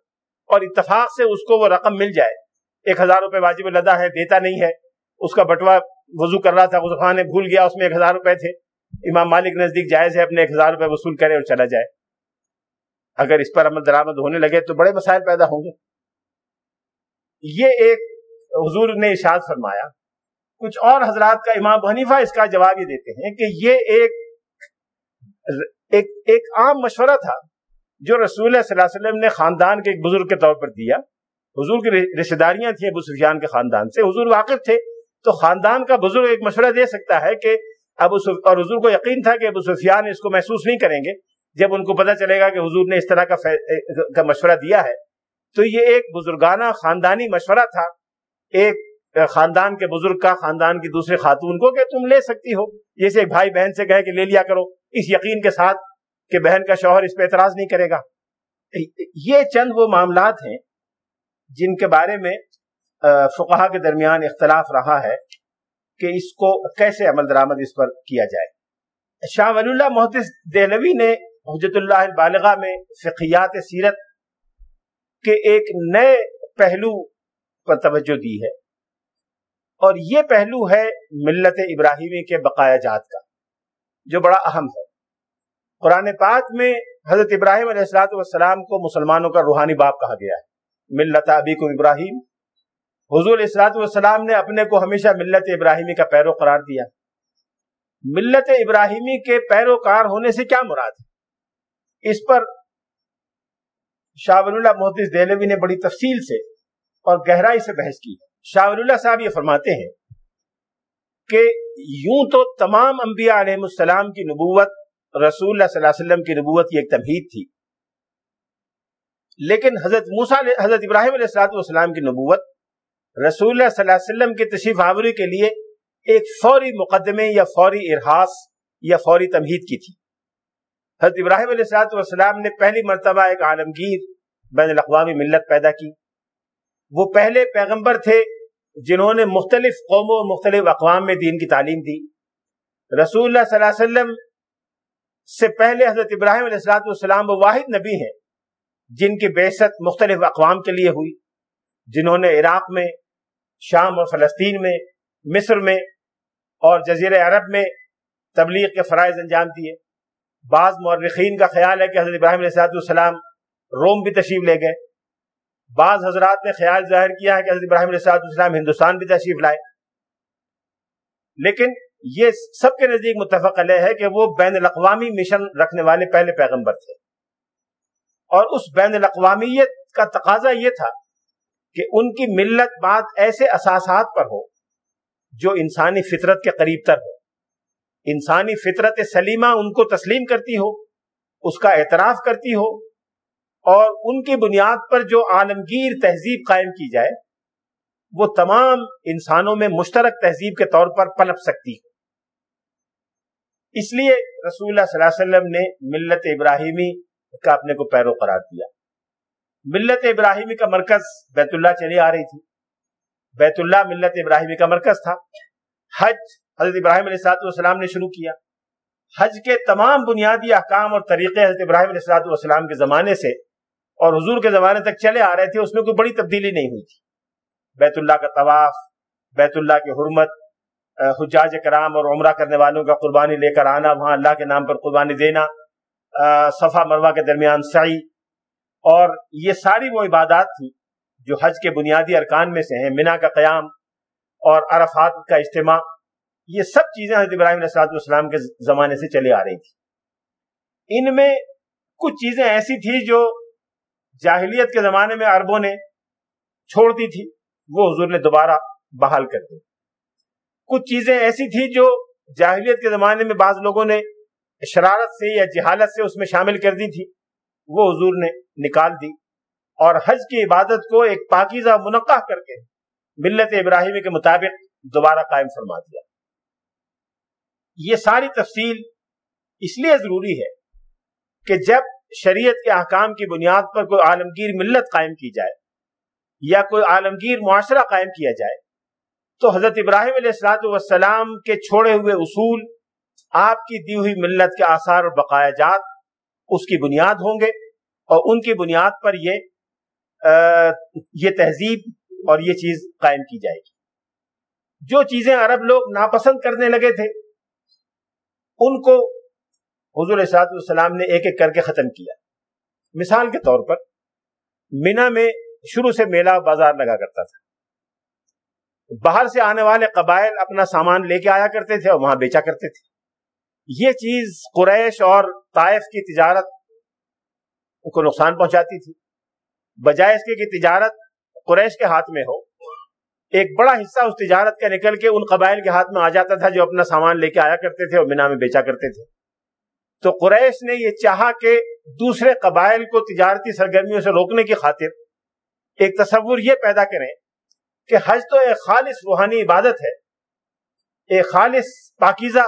S1: اور اتفاق سے اس کو وہ رقم مل جائے ایک ہزار روپے واجب لدا ہے دیتا نہیں ہے۔ اس کا بٹوا وضو کر رہا تھا خان نے بھول گیا اس میں ایک ہزار روپے تھے۔ امام مالک نزدیک جائز ہے اپنے ایک ہزار روپے وصول کرے اور چلا جائے۔ اگر اس پر عمل درآمد ہونے لگے تو بڑے مسائل پیدا ہوں گے۔ یہ ایک حضور نے اشاد فرمایا۔ کچھ اور حضرات کا امام حنیفہ اس کا جواب یہ دیتے ہیں کہ یہ ایک ایک, ایک عام مشورہ تھا جو رسول صلی اللہ علیہ وسلم نے خاندان کے ایک بزرگ کے طور پر دیا۔ حضور کی رشتے داریاں تھیں ابو سفیان کے خاندان سے حضور واقف تھے۔ تو خاندان کا بزرگ ایک مشورہ دے سکتا ہے کہ ابو سف... اور حضور کو یقین تھا کہ ابو سفیان اس کو محسوس نہیں کریں گے جب ان کو پتہ چلے گا کہ حضور نے اس طرح کا, کا مشورہ دیا ہے۔ تو یہ ایک بزرگانہ خاندانی مشورہ تھا۔ ایک خاندان کے بزرگ کا خاندان کی دوسرے خاتون کو کہ تم لے سکتی ہو۔ جیسے ایک بھائی بہن سے کہے کہ لے لیا کرو۔ اس یقین کے ساتھ کہ بہن کا شوہر اس پہ اعتراض نہیں کرے گا۔ یہ چند وہ معاملات ہیں جن کے بارے میں فقہ کے درمیان اختلاف رہا ہے کہ اس کو کیسے عمل درآمد اس پر کیا جائے۔ شاہ ولی اللہ محدث دہلوی نے حجت اللہ البالغہ میں فقیات سیرت کے ایک نئے پہلو پر توجہ دی ہے۔ اور یہ پہلو ہے ملت ابراہیمی کے بقایا جات کا، جو بڑا اہم ہے۔ قرآن پاک میں حضرت ابراہیم علیہ السلاۃ والسلام کو مسلمانوں کا روحانی باپ کہا گیا ہے۔ ملت ابیکم ابراہیم۔ حضور اسرات والسلام نے اپنے کو ہمیشہ ملت ابراہیمی کا پیرو قرار دیا۔ ملت ابراہیمی کے پیروکار ہونے سے کیا مراد؟ ہے اس پر شاہ ولی اللہ محدث دہلوی نے بڑی تفصیل سے اور گہرائی سے بحث کی۔ شاہ ولی اللہ صاحب یہ فرماتے ہیں کہ یوں تو تمام انبیاء علیہ السلام کی نبوت، رسول اللہ صلی اللہ علیہ وسلم کی نبوت کی ایک تمہید تھی۔ لیکن حضرت موسیٰ حضرت ابراہیم علیہ السلام کی نبوت رسول اللہ صلی اللہ علیہ وسلم کی تشریف آوری کے لیے ایک فوری مقدمے یا فوری ارحاس یا فوری تمہید کی تھی۔ حضرت ابراہیم علیہ والسلام نے پہلی مرتبہ ایک عالمگیر بین الاقوامی ملت پیدا کی۔ وہ پہلے پیغمبر تھے جنہوں نے مختلف قوموں اور مختلف اقوام میں دین کی تعلیم دی۔ رسول اللہ صلی اللہ علیہ وسلم سے پہلے حضرت ابراہیم علیہ السلاۃ والسلام وہ واحد نبی ہیں۔ جن کی بیست مختلف اقوام کے لیے ہوئی، جنہوں نے عراق میں، شام اور فلسطین میں، مصر میں اور جزیر عرب میں تبلیغ کے فرائض انجام دیے۔ بعض مورخین کا خیال ہے کہ حضرت ابراہیم علیہ السلام روم بھی تشریف لے گئے۔ بعض حضرات نے خیال ظاہر کیا ہے کہ حضرت ابراہیم علیہ السلام ہندوستان بھی تشریف لائے۔ لیکن یہ سب کے نزدیک متفق علیہ ہے کہ وہ بین الاقوامی مشن رکھنے والے پہلے پیغمبر تھے۔ اور اس بین الاقوامیت کا تقاضا یہ تھا کہ ان کی ملت بات ایسے اساسات پر ہو جو انسانی فطرت کے قریب تر ہو۔ انسانی فطرت سلیمہ ان کو تسلیم کرتی ہو، اس کا اعتراف کرتی ہو اور ان کی بنیاد پر جو عالمگیر تہذیب قائم کی جائے، وہ تمام انسانوں میں مشترک تہذیب کے طور پر پلپ سکتی ہے اس لیے رسول اللہ صلی اللہ علیہ وسلم نے ملت ابراہیمی کا اپنے کو پیرو قرار دیا۔ ملت ابراہیمی کا مرکز بیت اللہ چلی آ رہی تھی۔ بیت اللہ ملت ابراہیمی کا مرکز تھا۔ حج، حضرت ابراہیم علیہ والسلام نے شروع کیا۔ حج کے تمام بنیادی احکام اور طریقے حضرت ابراہیم علیہ والسلام کے زمانے سے اور حضور کے زمانے تک چلے آ رہے تھے، اس میں کوئی بڑی تبدیلی نہیں ہوئی تھی۔ بیت اللہ کا طواف، بیت اللہ کی حرمت، حجاج کرام اور عمرہ کرنے والوں کا قربانی لے کر آنا، وہاں اللہ کے نام پر قربانی دینا صفا مروا کے درمیان سعی۔ اور یہ ساری وہ عبادات تھی جو حج کے بنیادی ارکان میں سے ہیں منا کا قیام اور عرفات کا اجتماع۔ یہ سب چیزیں حضرت ابراہیم علیہ والسلام کے زمانے سے چلی آ رہی تھی ان میں کچھ چیزیں ایسی تھی جو جاہلیت کے زمانے میں عربوں نے چھوڑ دی تھی، وہ حضور نے دوبارہ بحال کر دی۔ کچھ چیزیں ایسی تھی جو جاہلیت کے زمانے میں بعض لوگوں نے شرارت سے یا جہالت سے اس میں شامل کر دی تھی۔ وہ حضور نے نکال دی اور حج کی عبادت کو ایک پاکیزہ منقع کر کے ملت ابراہیمی کے مطابق دوبارہ قائم فرما دیا۔ یہ ساری تفصیل اس لیے ضروری ہے کہ جب شریعت کے احکام کی بنیاد پر کوئی عالمگیر ملت قائم کی جائے یا کوئی عالمگیر معاشرہ قائم کیا جائے تو حضرت ابراہیم علیہ السلاۃ والسلام کے چھوڑے ہوئے اصول آپ کی دی ہوئی ملت کے آثار اور بقایا جات اس کی بنیاد ہوں گے اور ان کی بنیاد پر یہ یہ تہذیب اور یہ چیز قائم کی جائے گی۔ جو چیزیں عرب لوگ ناپسند کرنے لگے تھے، ان کو حضور صاحب السلام نے ایک ایک کر کے ختم کیا۔ مثال کے طور پر، مینا میں شروع سے میلہ بازار لگا کرتا تھا۔ باہر سے آنے والے قبائل اپنا سامان لے کے آیا کرتے تھے اور وہاں بیچا کرتے تھے۔ یہ چیز قریش اور طائف کی تجارت کو نقصان پہنچاتی تھی۔ بجائے اس کے کہ تجارت قریش کے ہاتھ میں ہو، ایک بڑا حصہ اس تجارت کا نکل کے ان قبائل کے ہاتھ میں آ جاتا تھا جو اپنا سامان لے کے آیا کرتے تھے اور مینا میں بیچا کرتے تھے۔ تو قریش نے یہ چاہا کہ دوسرے قبائل کو تجارتی سرگرمیوں سے روکنے کی خاطر ایک تصور یہ پیدا کریں کہ حج تو ایک خالص روحانی عبادت ہے، ایک خالص پاکیزہ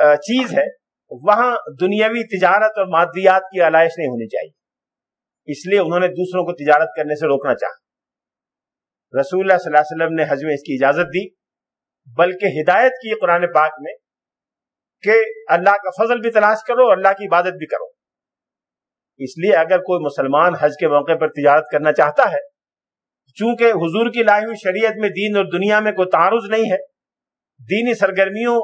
S1: چیز ہے، وہاں دنیاوی تجارت اور مادیات کی علائش نہیں ہونی چاہیے۔ اس لیے انہوں نے دوسروں کو تجارت کرنے سے روکنا چاہا۔ رسول اللہ صلی اللہ علیہ وسلم نے حج میں اس کی اجازت دی، بلکہ ہدایت کی قرآن پاک میں کہ اللہ کا فضل بھی تلاش کرو اور اللہ کی عبادت بھی کرو۔ اس لیے اگر کوئی مسلمان حج کے موقع پر تجارت کرنا چاہتا ہے، چونکہ حضور کی لائی ہوئی شریعت میں دین اور دنیا میں کوئی تعارض نہیں ہے، دینی سرگرمیوں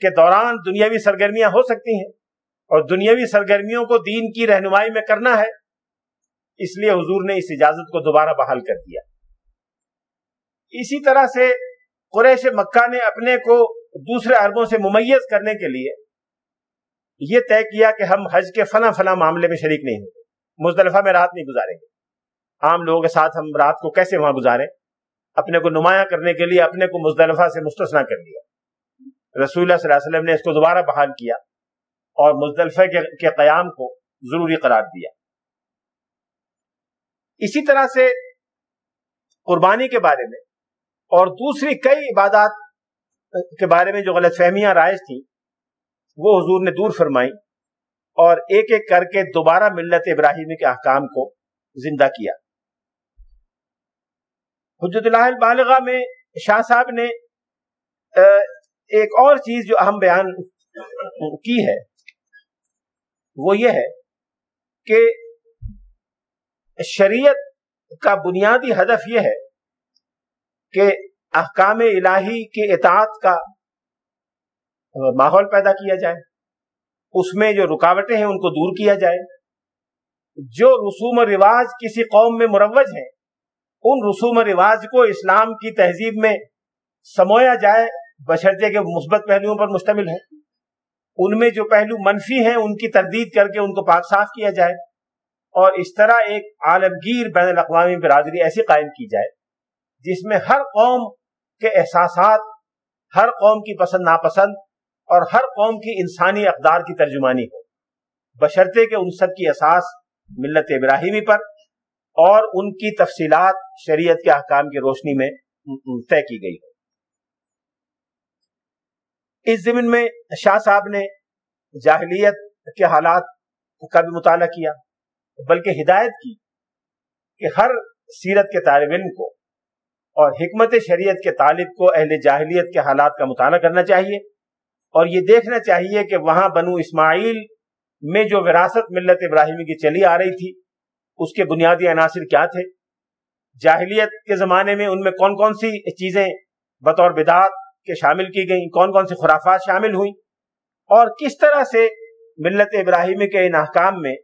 S1: کے دوران دنیاوی سرگرمیاں ہو سکتی ہیں اور دنیاوی سرگرمیوں کو دین کی رہنمائی میں کرنا ہے، اس لیے حضور نے اس اجازت کو دوبارہ بحال کر دیا۔ اسی طرح سے قریش مکہ نے اپنے کو دوسرے عربوں سے ممیز کرنے کے لیے یہ طے کیا کہ ہم حج کے فنا فنا معاملے میں شریک نہیں ہوں گے۔ مزدلفہ میں رات نہیں گزاریں گے۔ عام لوگوں کے ساتھ ہم رات کو کیسے وہاں گزاریں؟ اپنے کو نمایاں کرنے کے لیے، اپنے کو مزدلفہ سے مستثنا کر لیا۔ رسول اللہ صلی اللہ علیہ وسلم نے اس کو دوبارہ بحال کیا اور مزدلفہ کے قیام کو ضروری قرار دیا۔ اسی طرح سے قربانی کے بارے میں اور دوسری کئی عبادات کے بارے میں جو غلط فہمیاں رائج تھیں، وہ حضور نے دور فرمائی اور ایک ایک کر کے دوبارہ ملت ابراہیمی کے احکام کو زندہ کیا۔ حجت اللہ البالغہ میں شاہ صاحب نے ایک اور چیز جو اہم بیان کی ہے، وہ یہ ہے کہ شریعت کا بنیادی ہدف یہ ہے کہ احکام الہی کے اطاعت کا ماحول پیدا کیا جائے، اس میں جو رکاوٹیں ہیں ان کو دور کیا جائے۔ جو رسوم و رواج کسی قوم میں مروج ہیں، ان رسوم و رواج کو اسلام کی تہذیب میں سمویا جائے بشرطے کے مثبت پہلوؤں پر مشتمل ہے ان میں جو پہلو منفی ہیں، ان کی تردید کر کے ان کو پاک صاف کیا جائے اور اس طرح ایک عالمگیر بین الاقوامی برادری ایسی قائم کی جائے جس میں ہر قوم کے احساسات، ہر قوم کی پسند ناپسند اور ہر قوم کی انسانی اقدار کی ترجمانی ہو۔ بشرطے کے ان سب کی اساس ملت ابراہیمی پر اور ان کی تفصیلات شریعت کے احکام کی روشنی میں طے کی گئی ہو۔ اس زمین میں شاہ صاحب نے جاہلیت کے حالات کا بھی مطالعہ کیا، بلکہ ہدایت کی کہ ہر سیرت کے طالب علم کو اور حکمت شریعت کے طالب کو اہل جاہلیت کے حالات کا مطالعہ کرنا چاہیے۔ اور یہ دیکھنا چاہیے کہ وہاں بنو اسماعیل میں جو وراثت ملت ابراہیمی کی چلی آ رہی تھی، اس کے بنیادی عناصر کیا تھے؟ جاہلیت کے زمانے میں ان میں کون کون سی چیزیں؟ بطور بدعت کے شامل کی گئیں، کون کون سی خرافات شامل ہوئیں اور کس طرح سے ملت ابراہیمی کے ان احکام میں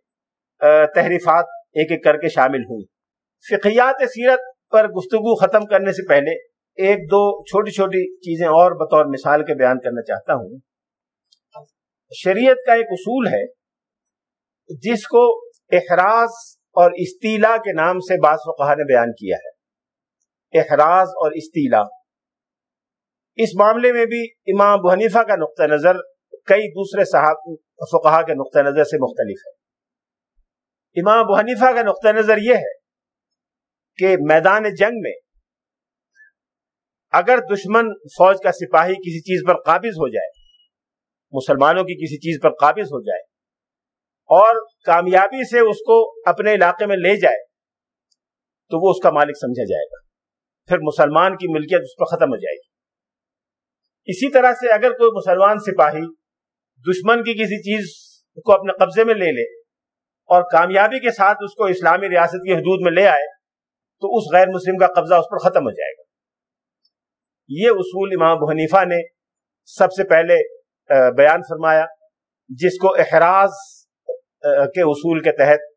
S1: تحریفات ایک ایک کر کے شامل ہوئیں۔ فقیات سیرت پر گفتگو ختم کرنے سے پہلے ایک دو چھوٹی چھوٹی چیزیں اور بطور مثال کے بیان کرنا چاہتا ہوں۔ شریعت کا ایک اصول ہے جس کو احراز اور استیلا کے نام سے بعض فقہ نے بیان کیا ہے۔ احراز اور استیلا۔ اس معاملے میں بھی امام ابو حنیفہ کا نقطہ نظر کئی دوسرے صحاب فقہ کے نقطہ نظر سے مختلف ہے۔ امام ابو حنیفہ کا نقطہ نظر یہ ہے کہ میدان جنگ میں اگر دشمن فوج کا سپاہی کسی چیز پر قابض ہو جائے، مسلمانوں کی کسی چیز پر قابض ہو جائے اور کامیابی سے اس کو اپنے علاقے میں لے جائے، تو وہ اس کا مالک سمجھا جائے گا۔ پھر مسلمان کی ملکیت اس پر ختم ہو جائے گی۔ اسی طرح سے اگر کوئی مسلمان سپاہی دشمن کی کسی چیز کو اپنے قبضے میں لے لے اور کامیابی کے ساتھ اس کو اسلامی ریاست کی حدود میں لے آئے، تو اس غیر مسلم کا قبضہ اس پر ختم ہو جائے گا۔ یہ اصول امام ابو حنیفہ نے سب سے پہلے بیان فرمایا، جس کو احراز کے اصول کے تحت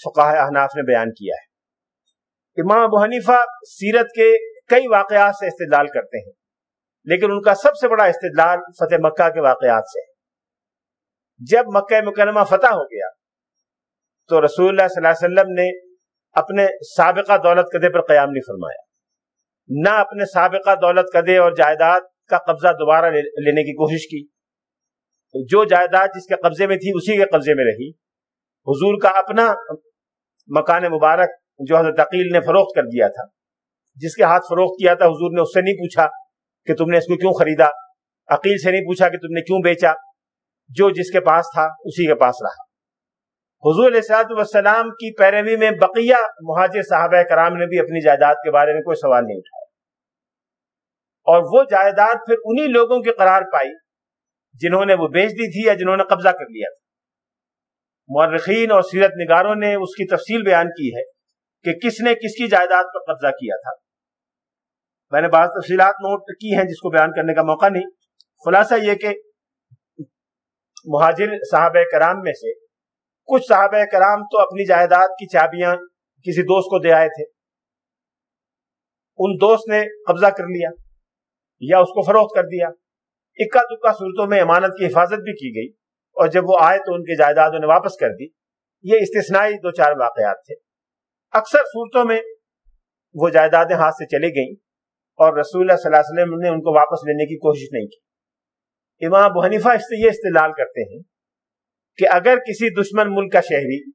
S1: فقہ احناف نے بیان کیا ہے۔ امام ابو حنیفہ سیرت کے کئی واقعات سے استدلال کرتے ہیں۔ لیکن ان کا سب سے بڑا استدلال فتح مکہ کے واقعات سے جب مکہ مکرمہ فتح ہو گیا، تو رسول اللہ صلی اللہ علیہ وسلم نے اپنے سابقہ دولت قدے پر قیام نہیں فرمایا۔ نہ اپنے سابقہ دولت قدے اور جائیداد کا قبضہ دوبارہ لینے کی کوشش کی۔ جو جائیداد جس کے قبضے میں تھی، اسی کے قبضے میں رہی۔ حضور کا اپنا مکان مبارک جو حضرت عقیل نے فروخت کر دیا تھا، جس کے ہاتھ فروخت کیا تھا، حضور نے اس سے نہیں پوچھا کہ تم نے اس کو کیوں خریدا؟ عقیل سے نہیں پوچھا کہ تم نے کیوں بیچا؟ جو جس کے پاس تھا، اسی کے پاس رہا۔ حضور علیہ والسلام کی پیروی میں بقیہ مہاجر صحابہ کرام نے بھی اپنی جائیداد کے بارے میں کوئی سوال نہیں اٹھایا۔ اور وہ جائیداد پھر انہی لوگوں کی قرار پائی جنہوں نے وہ بیچ دی تھی یا جنہوں نے قبضہ کر لیا تھا۔ مورخین اور سیرت نگاروں نے اس کی تفصیل بیان کی ہے کہ کس نے کس کی جائیداد پر قبضہ کیا تھا۔ میں نے بعض تفصیلات نوٹ کی ہیں جس کو بیان کرنے کا موقع نہیں۔ خلاصہ یہ کہ مہاجر صحابہ کرام میں سے کچھ صحابہ کرام تو اپنی جائیداد کی چابیاں کسی دوست کو دے آئے تھے۔ ان دوست نے قبضہ کر لیا یا اس کو فروخت کر دیا۔ اکا دکا صورتوں میں امانت کی حفاظت بھی کی گئی اور جب وہ آئے تو ان کی جائیداد انہیں واپس کر دی۔ یہ استثنائی دو چار واقعات تھے۔ اکثر صورتوں میں وہ جائیدادیں ہاتھ سے چلی گئیں۔ اور رسول اللہ صلی اللہ علیہ وسلم نے ان کو واپس لینے کی کوشش نہیں کی۔ امام ابو حنیفہ اس سے یہ استعلال کرتے ہیں کہ اگر کسی دشمن ملک کا شہری،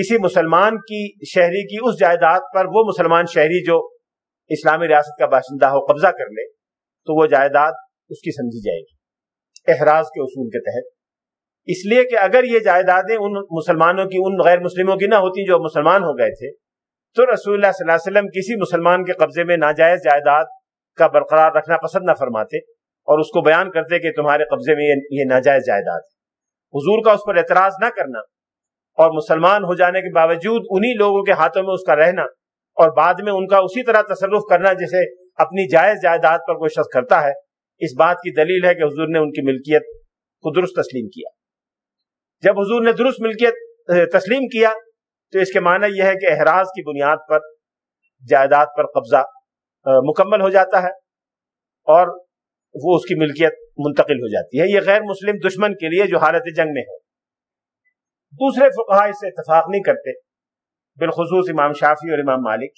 S1: کسی مسلمان کی شہری کی اس جائیداد پر وہ مسلمان شہری جو اسلامی ریاست کا باشندہ ہو، قبضہ کر لے، تو وہ جائیداد اس کی سمجھی جائے گی۔ احراز کے اصول کے تحت۔ اس لیے کہ اگر یہ جائیدادیں ان مسلمانوں کی، ان غیر مسلموں کی نہ ہوتی جو مسلمان ہو گئے تھے تو رسول اللہ صلی اللہ علیہ وسلم کسی مسلمان کے قبضے میں ناجائز جائیداد کا برقرار رکھنا پسند نہ فرماتے اور اس کو بیان کرتے کہ تمہارے قبضے میں یہ ناجائز جائیداد ہے۔ حضور کا اس پر اعتراض نہ کرنا اور مسلمان ہو جانے کے باوجود انہی لوگوں کے ہاتھوں میں اس کا رہنا اور بعد میں ان کا اسی طرح تصرف کرنا جسے اپنی جائز جائیداد پر کوئی شخص کرتا ہے، اس بات کی دلیل ہے کہ حضور نے ان کی ملکیت کو درست تسلیم کیا۔ جب حضور نے درست ملکیت تسلیم کیا تو اس کے معنی یہ ہے کہ احراز کی بنیاد پر، جائیداد پر قبضہ مکمل ہو جاتا ہے اور وہ اس کی ملکیت منتقل ہو جاتی ہے۔ یہ غیر مسلم دشمن کے لیے جو حالت جنگ میں ہے۔ دوسرے فقہ اس سے اتفاق نہیں کرتے، بالخصوص امام شافی اور امام مالک۔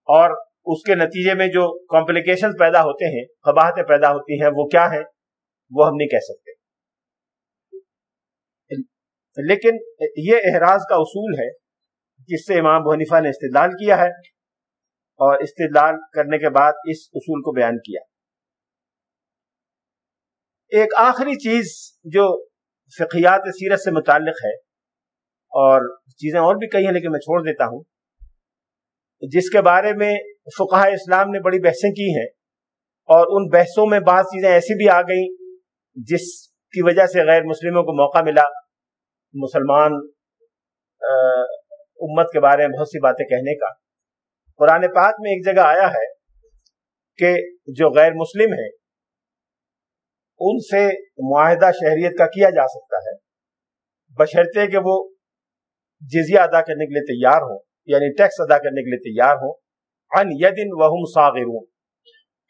S1: اور اس کے نتیجے میں جو کمپلیکیشن پیدا ہوتے ہیں قباہتیں پیدا ہوتی ہیں، وہ کیا ہیں؟ وہ ہم نہیں کہہ سکتے۔ لیکن یہ احراز کا اصول ہے جس سے امام حنیفہ نے استدلال کیا ہے اور استدلال کرنے کے بعد اس اصول کو بیان کیا۔ ایک آخری چیز جو فقیات سیرت سے متعلق ہے اور چیزیں اور بھی کئی ہیں لیکن میں چھوڑ دیتا ہوں، جس کے بارے میں فقہ اسلام نے بڑی بحثیں کی ہیں اور ان بحثوں میں بعض چیزیں ایسی بھی آ گئیں جس کی وجہ سے غیر مسلموں کو موقع ملا۔ مسلمان امت کے بارے میں بہت سی باتیں کہنے کا۔ قرآن پاک میں ایک جگہ آیا ہے کہ جو غیر مسلم ہیں، ان سے معاہدہ شہریت کا کیا جا سکتا ہے۔ بشرطے کہ وہ جزیہ ادا کرنے کے لیے تیار ہوں یعنی ٹیکس ادا کرنے کے لیے تیار ہوں۔ ان یدن وہم صاغرون۔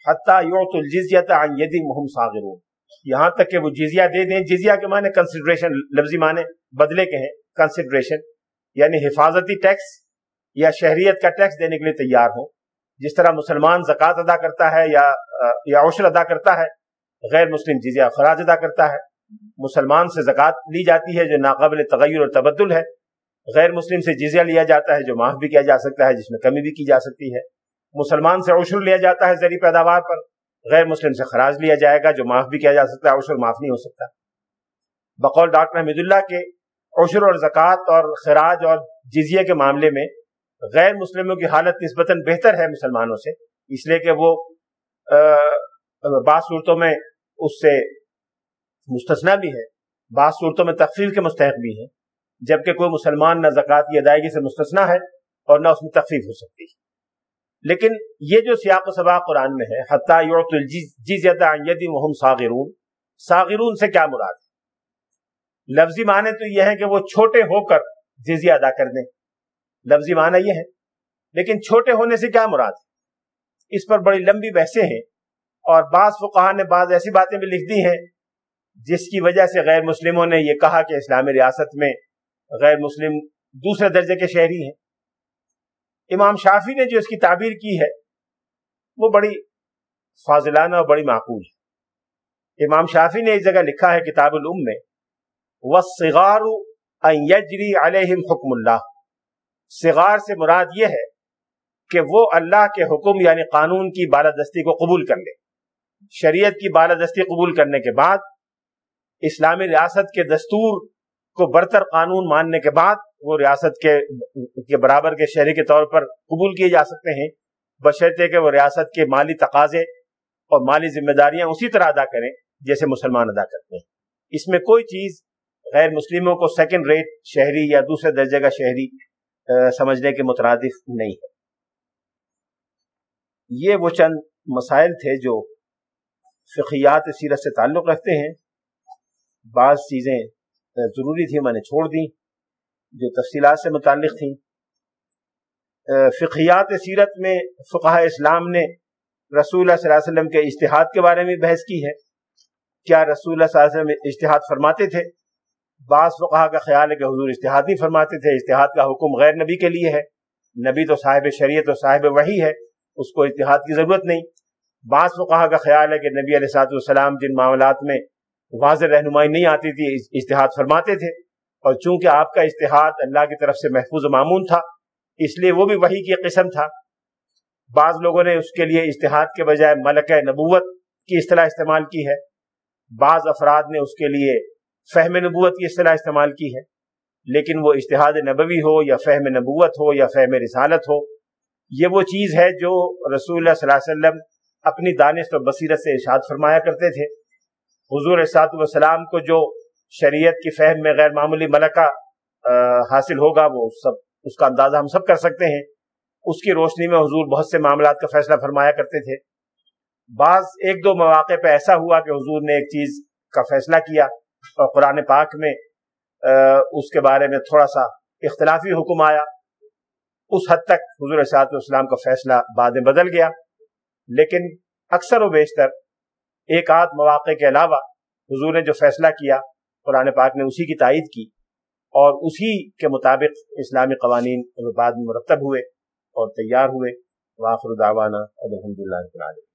S1: حتیٰ یعط الجزیت ان یدن وہم صاغرون۔ یہاں تک کہ وہ جزیہ دے دیں۔ جزیہ کے معنی کنسیڈریشن لفظی معنی۔ بدلے کے ہیں کنسیڈریشن یعنی حفاظتی ٹیکس یا شہریت کا ٹیکس دینے کے لیے تیار ہوں۔ جس طرح مسلمان زکوٰۃ ادا کرتا ہے یا یا عشر ادا کرتا ہے، غیر مسلم جزیہ خراج ادا کرتا ہے۔ مسلمان سے زکوٰۃ لی جاتی ہے جو ناقابل تغیر اور تبدل ہے۔ غیر مسلم سے جزیہ لیا جاتا ہے جو معاف بھی کیا جا سکتا ہے، جس میں کمی بھی کی جا سکتی ہے۔ مسلمان سے عشر لیا جاتا ہے زرعی پیداوار پر۔ غیر مسلم سے خراج لیا جائے گا جو معاف بھی کیا جا سکتا ہے عشر معاف نہیں ہو سکتا۔ بقول ڈاکٹر حمید اللہ کے عشر اور زکوٰۃ اور خراج اور جزیے کے معاملے میں غیر مسلموں کی حالت نسبتاً بہتر ہے مسلمانوں سے، اس لیے کہ وہ بعض صورتوں میں اس سے مستثنا بھی ہے، بعض صورتوں میں تفصیل کے مستحق بھی ہیں، جبکہ کوئی مسلمان نہ زکوٰۃ کی ادائیگی سے مستثنا ہے اور نہ اس میں تخفیف ہو سکتی۔ ہے لیکن یہ جو سیاق و سباق قرآن میں ہے، حتیٰ محم ساغرون ساغرون سے کیا مراد؟ ہے لفظی معنی تو یہ ہے کہ وہ چھوٹے ہو کر جزیہ ادا کر دیں۔ لفظی معنی یہ ہے۔ لیکن چھوٹے ہونے سے کیا مراد؟ اس پر بڑی لمبی بحثیں ہیں اور بعض فقہ نے بعض ایسی باتیں بھی لکھ دی ہیں جس کی وجہ سے غیر مسلموں نے یہ کہا کہ اسلامی ریاست میں غیر مسلم دوسرے درجے کے شہری ہیں۔ امام شافی نے جو اس کی تعبیر کی ہے، وہ بڑی فاضلانہ اور بڑی معقول ہے۔ امام شافی نے اس جگہ لکھا ہے کتاب العم میں وَالصِّغَارُ أَن يَجْرِي عَلَيْهِمْ حُکم اللہ۔ صغار سے مراد یہ ہے کہ وہ اللہ کے حکم یعنی قانون کی بالادستی کو قبول کر لے۔ شریعت کی بالادستی قبول کرنے کے بعد، اسلامی ریاست کے دستور کو برتر قانون ماننے کے بعد وہ ریاست کے کے برابر کے شہری کے طور پر قبول کیے جا سکتے ہیں۔ بشرطے کہ وہ ریاست کے مالی تقاضے اور مالی ذمہ داریاں اسی طرح ادا کریں جیسے مسلمان ادا کرتے ہیں۔ اس میں کوئی چیز غیر مسلموں کو سیکنڈ ریٹ شہری یا دوسرے درجے کا شہری سمجھنے کے مترادف نہیں ہے۔ یہ وہ چند مسائل تھے جو فقیات سیرت سے تعلق رکھتے ہیں۔ بعض چیزیں ضروری تھی میں نے چھوڑ دی جو تفصیلات سے متعلق تھیں۔ فقیات سیرت میں فقہ اسلام نے رسول اللہ صلی اللہ علیہ وسلم کے اشتہاد کے بارے میں بحث کی ہے۔ کیا رسول اللہ صلی اللہ علیہ وسلم اشتہاد فرماتے تھے؟ بعض فقہ کا خیال ہے کہ حضور اشتہاد نہیں فرماتے تھے اشتہاد کا حکم غیر نبی کے لیے ہے۔ نبی تو صاحب شریعت اور صاحب وحی ہے، اس کو اتحاد کی ضرورت نہیں۔ بعض فقہ کا خیال ہے کہ نبی علیہ صاحب السلام جن معاملات میں واضح رہنمائی نہیں آتی تھی اشتہاد فرماتے تھے۔ اور چونکہ آپ کا اشتہاد اللہ کی طرف سے محفوظ معمون تھا، اس لیے وہ بھی وہی کی قسم تھا۔ بعض لوگوں نے اس کے لیے اشتہاد کے بجائے ملک نبوت کی اصطلاح استعمال کی ہے۔ بعض افراد نے اس کے لیے فہم نبوت کی اصطلاح استعمال کی ہے، لیکن وہ اشتہاد نبوی ہو یا فہم نبوت ہو یا فہم رسالت ہو، یہ وہ چیز ہے جو رسول اللہ صلی اللہ علیہ وسلم اپنی دانش و بصیرت سے ارشاد فرمایا کرتے تھے۔ حضور اسات والسلام کو جو شریعت کی فہم میں غیر معمولی ملکہ حاصل ہوگا، وہ سب، اس کا اندازہ ہم سب کر سکتے ہیں۔ اس کی روشنی میں حضور بہت سے معاملات کا فیصلہ فرمایا کرتے تھے۔ بعض، ایک دو مواقع پہ ایسا ہوا کہ حضور نے ایک چیز کا فیصلہ کیا۔ قرآن پاک میں اس کے بارے میں تھوڑا سا اختلافی حکم آیا۔ اس حد تک حضور صاحب السلام کا فیصلہ بعد میں بدل گیا۔ لیکن اکثر و بیشتر ایک آدھ مواقع کے علاوہ حضور نے جو فیصلہ کیا، قرآن پاک نے اسی کی تائید کی۔ اور اسی کے مطابق اسلامی قوانین بعد میں مرتب ہوئے اور تیار ہوئے۔ واخر دعوانا الحمد للہ